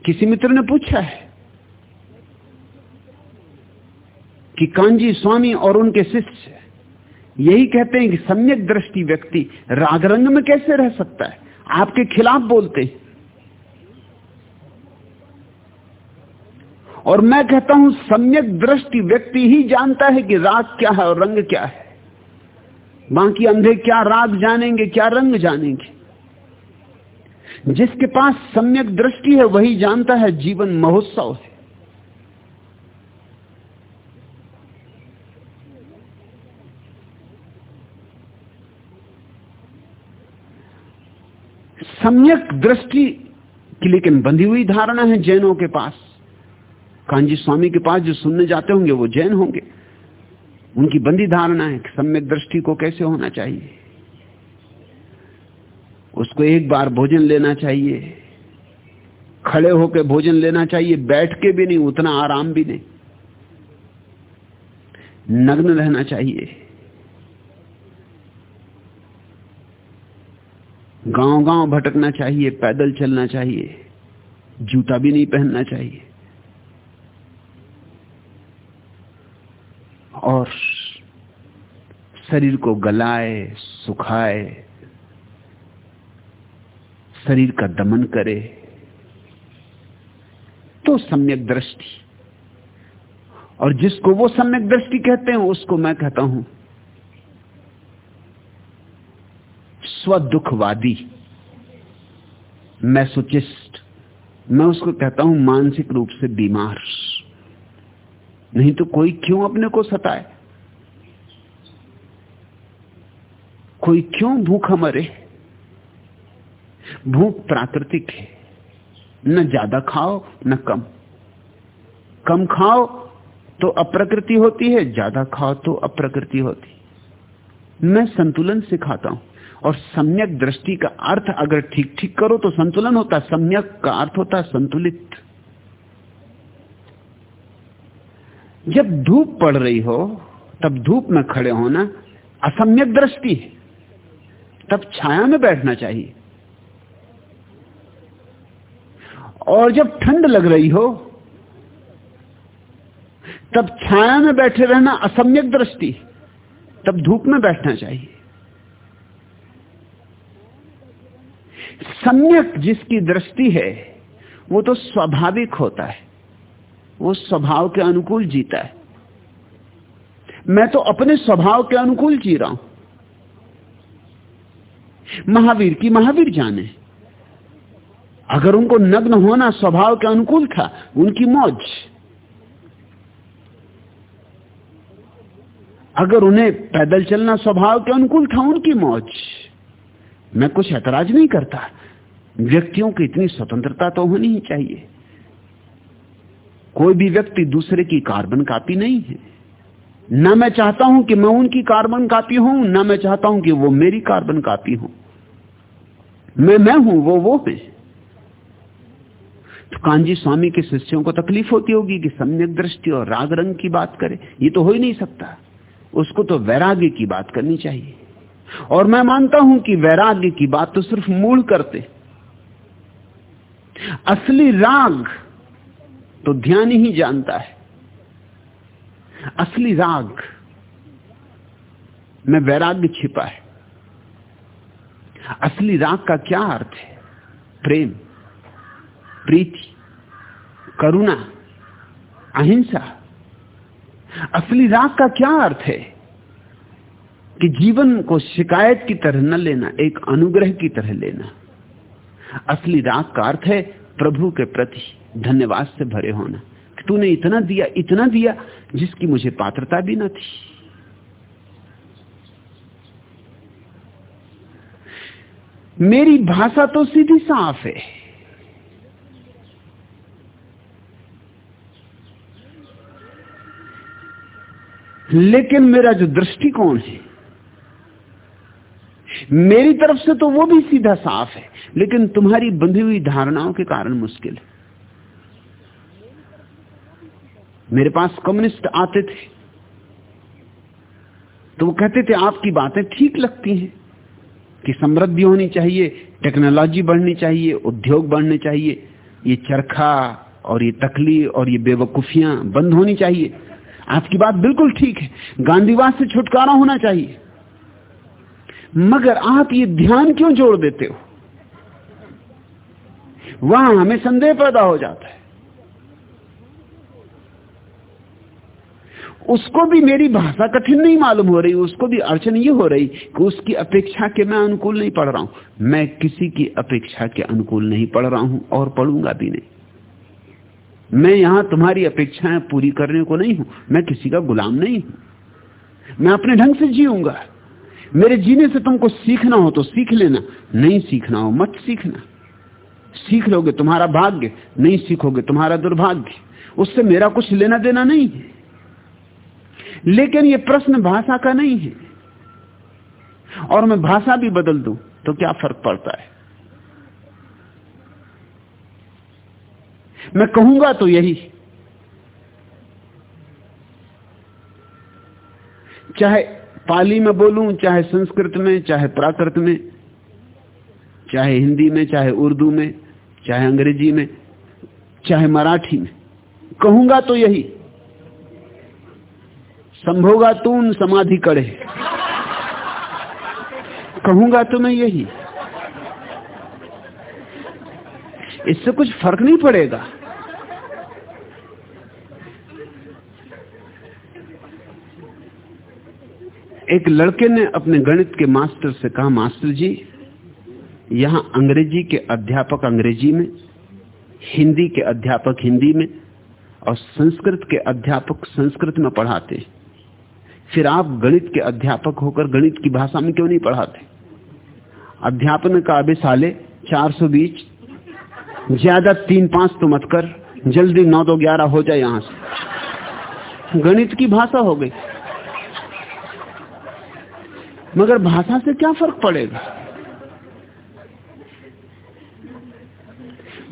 किसी मित्र ने पूछा है कि कांजी स्वामी और उनके शिष्य यही कहते हैं कि सम्यक दृष्टि व्यक्ति राग रंग में कैसे रह सकता है? आपके खिलाफ बोलते हैं। और मैं कहता हूँ, सम्यक दृष्टि व्यक्ति ही जानता है कि राग क्या है और रंग क्या है। बाकी अंधे क्या राग जानेंगे, क्या रंग जानेंगे। जिसके पास सम्यक दृष्टि है, वही जानता है जीवन महोत्सव है। सम्यक दृष्टि की लेकिन बंधी हुई धारणा है जैनों के पास। कांजी स्वामी के पास जो सुनने जाते होंगे, वो जैन होंगे। उनकी बंदी धारणा है सम्यक दृष्टि को कैसे होना चाहिए। उसको एक बार भोजन लेना चाहिए। खड़े होकर भोजन लेना चाहिए, बैठ के भी नहीं, उतना आराम भी नहीं। नग्न रहना चाहिए। गाँव गाँव भटकना चाहिए, पैदल चलना चाहिए, जूता भी नहीं पहनना चाहिए। और शरीर को गलाए, सुखाए, शरीर का दमन करे तो सम्यक दृष्टि। और जिसको वो सम्यक दृष्टि कहते हैं, उसको मैं कहता हूँ, स्वदुखवादी। मैसोचिस्ट मैं उसको कहता हूँ, मानसिक रूप से बीमार। नहीं तो कोई क्यों अपने को सताए? कोई क्यों भूखा मरे? भूख प्राकृतिक है। न ज़्यादा खाओ, न कम। कम खाओ तो अप्रकृति होती है, ज़्यादा खाओ तो अप्रकृति होती। मैं संतुलन सिखाता हूँ। और सम्यक दृष्टि का अर्थ अगर ठीक ठीक करो तो संतुलन होता, सम्यक का अर्थ होता संतुलित। जब धूप पड़ रही हो, तब धूप में खड़े होना असम्यक दृष्टि है। तब छाया में बैठना चाहिए। और जब ठंड लग रही हो, तब छाया में बैठे रहना असम्यक दृष्टि तब धूप में बैठना चाहिए। सम्यक जिसकी दृष्टि है, वो तो स्वाभाविक होता है। वो स्वभाव के अनुकूल जीता है। मैं तो अपने स्वभाव के अनुकूल जी रहा हूँ। महावीर की महावीर जाने। अगर उनको नग्न होना स्वभाव के अनुकूल था, उनकी मौज। अगर उन्हें पैदल चलना स्वभाव के अनुकूल था, उनकी मौज। मैं कुछ ऐतराज नहीं करता। व्यक्तियों की इतनी स्वतंत्रता तो होनी ही चाहिए। कोई भी व्यक्ति दूसरे की कार्बन कापी नहीं है। ना मैं चाहता हूँ कि मैं उनकी कार्बन कापी हूँ, ना मैं चाहता हूँ कि वो मेरी कार्बन कापी हो। मैं मैं हूँ, वो वो है। तो कांजी स्वामी के शिष्यों को तकलीफ़ होती होगी कि सम्यक दृष्टि और राग रंग की बात करे। ये तो हो ही नहीं सकता। उसको तो वैराग्य की बात करनी चाहिए। और मैं मानता हूँ कि वैराग्य की बात तो सिर्फ़ मूल करते। असली राग तो ध्यान ही जानता है। असली राग में वैराग्य छिपा है। असली राग का क्या अर्थ है? प्रेम, प्रीति, करुणा, अहिंसा। असली राग का क्या अर्थ है? कि जीवन को शिकायत की तरह न लेना, एक अनुग्रह की तरह लेना। असली राग का अर्थ है प्रभु के प्रति। धन्यवाद से भरे होना। कि तूने इतना दिया इतना दिया, जिसकी मुझे पात्रता भी न थी। मेरी भाषा तो सीधी साफ़ है। लेकिन मेरा जो दृष्टिकोण है, मेरी तरफ़ से तो वो भी सीधा साफ़ है, लेकिन तुम्हारी बंधी हुई धारणाओं के कारण मुश्किल है। मेरे पास कम्युनिस्ट आते थे। तो वो कहते थे, आपकी बातें ठीक लगती हैं कि समृद्धि होनी चाहिए, टेक्नोलॉजी बढ़नी चाहिए, उद्योग बढ़ने चाहिए, ये चरखा और ये तकली और ये बेवकूफियाँ बंद होनी चाहिए। आपकी बात बिल्कुल ठीक है गांधीवाद से छुटकारा होना चाहिए। मगर आप ये ध्यान क्यों जोड़ देते हो? वहाँ हमें संदेह पैदा हो जाता है। उसको भी मेरी भाषा कठिन नहीं मालूम हो रही, उसको भी अड़चन ये हो रही कि उसकी अपेक्षा के मैं अनुकूल नहीं पढ़ रहा हूँ। मैं किसी की अपेक्षा के अनुकूल नहीं पढ़ रहा हूँ और पढ़ूँगा भी नहीं। मैं यहाँ तुम्हारी अपेक्षाएँ पूरी करने को नहीं हूँ। मैं किसी का गुलाम नहीं हूँ। मैं अपने ढंग से जीऊँगा। मेरे जीने से तुमको सीखना हो तो सीख लेना, नहीं सीखना हो मत सीखना। सीख लोगे तुम्हारा भाग्य, नहीं सीखोगे तुम्हारा दुर्भाग्य। उससे मेरा कुछ लेना देना नहीं है। लेकिन यह प्रश्न भाषा का नहीं है। और मैं भाषा भी बदल दूँ तो क्या फ़र्क पड़ता है? मैं कहूँगा तो यही। चाहे पाली में बोलूँ, चाहे संस्कृत में, चाहे प्राकृत में, चाहे हिंदी में, चाहे उर्दू में, चाहे अंग्रेज़ी में, चाहे मराठी में। कहूँगा तो यही। संभोगा तून समाधि कड़े। कहूँगा तो मैं यही। इससे कुछ फ़र्क नहीं पड़ेगा। एक लड़के ने अपने गणित के मास्टर से कहा, मास्टर जी, यहाँ अंग्रेज़ी के अध्यापक अंग्रेज़ी में, हिंदी के अध्यापक हिंदी में, और संस्कृत के अध्यापक संस्कृत में पढ़ाते फिर आप गणित के अध्यापक होकर गणित की भाषा में क्यों नहीं पढ़ाते? अध्यापन का अभी साले चार सौ बीच। ज़्यादा तीन पाँच तो मत कर, जल्दी नौ दो ग्यारह हो जाए यहाँ से। गणित की भाषा हो गई। मगर भाषा से क्या फ़र्क पड़ेगा?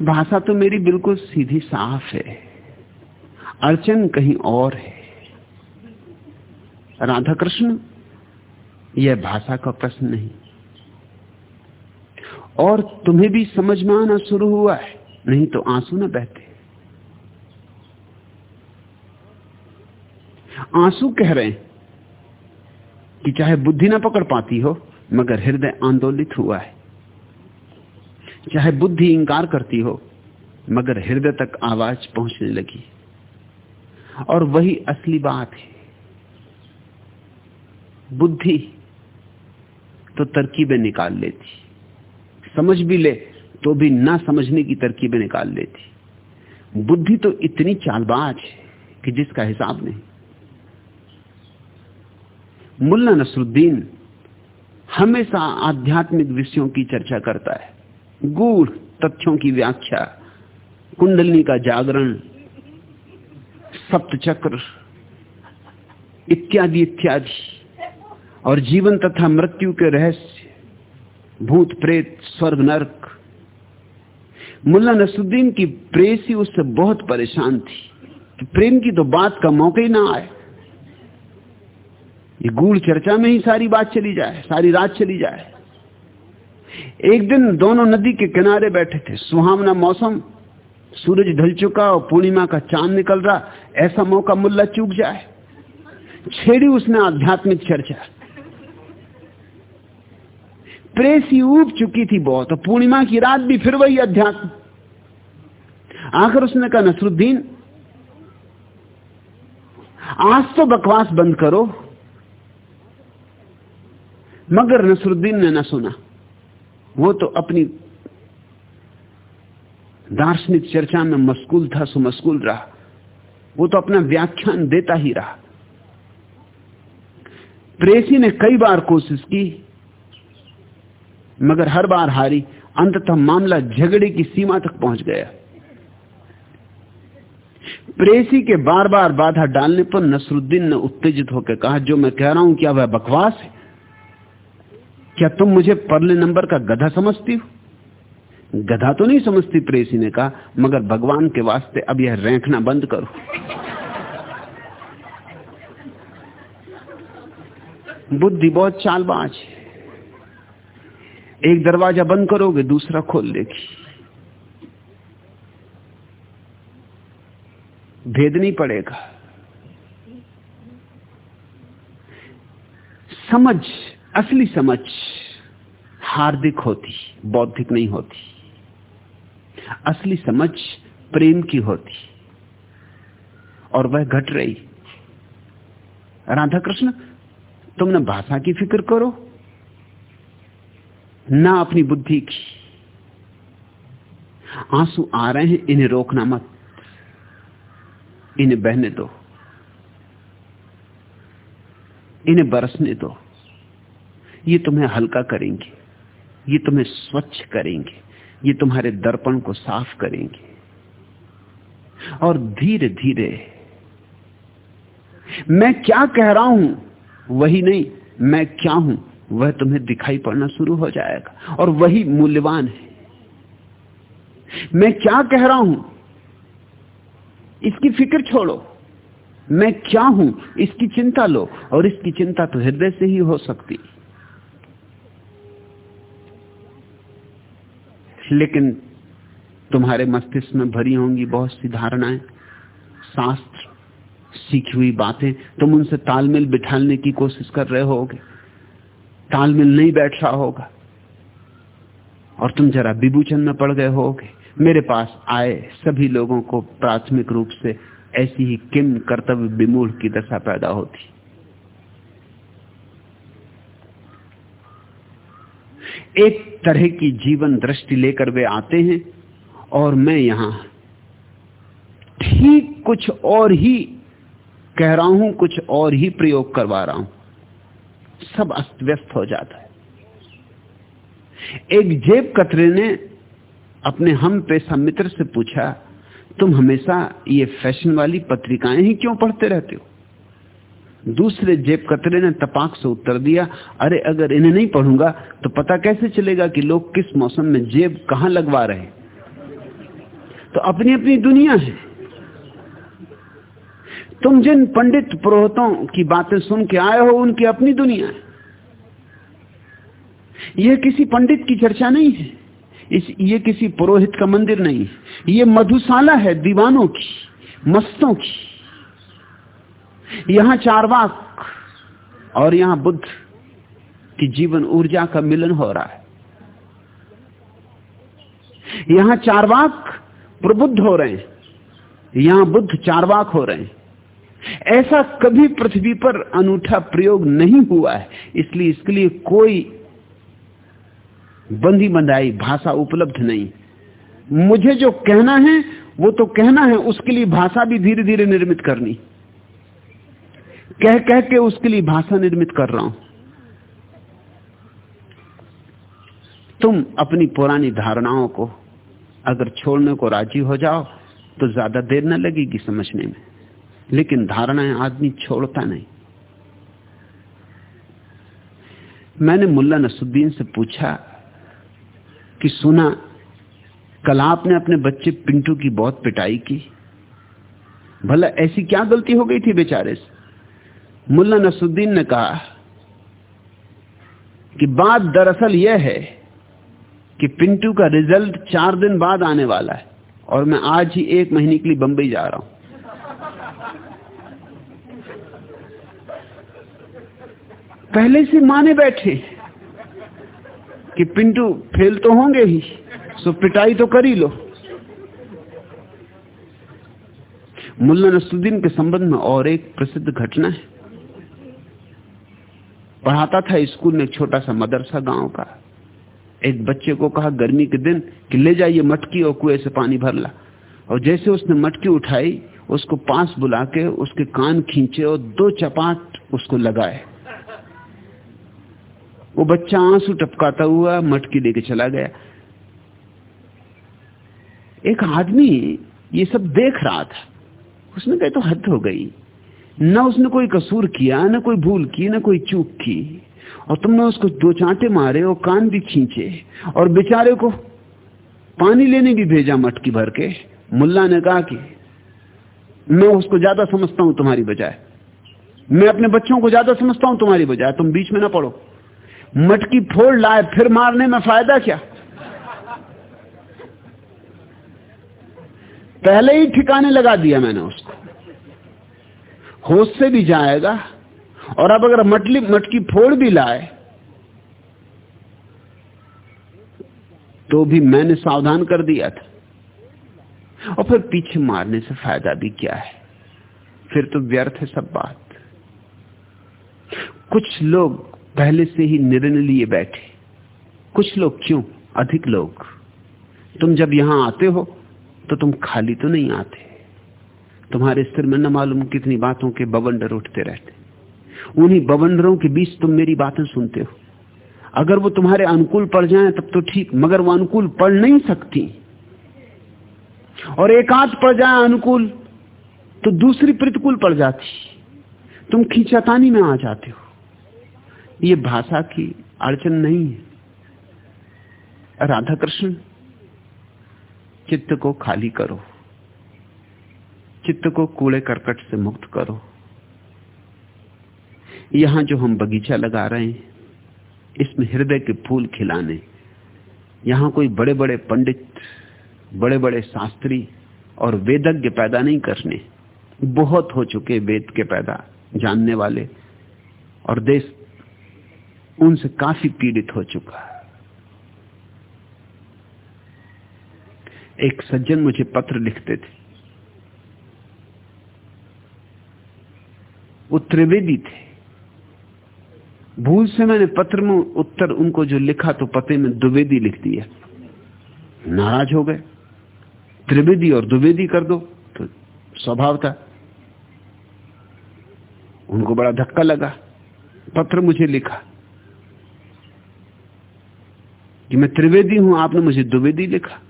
भाषा तो मेरी बिल्कुल सीधी साफ़ है। अड़चन कहीं और है। राधा कृष्ण यह भाषा का प्रश्न नहीं। और तुम्हें भी समझ में आना शुरू हुआ है, नहीं तो आँसू न बहते। आँसू कह रहे हैं कि चाहे बुद्धि ना पकड़ पाती हो, मगर हृदय आंदोलित हुआ है। चाहे बुद्धि इंकार करती हो, मगर हृदय तक आवाज़ पहुँचने लगी। और वही असली बात है। बुद्धि तो तरकीबें निकाल लेती। समझ भी ले तो भी ना समझने की तरकीबें निकाल लेती। बुद्धि तो इतनी चालबाज है कि जिसका हिसाब नहीं। मुल्ला नसरुद्दीन हमेशा आध्यात्मिक विषयों की चर्चा करता है। गूढ़ तथ्यों की व्याख्या, कुंडलनी का जागरण, सप्तचक्र, इत्यादि इत्यादि। और जीवन तथा मृत्यु के रहस्य, भूत, प्रेत, स्वर्ग, नरक। मुल्ला नसुद्दीन की प्रेसी उससे बहुत परेशान थी कि प्रेम की तो बात का मौका ही ना आए। ये गूढ़ चर्चा में ही सारी बात चली जाए, सारी रात चली जाए। एक दिन दोनों नदी के किनारे बैठे थे। सुहावना मौसम, सूरज ढल चुका और पूर्णिमा का चाँद निकल रहा। ऐसा मौका मुल्ला चूक जाए। छेड़ी उसने आध्यात्मिक चर्चा। प्रेसी उब चुकी थी बहुत, और पूर्णिमा की रात भी फिर वही अध्यात्म। आखिर उसने कहा, नसरुद्दीन, आज तो बकवास बंद करो, मगर नसरुद्दीन ने ना सुना। वो तो अपनी दार्शनिक चर्चा में मशगूल था सो मशगूल रहा। वो तो अपना व्याख्यान देता ही रहा। प्रेसी ने कई बार कोशिश की मगर हर बार हारी, अंततः मामला झगड़े की सीमा तक पहुँच गया। प्रेसी के बार बार बाधा डालने पर नसरुद्दीन ने उत्तेजित होकर कहा, जो मैं कह रहा हूँ, क्या वह बकवास है? क्या तुम मुझे परले नंबर का गधा समझती हो? गधा तो नहीं समझती, प्रेसी ने कहा, मगर भगवान के वास्ते अब यह रेंखना बंद करो। बुद्धि बहुत चालबाज है। एक दरवाज़ा बंद करोगे, दूसरा खोल लेगी। भेद नहीं पड़ेगा। समझ, असली समझ हार्दिक होती, बौद्धिक नहीं होती। असली समझ प्रेम की होती। और वह घट रही। राधा कृष्ण तुमने भाषा की फ़िक्र करो। ना अपनी बुद्धि की। आँसू आ रहे हैं, इन्हें रोकना मत। इन्हें बहने दो। इन्हें बरसने दो। ये तुम्हें हल्का करेंगे। ये तुम्हें स्वच्छ करेंगे। ये तुम्हारे दर्पण को साफ़ करेंगे। और धीरे धीरे मैं क्या कह रहा हूँ, वही नहीं, मैं क्या हूँ वह तुम्हें दिखाई पड़ना शुरू हो जाएगा। और वही मूल्यवान है। मैं क्या कह रहा हूँ? इसकी फ़िक्र छोड़ो। मैं क्या हूँ? इसकी चिंता लो। और इसकी चिंता तो हृदय से ही हो सकती। लेकिन तुम्हारे मस्तिष्क में भरी होंगी बहुत सी धारणाएँ, शास्त्र, सीखी हुई बातें। तुम उनसे तालमेल बिठाने की कोशिश कर रहे होगे। तालमेल नहीं बैठ रहा होगा। और तुम जरा विभूचन में पड़ गए होगे। मेरे पास आए सभी लोगों को प्राथमिक रूप से ऐसी ही किम कर्तव्य विमूढ़ की दशा पैदा होती। एक तरह की जीवन दृष्टि लेकर वे आते हैं और मैं यहाँ ठीक कुछ और ही कह रहा हूँ, कुछ और ही प्रयोग करवा रहा हूँ। सब अस्त व्यस्त हो जाता है। एक जेब कतरे ने अपने हम पेशा मित्र से पूछा, तुम हमेशा ये फ़ैशन वाली पत्रिकाएँ ही क्यों पढ़ते रहते हो? दूसरे जेब कतरे ने तपाक से उत्तर दिया, अरे, अगर इन्हें नहीं पढ़ूँगा तो पता कैसे चलेगा कि लोग किस मौसम में जेब कहाँ लगवा रहे तो अपनी अपनी दुनिया है। तुम जिन पंडित पुरोहितों की बातें सुन के आए हो, उनकी अपनी दुनिया है। यह किसी पंडित की चर्चा नहीं है। इस, ये किसी पुरोहित का मंदिर नहीं है। ये मधुशाला है दीवानों की, मस्तों की। यहाँ चारवाक और यहाँ बुद्ध की जीवन ऊर्जा का मिलन हो रहा है। यहाँ चारवाक प्रबुद्ध हो रहे हैं। यहाँ बुद्ध चारवाक हो रहे हैं। ऐसा कभी पृथ्वी पर अनूठा प्रयोग नहीं हुआ है। इसलिए इसके लिए कोई बंदी बंदाई भाषा उपलब्ध नहीं। मुझे जो कहना है, वो तो कहना है, उसके लिए भाषा भी धीरे धीरे निर्मित करनी। कह कह के उसके लिए भाषा निर्मित कर रहा हूँ। तुम अपनी पुरानी धारणाओं को अगर छोड़ने को राज़ी हो जाओ तो ज़्यादा देर न लगेगी समझने में। लेकिन धारणाएँ आदमी छोड़ता नहीं। मैंने मुल्ला नसुद्दीन से पूछा कि सुना, कल आपने अपने बच्चे पिंटू की बहुत पिटाई की। भला ऐसी क्या गलती हो गई थी बेचारे से? मुल्ला नसुद्दीन ने कहा कि बात दरअसल यह है कि पिंटू का रिज़ल्ट चार दिन बाद आने वाला है और मैं आज ही एक महीने के लिए बंबई जा रहा हूँ। पहले से माने बैठे कि पिंटू फेल तो होंगे ही, सो पिटाई तो कर ही लो। मुल्ला नसरुद्दीन के संबंध में और एक प्रसिद्ध घटना है। पढ़ाता था स्कूल में छोटा सा मदरसा गाँव का। एक बच्चे को कहा, गर्मी के दिन कि ले जाइए मटकी और कुएँ से पानी भर ला। और जैसे उसने मटकी उठाई, उसको पास बुला के उसके कान खींचे और दो चपाट उसको लगाए। वो बच्चा आँसू टपकाता हुआ मटकी लेके चला गया। एक आदमी ये सब देख रहा था। उसने कहा तो हद हो गई। न उसने कोई कसूर किया, ना कोई भूल की, ना कोई चूक की। और तुमने उसको दो चांटे मारे और कान भी खींचे और बेचारे को पानी लेने भी भेजा मटकी भर के। मुल्ला ने कहा कि, मैं उसको ज़्यादा समझता हूँ तुम्हारी बजाय। मैं अपने बच्चों को ज़्यादा समझता हूँ तुम्हारी बजाय। तुम बीच में ना पड़ो। मटकी फोड़ लाए, फिर मारने में फ़ायदा क्या? पहले ही ठिकाने लगा दिया मैंने उसको। होश से भी जाएगा, और अब अगर मटली, मटकी फोड़ भी लाए तो भी मैंने सावधान कर दिया था। और फिर पीछे मारने से फ़ायदा भी क्या है? फिर तो व्यर्थ है सब बात। कुछ लोग पहले से ही निर्णय लिए बैठे। कुछ लोग क्यों? अधिक लोग। तुम जब यहाँ आते हो तो तुम खाली तो नहीं आते। तुम्हारे सिर में न मालूम कितनी बातों के बवंडर उठते रहते। उन्हीं बवंडरों के बीच तुम मेरी बातें सुनते हो। अगर वो तुम्हारे अनुकूल पड़ जाए, तब तो ठीक, मगर वो अनुकूल पड़ नहीं सकती। और एक आध पड़ जाए अनुकूल तो दूसरी प्रतिकूल पड़ जाती। तुम खींचातानी में आ जाते हो। ये भाषा की अड़चन नहीं है। राधा कृष्ण चित्त को खाली करो। चित्त को कूड़े करकट से मुक्त करो। यहाँ जो हम बगीचा लगा रहे हैं, इसमें हृदय के फूल खिलाने, यहाँ कोई बड़े बड़े पंडित बड़े बड़े शास्त्री और वेदज्ञ पैदा नहीं करने, बहुत हो चुके वेद के पैदा, जानने वाले और देश उनसे काफ़ी पीड़ित हो चुका एक सज्जन मुझे पत्र लिखते थे। वो त्रिवेदी थे। भूल से मैंने पत्र में उत्तर उनको जो लिखा तो पते में द्विवेदी लिख दिया। नाराज़ हो गए। त्रिवेदी और द्विवेदी कर दो तो स्वभाव था। उनको बड़ा धक्का लगा। पत्र मुझे लिखा। कि मैं त्रिवेदी हूँ, आपने मुझे द्विवेदी लिखा।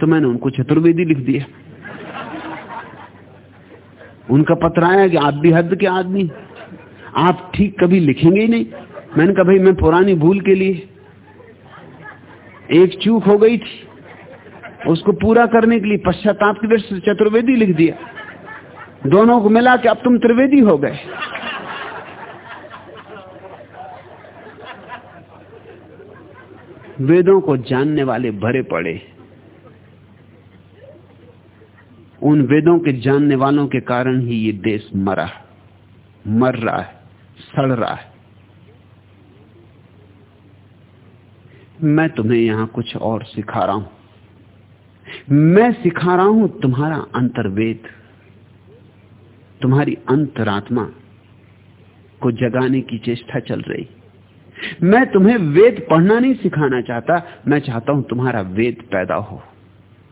तो मैंने उनको चतुर्वेदी लिख दिया। उनका पत्र आया कि आप भी हद के आदमी आप ठीक कभी लिखेंगे ही नहीं। मैंने कहा, भाई, मैं पुरानी भूल के लिए एक चूक हो गई थी। उसको पूरा करने के लिए पश्चाताप की दृष्टि चतुर्वेदी लिख दिया। दोनों को मिला कि अब तुम त्रिवेदी हो गए। वेदों को जानने वाले भरे पड़े। उन वेदों के जानने वालों के कारण ही ये देश मरा मर रहा है, सड़ रहा है। मैं तुम्हें यहाँ कुछ और सिखा रहा हूँ। मैं सिखा रहा हूँ तुम्हारा अंतर्वेद, तुम्हारी अंतरात्मा को जगाने की चेष्टा चल रही। मैं तुम्हें वेद पढ़ना नहीं सिखाना चाहता, मैं चाहता हूँ तुम्हारा वेद पैदा हो।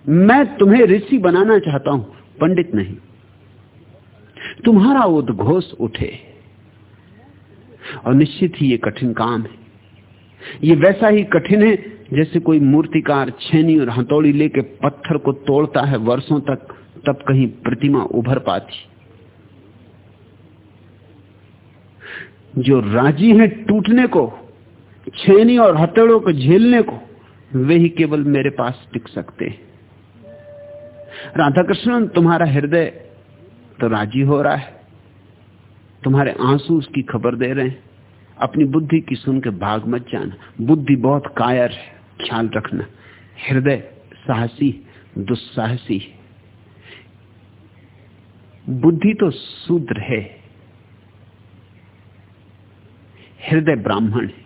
मैं तुम्हें ऋषि बनाना चाहता हूँ, पंडित नहीं। तुम्हारा उद्घोष उठे। और निश्चित ही ये कठिन काम है। ये वैसा ही कठिन है जैसे कोई मूर्तिकार छेनी और हथौड़ी लेके पत्थर को तोड़ता है वर्षों तक, तब कहीं प्रतिमा उभर पाती। जो राज़ी है टूटने को, छेनी और हथौड़ों को झेलने को, वे ही केवल मेरे पास टिक सकते हैं। राधा कृष्ण तुम्हारा हृदय तो राज़ी हो रहा है। तुम्हारे आँसू उसकी खबर दे रहे हैं। अपनी बुद्धि की सुन के भाग मत जाना। बुद्धि बहुत कायर है, ख्याल रखना। हृदय साहसी, दुस्साहसी बुद्धि तो शूद्र है। हृदय ब्राह्मण है।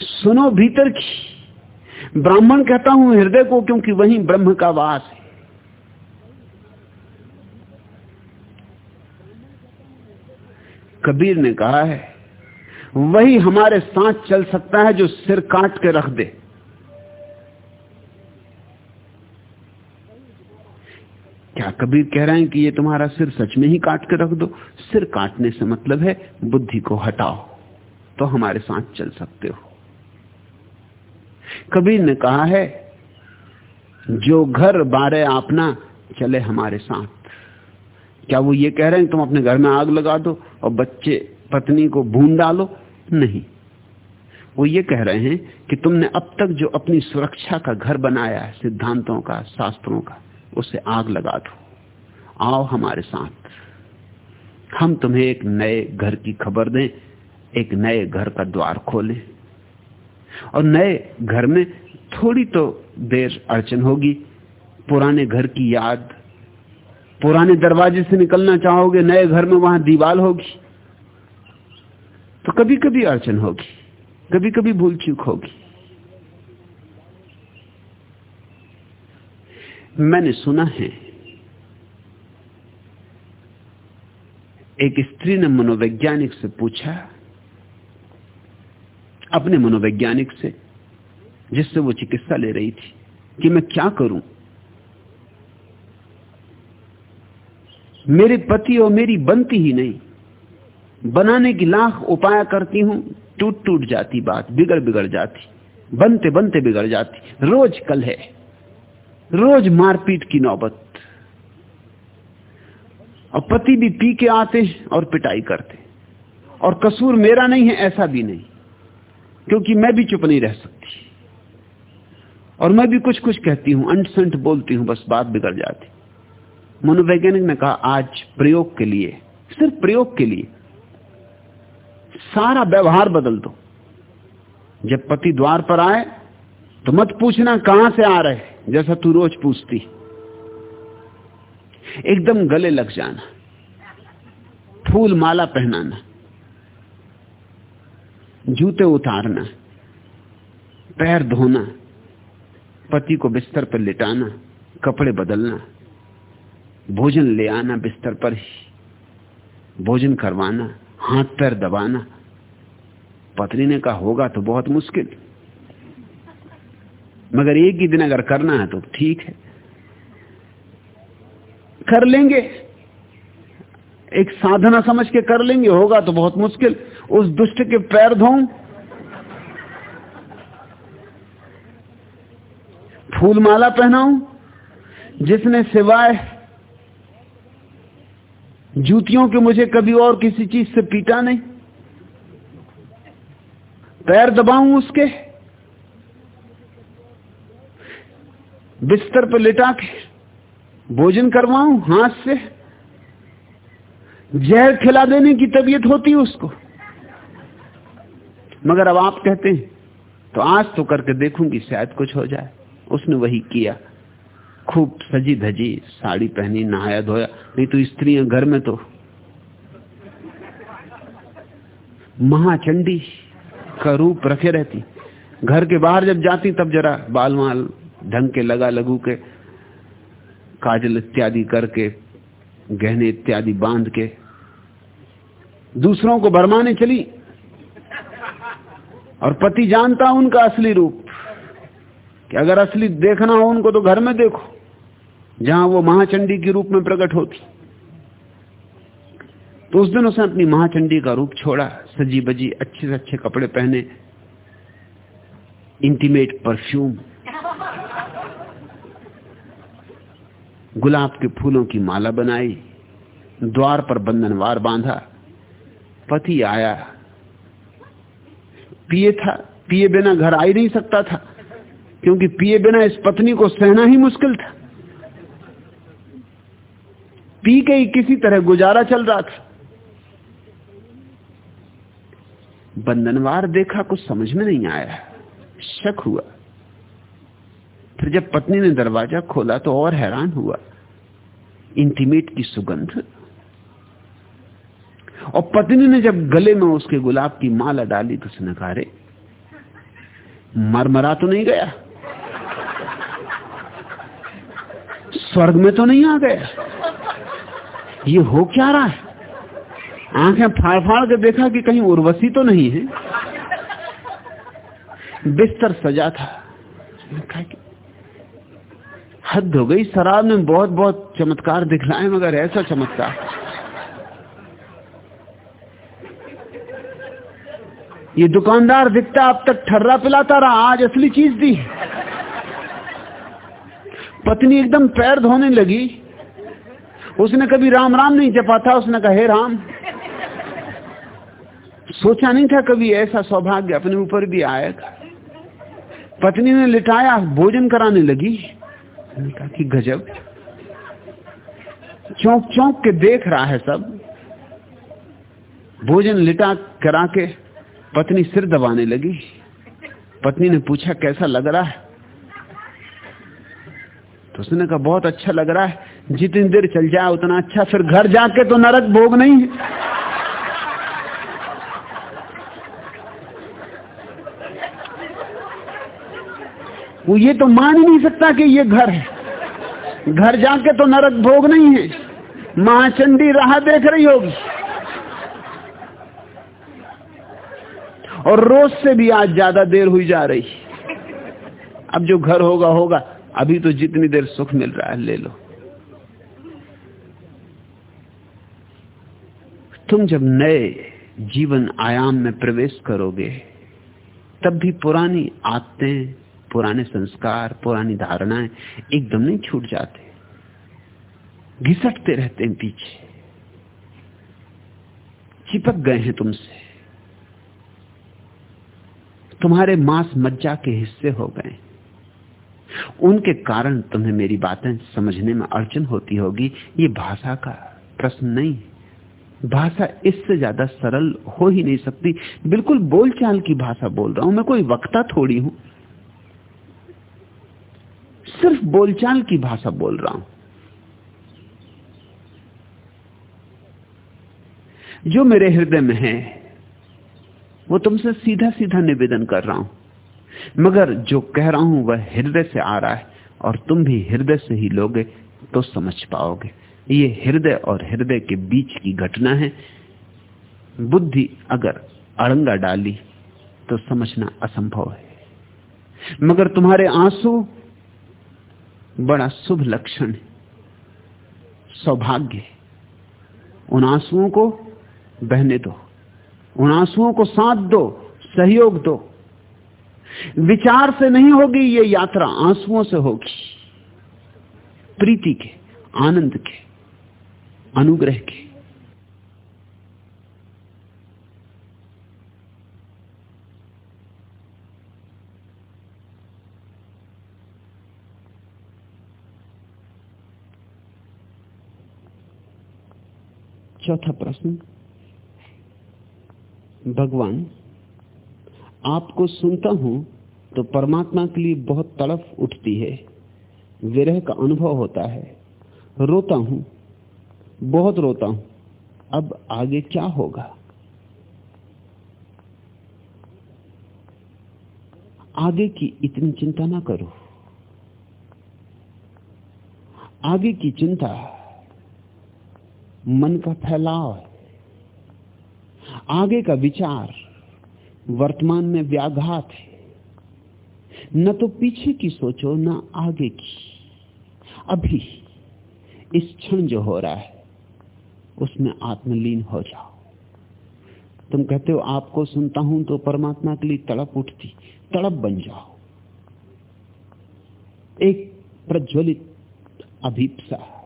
सुनो भीतर की। ब्राह्मण कहता हूँ हृदय को क्योंकि वही ब्रह्म का वास है। कबीर ने कहा है, वही हमारे साथ चल सकता है जो सिर काट के रख दे क्या कबीर कह रहे हैं कि ये तुम्हारा सिर सच में ही काट के रख दो। सिर काटने से मतलब है बुद्धि को हटाओ तो हमारे साथ चल सकते हो। कबीर ने कहा है, जो घर बारे अपना चले हमारे साथ। क्या वो ये कह रहे हैं, तुम अपने घर में आग लगा दो और बच्चे, पत्नी को भून डालो? नहीं। वो ये कह रहे हैं कि तुमने अब तक जो अपनी सुरक्षा का घर बनाया है, सिद्धांतों का, शास्त्रों का, उसे आग लगा दो। आओ हमारे साथ। हम तुम्हें एक नए घर की खबर दें, एक नए घर का द्वार खोलें। और नए घर में थोड़ी तो देर अड़चन होगी। पुराने घर की याद, पुराने दरवाजे से निकलना चाहोगे, नए घर में वहाँ दीवाल होगी। तो कभी कभी अड़चन होगी कभी कभी भूल चूक होगी। मैंने सुना है एक स्त्री ने मनोवैज्ञानिक से पूछा, अपने मनोवैज्ञानिक से, जिससे वो चिकित्सा ले रही थी, कि मैं क्या करूँ? मेरे पति और मेरी बनती ही नहीं। बनाने की लाख उपाय करती हूँ, टूट टूट जाती बात, बिगड़ बिगड़ जाती। बनते बनते बिगड़ जाती। रोज कल है। रोज मारपीट की नौबत। और पति भी पी के आते हैं और पिटाई करते और कसूर मेरा नहीं है, ऐसा भी नहीं। क्योंकि मैं भी चुप नहीं रह सकती। और मैं भी कुछ कुछ कहती हूँ अंट संट बोलती हूँ, बस बात बिगड़ जाती। मनोवैज्ञानिक ने कहा, आज प्रयोग के लिए, सिर्फ़ प्रयोग के लिए, सारा व्यवहार बदल दो। जब पति द्वार पर आए तो मत पूछना कहाँ से आ रहे जैसा तू रोज पूछती एकदम गले लग जाना। फूल माला पहनाना। जूते उतारना। पैर धोना। पति को बिस्तर पर लिटाना। कपड़े बदलना। भोजन ले आना बिस्तर पर। ही भोजन करवाना। हाथ पैर दबाना। पत्नी ने कहा, होगा तो बहुत मुश्किल। मगर एक ही दिन अगर करना है तो ठीक है। कर लेंगे। एक साधना समझ के कर लेंगे, होगा तो बहुत मुश्किल। उस दुष्ट के पैर धो फूल माला पहनाऊं, जिसने सिवाय जूतियों के मुझे कभी और किसी चीज़ से पीटा नहीं। पैर दबाऊं उसके। बिस्तर पर लिटा के भोजन करवाऊं, हाथ से। जहर खिला देने की तबीयत होती उसको। मगर अब आप कहते हैं तो आज तो करके देखूँगी शायद कुछ हो जाए। उसने वही किया। खूब सजी धजी, साड़ी पहनी, नहाया धोया। नहीं तो स्त्रियाँ घर में तो महाचंडी का रूप रखे रहती। घर के बाहर जब जाती, तब जरा बाल माल ढंग के लगा लगू के काजल इत्यादि करके, गहने इत्यादि बाँध के, दूसरों को भरमाने चली। और पति जानता उनका असली रूप, कि अगर असली देखना हो उनको तो घर में देखो, जहाँ वो महाचंडी के रूप में प्रकट होती। तो उस दिन उसने अपनी महाचंडी का रूप छोड़ा, सजी बजी अच्छे से अच्छे कपड़े पहने इंटीमेट परफ्यूम गुलाब के फूलों की माला बनाई, द्वार पर बंधनवार बांधा, पति आया। पिए था, पिए बिना घर आ ही नहीं सकता था, क्योंकि पिए बिना इस पत्नी को सहना ही मुश्किल था। पी के ही किसी तरह गुजारा चल रहा था। बंधनवार देखा कुछ समझ में नहीं आया। शक हुआ। फिर जब पत्नी ने दरवाज़ा खोला तो और हैरान हुआ। इंटीमेट की सुगंध। और पत्नी ने जब गले में उसके गुलाब की माला डाली तो उसने कहा मरमरा तो नहीं गया? स्वर्ग में तो नहीं आ गया? ये हो क्या रहा है? आँखें फाड़ फाड़ के देखा कि कहीं उर्वशी तो नहीं है। बिस्तर सजा था। हद हो गई, शराब ने बहुत बहुत चमत्कार दिखलाए मगर ऐसा चमत्कार। ये दुकानदार दिखता, अब तक ठर्रा पिलाता रहा, आज असली चीज़ दी। पत्नी एकदम पैर धोने लगी। उसने कभी राम राम नहीं जपा था, उसने कहा, हे राम। सोचा नहीं था कभी ऐसा सौभाग्य अपने ऊपर भी आएगा। पत्नी ने लिटाया, भोजन कराने लगी। कहा कि गजब। चौंक चौंक के देख रहा है सब। भोजन लिटा करा के पत्नी सिर दबाने लगी। पत्नी ने पूछा, कैसा लग रहा है? तो उसने कहा, बहुत अच्छा लग रहा है। जितनी देर चल जाए, उतना अच्छा। फिर घर जाके तो नरक भोग नहीं है। वो ये तो मान ही नहीं सकता कि ये घर है। घर जाके तो नरक भोग नहीं है। महाचंडी राह देख रही होगी। और रोज से भी आज ज़्यादा देर हुई जा रही। अब जो घर होगा होगा। अभी तो जितनी देर सुख मिल रहा है, ले लो। तुम जब नए जीवन आयाम में प्रवेश करोगे, तब भी पुरानी आदतें पुराने संस्कार, पुरानी धारणाएँ एकदम नहीं छूट जाते। घिसटते रहते हैं पीछे। चिपक गए हैं तुमसे। तुम्हारे मांस मज्जा के हिस्से हो गए। उनके कारण तुम्हें मेरी बातें समझने में अड़चन होती होगी। ये भाषा का प्रश्न नहीं भाषा इससे ज़्यादा सरल हो ही नहीं सकती। बिल्कुल बोलचाल की भाषा बोल रहा हूँ। मैं कोई वक्ता थोड़ी हूँ सिर्फ़ बोलचाल की भाषा बोल रहा हूँ। जो मेरे हृदय में है, वो तुमसे सीधा सीधा निवेदन कर रहा हूँ। मगर जो कह रहा हूँ, वह हृदय से आ रहा है, और तुम भी हृदय से ही लोगे तो समझ पाओगे। ये हृदय और हृदय के बीच की घटना है। बुद्धि अगर अड़ंगा डाली तो समझना असंभव है। मगर तुम्हारे आँसू बड़ा शुभ लक्षण है। सौभाग्य उन आंसुओं को बहने दो। उन आंसुओं को साथ दो, सहयोग दो। विचार से नहीं होगी, ये यात्रा आंसुओं से होगी। प्रीति के, आनंद के, अनुग्रह के। चौथा प्रश्न। भगवान, आपको सुनता हूँ तो परमात्मा के लिए बहुत तड़फ उठती है। विरह का अनुभव होता है। रोता हूँ, बहुत रोता हूँ। अब आगे क्या होगा? आगे की इतनी चिंता ना करो। आगे की चिंता मन का फैलाव है। आगे का विचार वर्तमान में व्याघात है। न तो पीछे की सोचो, न आगे की। अभी इस क्षण जो हो रहा है, उसमें आत्मलीन हो जाओ। तुम कहते हो, आपको सुनता हूँ तो परमात्मा के लिए तड़प उठती, तड़प बन जाओ। एक प्रज्वलित अभीपसा।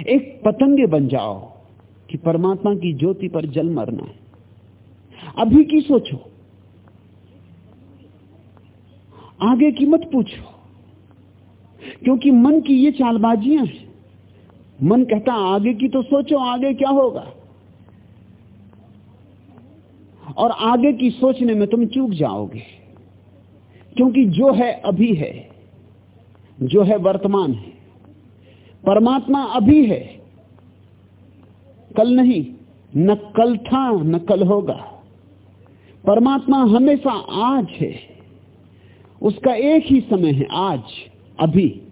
एक पतंगे बन जाओ कि परमात्मा की ज्योति पर जल मरना है। अभी की सोचो। आगे की मत पूछो। क्योंकि मन की ये चालबाजियाँ हैं। मन कहता, आगे की तो सोचो, आगे क्या होगा? और आगे की सोचने में तुम चूक जाओगे। क्योंकि जो है अभी है, जो है वर्तमान है। परमात्मा अभी है। कल नहीं, न कल था, न कल होगा। परमात्मा हमेशा आज है। उसका एक ही समय है, आज, अभी।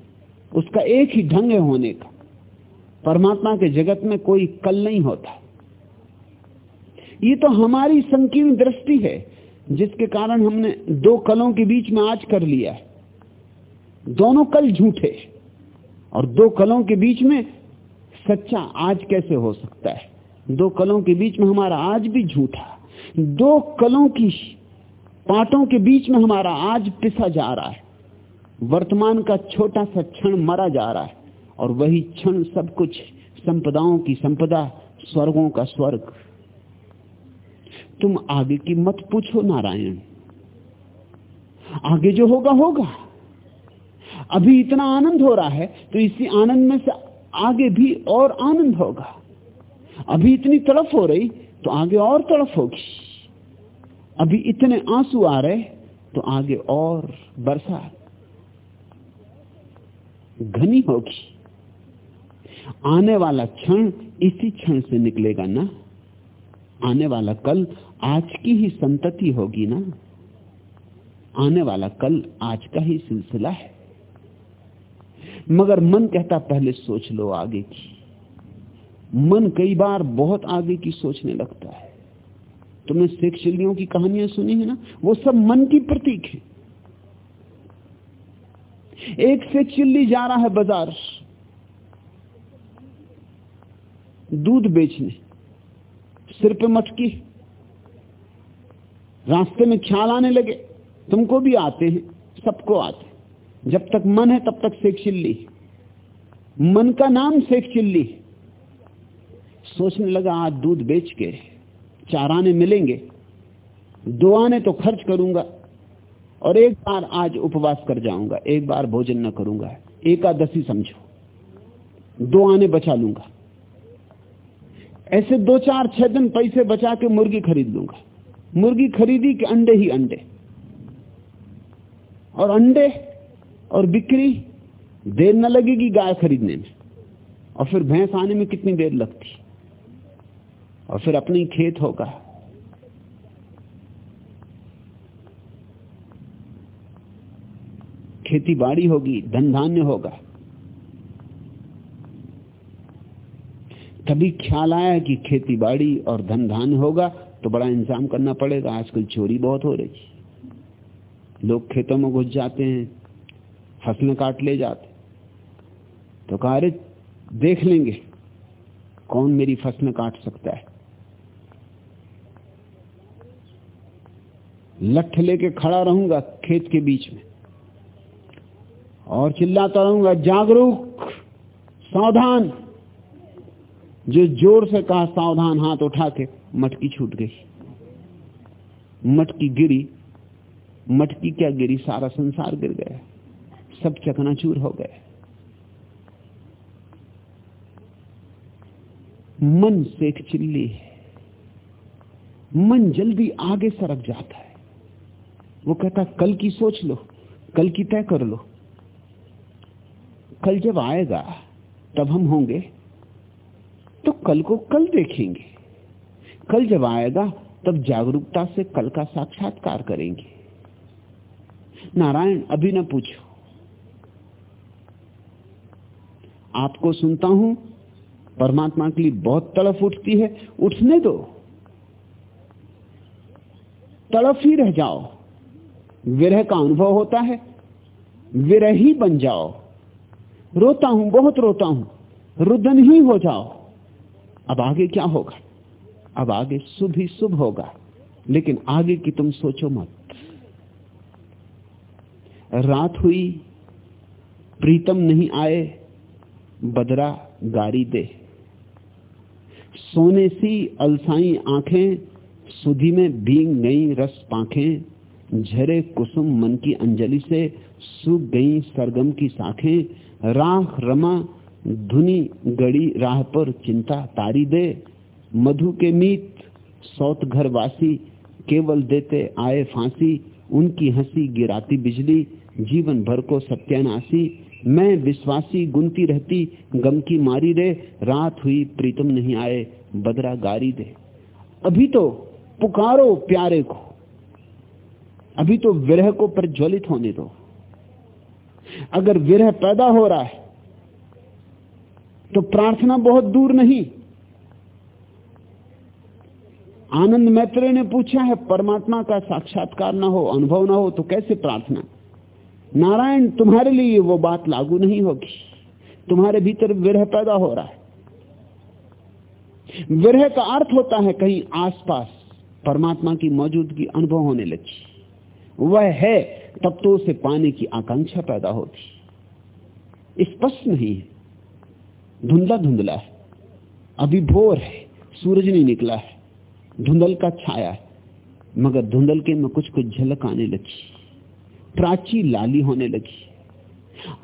उसका एक ही ढंग है होने का। परमात्मा के जगत में कोई कल नहीं होता। ये तो हमारी संकीर्ण दृष्टि है, जिसके कारण हमने दो कलों के बीच में आज कर लिया है। दोनों कल झूठे। और दो कलों के बीच में सच्चा आज कैसे हो सकता है? दो कलों के बीच में हमारा आज भी झूठा दो कलों की पाटों के बीच में हमारा आज पिसा जा रहा है। वर्तमान का छोटा सा क्षण मरा जा रहा है और वही क्षण सब कुछ संपदाओं की संपदा, स्वर्गों का स्वर्ग। तुम आगे की मत पूछो नारायण। आगे जो होगा होगा। अभी इतना आनंद हो रहा है तो इसी आनंद में से आगे भी और आनंद होगा। अभी इतनी तड़फ हो रही तो आगे और तड़फ होगी। अभी इतने आँसू आ रहे तो आगे और बरसा घनी होगी। आने वाला क्षण इसी क्षण से निकलेगा ना? आने वाला कल आज की ही संतति होगी ना? आने वाला कल आज का ही सिलसिला है। मगर मन कहता पहले सोच लो आगे की। मन कई बार बहुत आगे की सोचने लगता है। तुमने शेख चिल्लियों की कहानियाँ सुनी है ना? वो सब मन की प्रतीक है। एक से चिल्ली जा रहा है बाज़ार, दूध बेचने। सिर पे मटकी, रास्ते में ख्याल आने लगे, तुमको भी आते हैं, सबको आते जब तक मन है तब तक शेख चिल्ली। मन का नाम शेख चिल्ली। सोचने लगा, आज दूध बेच के चार आने मिलेंगे। दो आने तो खर्च करूँगा और एक बार आज उपवास कर जाऊँगा। एक बार भोजन न करूँगा। एकादशी समझो। दो आने बचा लूँगा। ऐसे दो चार छह दिन पैसे बचा के मुर्गी खरीद लूँगा। मुर्गी खरीदी कि अंडे ही अंडे। और अंडे और बिक्री देर न लगेगी गाय खरीदने में। और फिर भैंस आने में कितनी देर लगती? और फिर अपनी खेत होगा। खेती बाड़ी होगी, धन धान्य होगा। तभी ख्याल आया कि खेती बाड़ी और धन धान्य होगा तो बड़ा इंतज़ाम करना पड़ेगा। आजकल चोरी बहुत हो रही लोग खेतों में घुस जाते हैं। फ़सलें काट ले जाते। तो कहा, अरे, देख लेंगे कौन मेरी फ़सलें काट सकता है। लठ लेके खड़ा रहूँगा खेत के बीच में और चिल्लाता रहूँगा, जागरूक, सावधान। जो ज़ोर से कहा, सावधान, हाथ उठा के मटकी छूट गई। मटकी गिरी, मटकी क्या गिरी, सारा संसार गिर गया। सब चकनाचूर हो गए। मन से एक चिल्ली है। मन जल्दी आगे सरक जाता है। वो कहता, कल की सोच लो, कल की तय कर लो। कल जब आएगा, तब हम होंगे। तो कल को कल देखेंगे। कल जब आएगा, तब जागरूकता से कल का साक्षात्कार करेंगे। नारायण, अभी न पूछो। आपको सुनता हूँ, परमात्मा के लिए बहुत तड़फ उठती है, उठने दो। तड़फ ही रह जाओ। विरह का अनुभव होता है, विरह ही बन जाओ। रोता हूँ, बहुत रोता हूँ, रुदन ही हो जाओ। अब आगे क्या होगा? अब आगे शुभ ही शुभ होगा, लेकिन आगे की तुम सोचो मत। रात हुई, प्रीतम नहीं आए बदरा गारी दे। सोने सी अलसाई आँखें, सुधी में भींग गई रस पाखें, झरे कुसुम मन की अंजलि से सूख गई सरगम की साखें, राख रमा धुनी गड़ी राह पर चिंता तारी दे। मधु के मीत सौत घर वासी केवल देते आए फांसी, उनकी हँसी गिराती बिजली, जीवन भर को सत्यानाशी मैं विश्वासी गुनती रहती, गम की मारी रे रात हुई प्रीतम नहीं आए, बदरा गारी दे। अभी तो पुकारो प्यारे को, अभी तो विरह को प्रज्वलित होने दो। अगर विरह पैदा हो रहा है तो प्रार्थना बहुत दूर नहीं। आनंद मैत्रेय ने पूछा है, परमात्मा का साक्षात्कार ना हो, अनुभव ना हो तो कैसे प्रार्थना? नारायण, तुम्हारे लिए वो बात लागू नहीं होगी। तुम्हारे भीतर विरह पैदा हो रहा है। विरह का अर्थ होता है कहीं आसपास परमात्मा की मौजूदगी अनुभव होने लगी। वह है, तब तो उसे पाने की आकांक्षा पैदा होती। स्पष्ट नहीं है। धुंधला धुंधला है। अभी भोर है, सूरज नहीं निकला है। धुंधल का छाया है। मगर धुंधल के में कुछ कुछ झलक आने लगी। प्राची लाली होने लगी।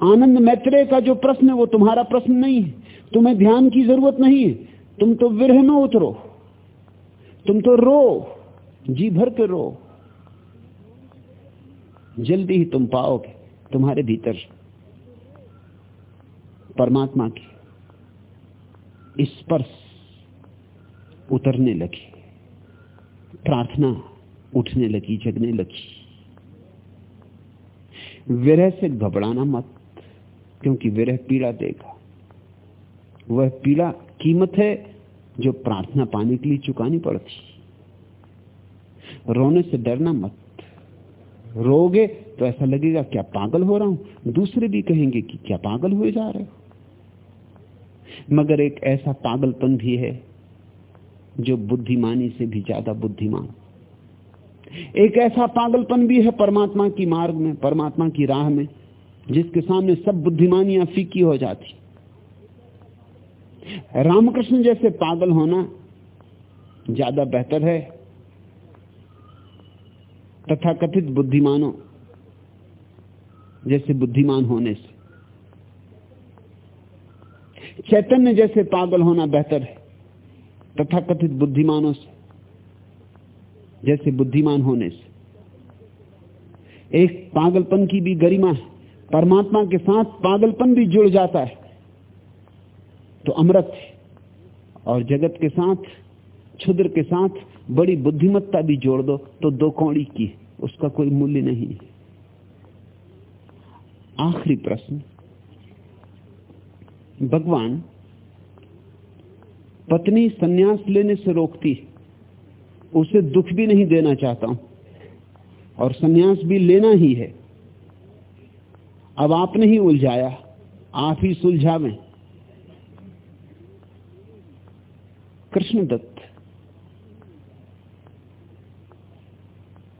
आनंद मैत्रेय का जो प्रश्न है, वो तुम्हारा प्रश्न नहीं है। तुम्हें ध्यान की ज़रूरत नहीं है। तुम तो विरह में उतरो। तुम तो रो। जी भर के रो। जल्दी ही तुम पाओगे तुम्हारे भीतर परमात्मा की स्पर्श उतरने लगी। प्रार्थना उठने लगी, जगने लगी। विरह से घबराना मत, क्योंकि विरह पीड़ा देगा। वह पीड़ा कीमत है जो प्रार्थना पाने के लिए चुकानी पड़ती। रोने से डरना मत। रोगे तो ऐसा लगेगा, क्या पागल हो रहा हूँ? दूसरे भी कहेंगे कि क्या पागल हुए जा रहे हो? मगर एक ऐसा पागलपन भी है जो बुद्धिमानी से भी ज़्यादा बुद्धिमान। एक ऐसा पागलपन भी है परमात्मा की मार्ग में, परमात्मा की राह में, जिसके सामने सब बुद्धिमानियाँ फीकी हो जाती। रामकृष्ण जैसे पागल होना ज़्यादा बेहतर है। तथा कथित बुद्धिमानों जैसे बुद्धिमान होने से। चैतन्य जैसे पागल होना बेहतर है। तथा कथित बुद्धिमानों से। जैसे बुद्धिमान होने से। एक पागलपन की भी गरिमा है, परमात्मा के साथ पागलपन भी जुड़ जाता है तो अमृत और जगत के साथ, क्षुद्र के साथ बड़ी बुद्धिमत्ता भी जोड़ दो तो दो कौड़ी की, उसका कोई मूल्य नहीं है। आखिरी प्रश्न। भगवान पत्नी सन्यास लेने से रोकती उसे दुख भी नहीं देना चाहता हूँ। और सन्यास भी लेना ही है। अब आपने ही उलझाया, आप ही सुलझावें। कृष्णदत्त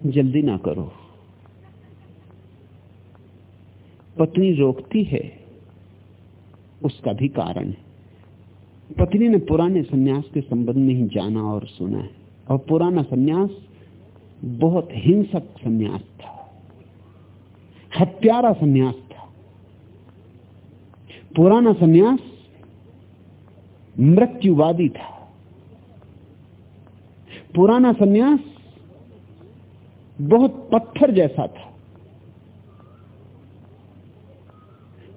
जल्दी ना करो। पत्नी रोकती है, उसका भी कारण है। पत्नी ने पुराने सन्यास के संबंध में ही जाना और सुना है। और पुराना सन्यास बहुत हिंसक सन्यास था। हत्यारा सन्यास था। पुराना सन्यास मृत्युवादी था। पुराना सन्यास बहुत पत्थर जैसा था।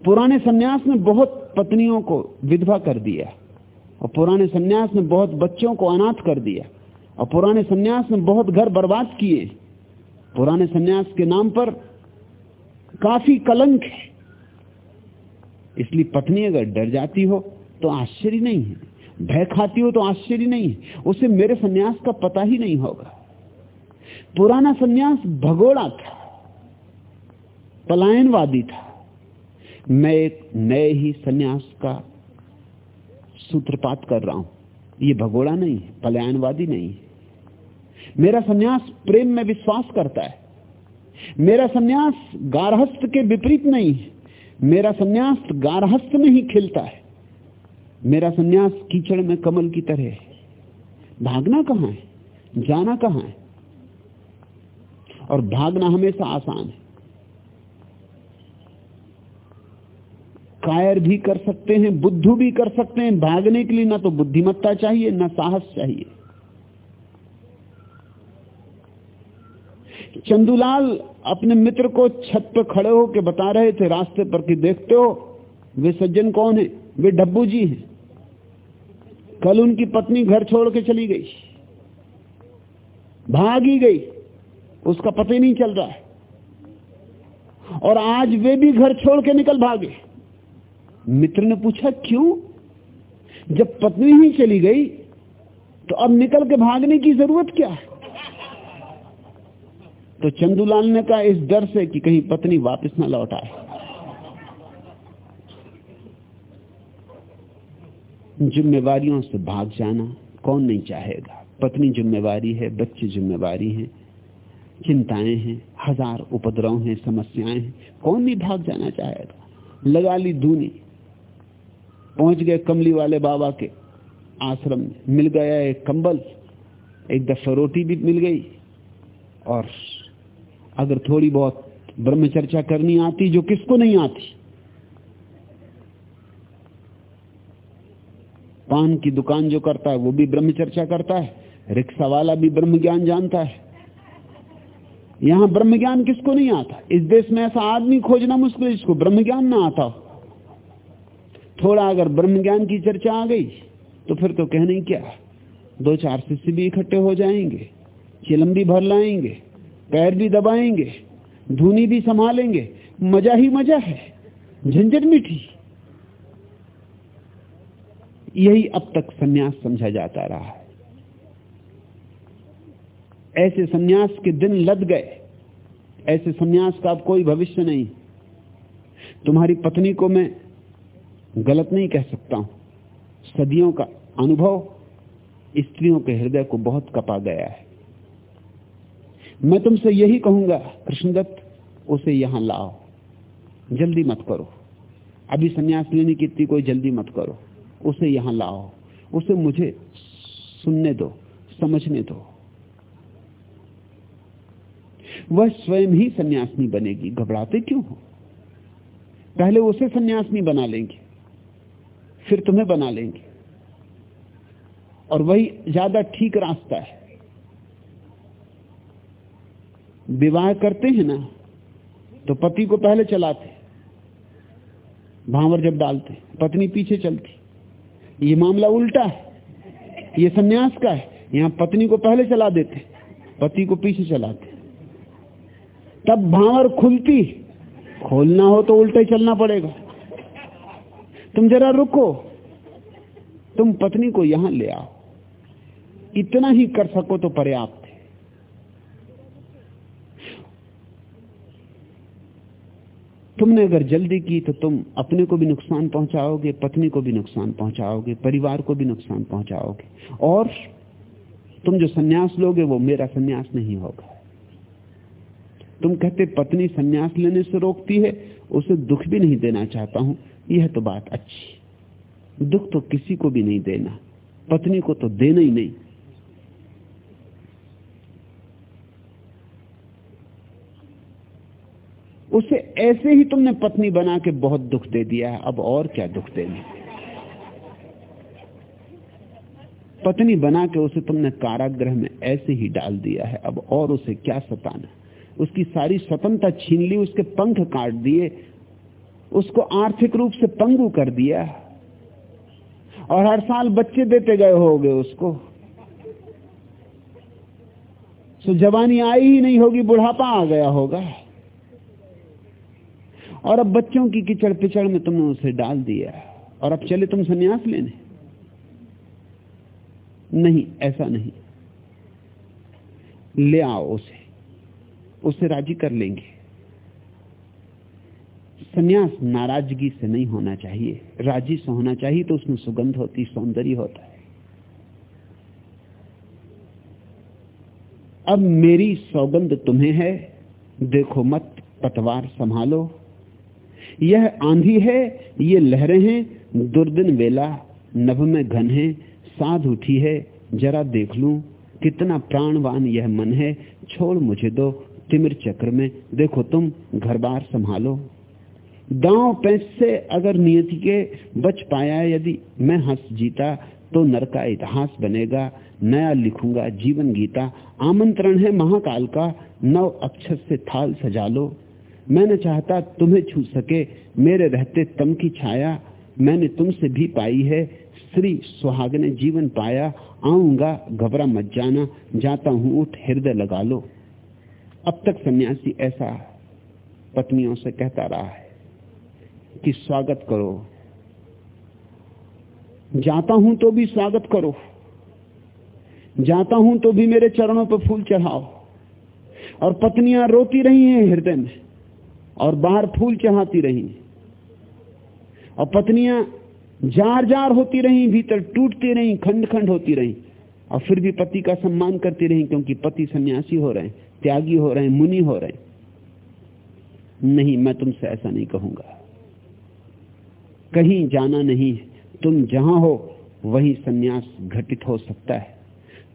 पुराने सन्यास ने बहुत पत्नियों को विधवा कर दिया और पुराने सन्यास ने बहुत बच्चों को अनाथ कर दिया। और पुराने सन्यास ने बहुत घर बर्बाद किए। पुराने सन्यास के नाम पर काफ़ी कलंक है। इसलिए पत्नी अगर डर जाती हो तो आश्चर्य नहीं है। भय खाती हो तो आश्चर्य नहीं है। उसे मेरे सन्यास का पता ही नहीं होगा। पुराना सन्यास भगोड़ा था, पलायनवादी था। मैं एक नए ही सन्यास का सूत्रपात कर रहा हूँ। ये भगोड़ा नहीं है पलायनवादी नहीं। है मेरा सन्यास प्रेम में विश्वास करता है। मेरा सन्यास गारहस्थ के विपरीत नहीं। है मेरा सन्यास गारहस्थ में ही खिलता है। मेरा सन्यास कीचड़ में कमल की तरह है। भागना कहाँ है? जाना कहाँ है? और भागना हमेशा आसान है। कायर भी कर सकते हैं, बुद्धू भी कर सकते हैं, भागने के लिए ना तो बुद्धिमत्ता चाहिए, ना साहस चाहिए। चंदूलाल अपने मित्र को छत पर खड़े होकर बता रहे थे, रास्ते पर कि देखते हो, वे सज्जन कौन है? वे डब्बू जी हैं। कल उनकी पत्नी घर छोड़ के चली गई। भाग ही गई। उसका पता ही नहीं चल रहा है। और आज वे भी घर छोड़ के निकल भागे। मित्र ने पूछा, क्यों? जब पत्नी ही चली गई तो अब निकल के भागने की ज़रूरत क्या है? तो चंदूलाल ने कहा, इस डर से कि कहीं पत्नी वापस ना लौट आए। जिम्मेवारियों से भाग जाना कौन नहीं चाहेगा? पत्नी जिम्मेवारी है, बच्चे जिम्मेवारी हैं, चिंताएँ हैं, हज़ार उपद्रव हैं, समस्याएँ हैं, कौन नहीं भाग जाना चाहेगा? लगा ली धूनी। पहुँच गए कमली वाले बाबा के आश्रम में। मिल गया एक कंबल, एक दफ़ा रोटी भी मिल गई। और अगर थोड़ी बहुत ब्रह्मचर्चा करनी आती, जो किसको नहीं आती? पान की दुकान जो करता है, वो भी ब्रह्मचर्चा करता है। रिक्शा वाला भी ब्रह्म ज्ञान जानता है। यहाँ ब्रह्म ज्ञान किसको नहीं आता? इस देश में ऐसा आदमी खोजना मुश्किल है जिसको ब्रह्म ज्ञान ना आता हो। थोड़ा अगर ब्रह्म ज्ञान की चर्चा आ गई तो फिर तो कहने क्या? दो चार शिष्य भी इकट्ठे हो जाएँगे, चिलम भी भर लाएँगे, पैर भी दबाएँगे, धुनी भी संभालेंगे। मज़ा ही मज़ा है, झंझट मीठी। यही अब तक सन्यास समझा जाता रहा है। ऐसे सन्यास के दिन लद गए, ऐसे सन्यास का अब कोई भविष्य नहीं। तुम्हारी पत्नी को मैं गलत नहीं कह सकता हूँ। सदियों का अनुभव स्त्रियों के हृदय को बहुत कपा गया है। मैं तुमसे यही कहूँगा, कृष्णदत्त, उसे यहाँ लाओ। जल्दी मत करो। अभी सन्यास लेने की इतनी कोई जल्दी मत करो। उसे यहाँ लाओ। उसे मुझे सुनने दो, समझने दो। वह स्वयं ही सन्यासिनी बनेगी। घबराते क्यों हो? पहले उसे सन्यासिनी बना लेंगे। फिर तुम्हें बना लेंगे। और वही ज़्यादा ठीक रास्ता है। विवाह करते हैं ना तो पति को पहले चलाते। भावर जब डालते, पत्नी पीछे चलती। ये मामला उल्टा है, ये सन्यास का है। यहाँ पत्नी को पहले चला देते, पति को पीछे चलाते। तब भावर खुलती, खोलना हो तो उल्टे चलना पड़ेगा। तुम जरा रुको। तुम पत्नी को यहाँ ले आओ। इतना ही कर सको तो पर्याप्त है। तुमने अगर जल्दी की तो तुम अपने को भी नुकसान पहुंचाओगे, पत्नी को भी नुकसान पहुंचाओगे, परिवार को भी नुकसान पहुंचाओगे। और तुम जो सन्यास लोगे वो मेरा सन्यास नहीं होगा। तुम कहते पत्नी सन्यास लेने से रोकती है, उसे दुख भी नहीं देना चाहता हूँ। यह तो बात अच्छी दुख तो किसी को भी नहीं देना। पत्नी को तो देना ही नहीं। उसे ऐसे ही तुमने पत्नी बना के बहुत दुख दे दिया है। अब और क्या दुख देने? पत्नी बना के उसे तुमने कारागृह में ऐसे ही डाल दिया है। अब और उसे क्या सताना? उसकी सारी स्वतंत्रता छीन ली, उसके पंख काट दिए। उसको आर्थिक रूप से पंगु कर दिया और हर साल बच्चे देते गए होगे उसको। सो जवानी आई ही नहीं होगी, बुढ़ापा आ गया होगा। और अब बच्चों की किचड़ पिचड़ में तुमने उसे डाल दिया और अब चले तुम सन्यास लेने। नहीं, ऐसा नहीं। ले आओ उसे। उसे राज़ी कर लेंगे। सन्यास नाराज़गी से नहीं होना चाहिए। राज़ी से होना चाहिए तो उसमें सुगंध होती, सौंदर्य होता है। अब मेरी सौगंध तुम्हें है, देखो मत, पतवार संभालो। यह आंधी है, ये लहरें हैं, दुर्दिन वेला, नभ में घन है, साध उठी है, जरा देख लू, कितना प्राणवान यह मन है, छोड़ मुझे दो, तिमिर चक्र में, देखो तुम घर बार संभालो। गाँव पैंच से अगर नियति के बच पाया यदि मैं हंस जीता तो नर का इतिहास बनेगा, नया लिखूँगा जीवन गीता। आमंत्रण है महाकाल का, नव अक्षर से थाल सजा लो। मैंने चाहता तुम्हें छू सके, मेरे रहते तम की छाया। मैंने तुमसे भी पाई है श्री सुहाग ने जीवन पाया। आऊँगा, घबरा मत जाना, जाता हूँ, उठ हृदय लगा लो। अब तक सन्यासी ऐसा पत्नियों से कहता रहा है। कि स्वागत करो। जाता हूँ तो भी स्वागत करो। जाता हूँ तो भी मेरे चरणों पर फूल चढ़ाओ। और पत्नियाँ रोती रही हैं हृदय में, और बाहर फूल चढ़ाती रही और पत्नियाँ जार जार होती रही, भीतर टूटती रही खंड खंड होती रही। और फिर भी पति का सम्मान करती रही, क्योंकि पति सन्यासी हो रहे हैं, त्यागी हो रहे हैं, मुनि हो रहे हैं। नहीं, मैं तुमसे ऐसा नहीं कहूँगा। कहीं जाना नहीं। है तुम जहाँ हो, वही सन्यास घटित हो सकता है।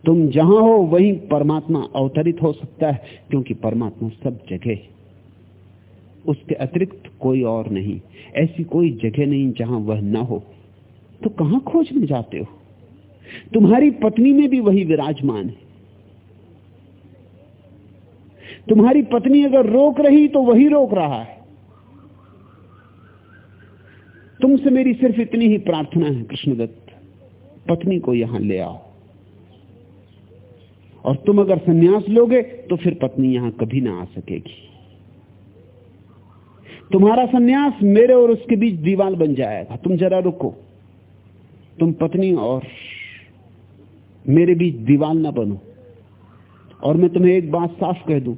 तुम जहाँ हो, वही परमात्मा अवतरित हो सकता है, क्योंकि परमात्मा सब जगह है। उसके अतिरिक्त कोई और नहीं। ऐसी कोई जगह नहीं जहाँ वह ना हो। तो कहाँ खोजने जाते हो? तुम्हारी पत्नी में भी वही विराजमान है। तुम्हारी पत्नी अगर रोक रही तो वही रोक रहा है। तुमसे मेरी सिर्फ़ इतनी ही प्रार्थना है, कृष्णदत्त। पत्नी को यहाँ ले आओ। और तुम अगर सन्यास लोगे तो फिर पत्नी यहाँ कभी ना आ सकेगी। तुम्हारा सन्यास मेरे और उसके बीच दीवार बन जाएगा। तुम जरा रुको। तुम पत्नी और मेरे बीच दीवार ना बनो। और मैं तुम्हें एक बात साफ़ कह दूँ।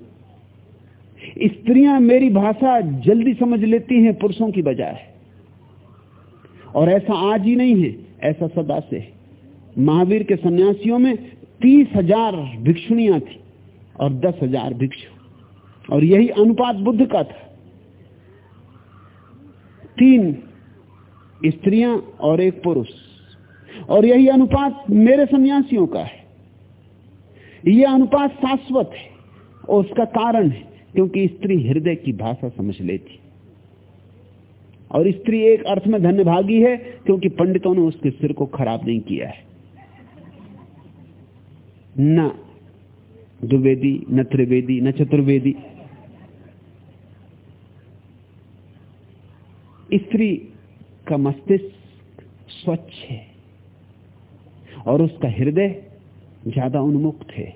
स्त्रियाँ मेरी भाषा जल्दी समझ लेती हैं पुरुषों की बजाय। और ऐसा आज ही नहीं है, ऐसा सदा से महावीर के सन्यासियों में तीस हज़ार भिक्षुणियाँ थी और दस हज़ार भिक्षु। और यही अनुपात बुद्ध का था। तीन स्त्रियाँ और एक पुरुष। और यही अनुपात मेरे सन्यासियों का है। यह अनुपात शाश्वत है और उसका कारण है, क्योंकि स्त्री हृदय की भाषा समझ लेती। और स्त्री एक अर्थ में धन्यभागी है, क्योंकि पंडितों ने उसके सिर को खराब नहीं किया है। न द्विवेदी, न त्रिवेदी, न चतुर्वेदी। स्त्री का मस्तिष्क स्वच्छ है और उसका हृदय ज़्यादा उन्मुक्त है।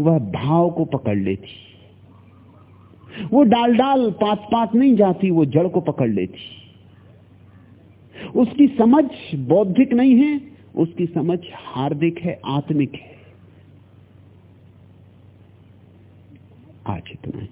वह भाव को पकड़ लेती वो डाल डाल पात पात नहीं जाती, वो जड़ को पकड़ लेती। उसकी समझ बौद्धिक नहीं है, उसकी समझ हार्दिक है, आत्मिक है। आज इतना ही।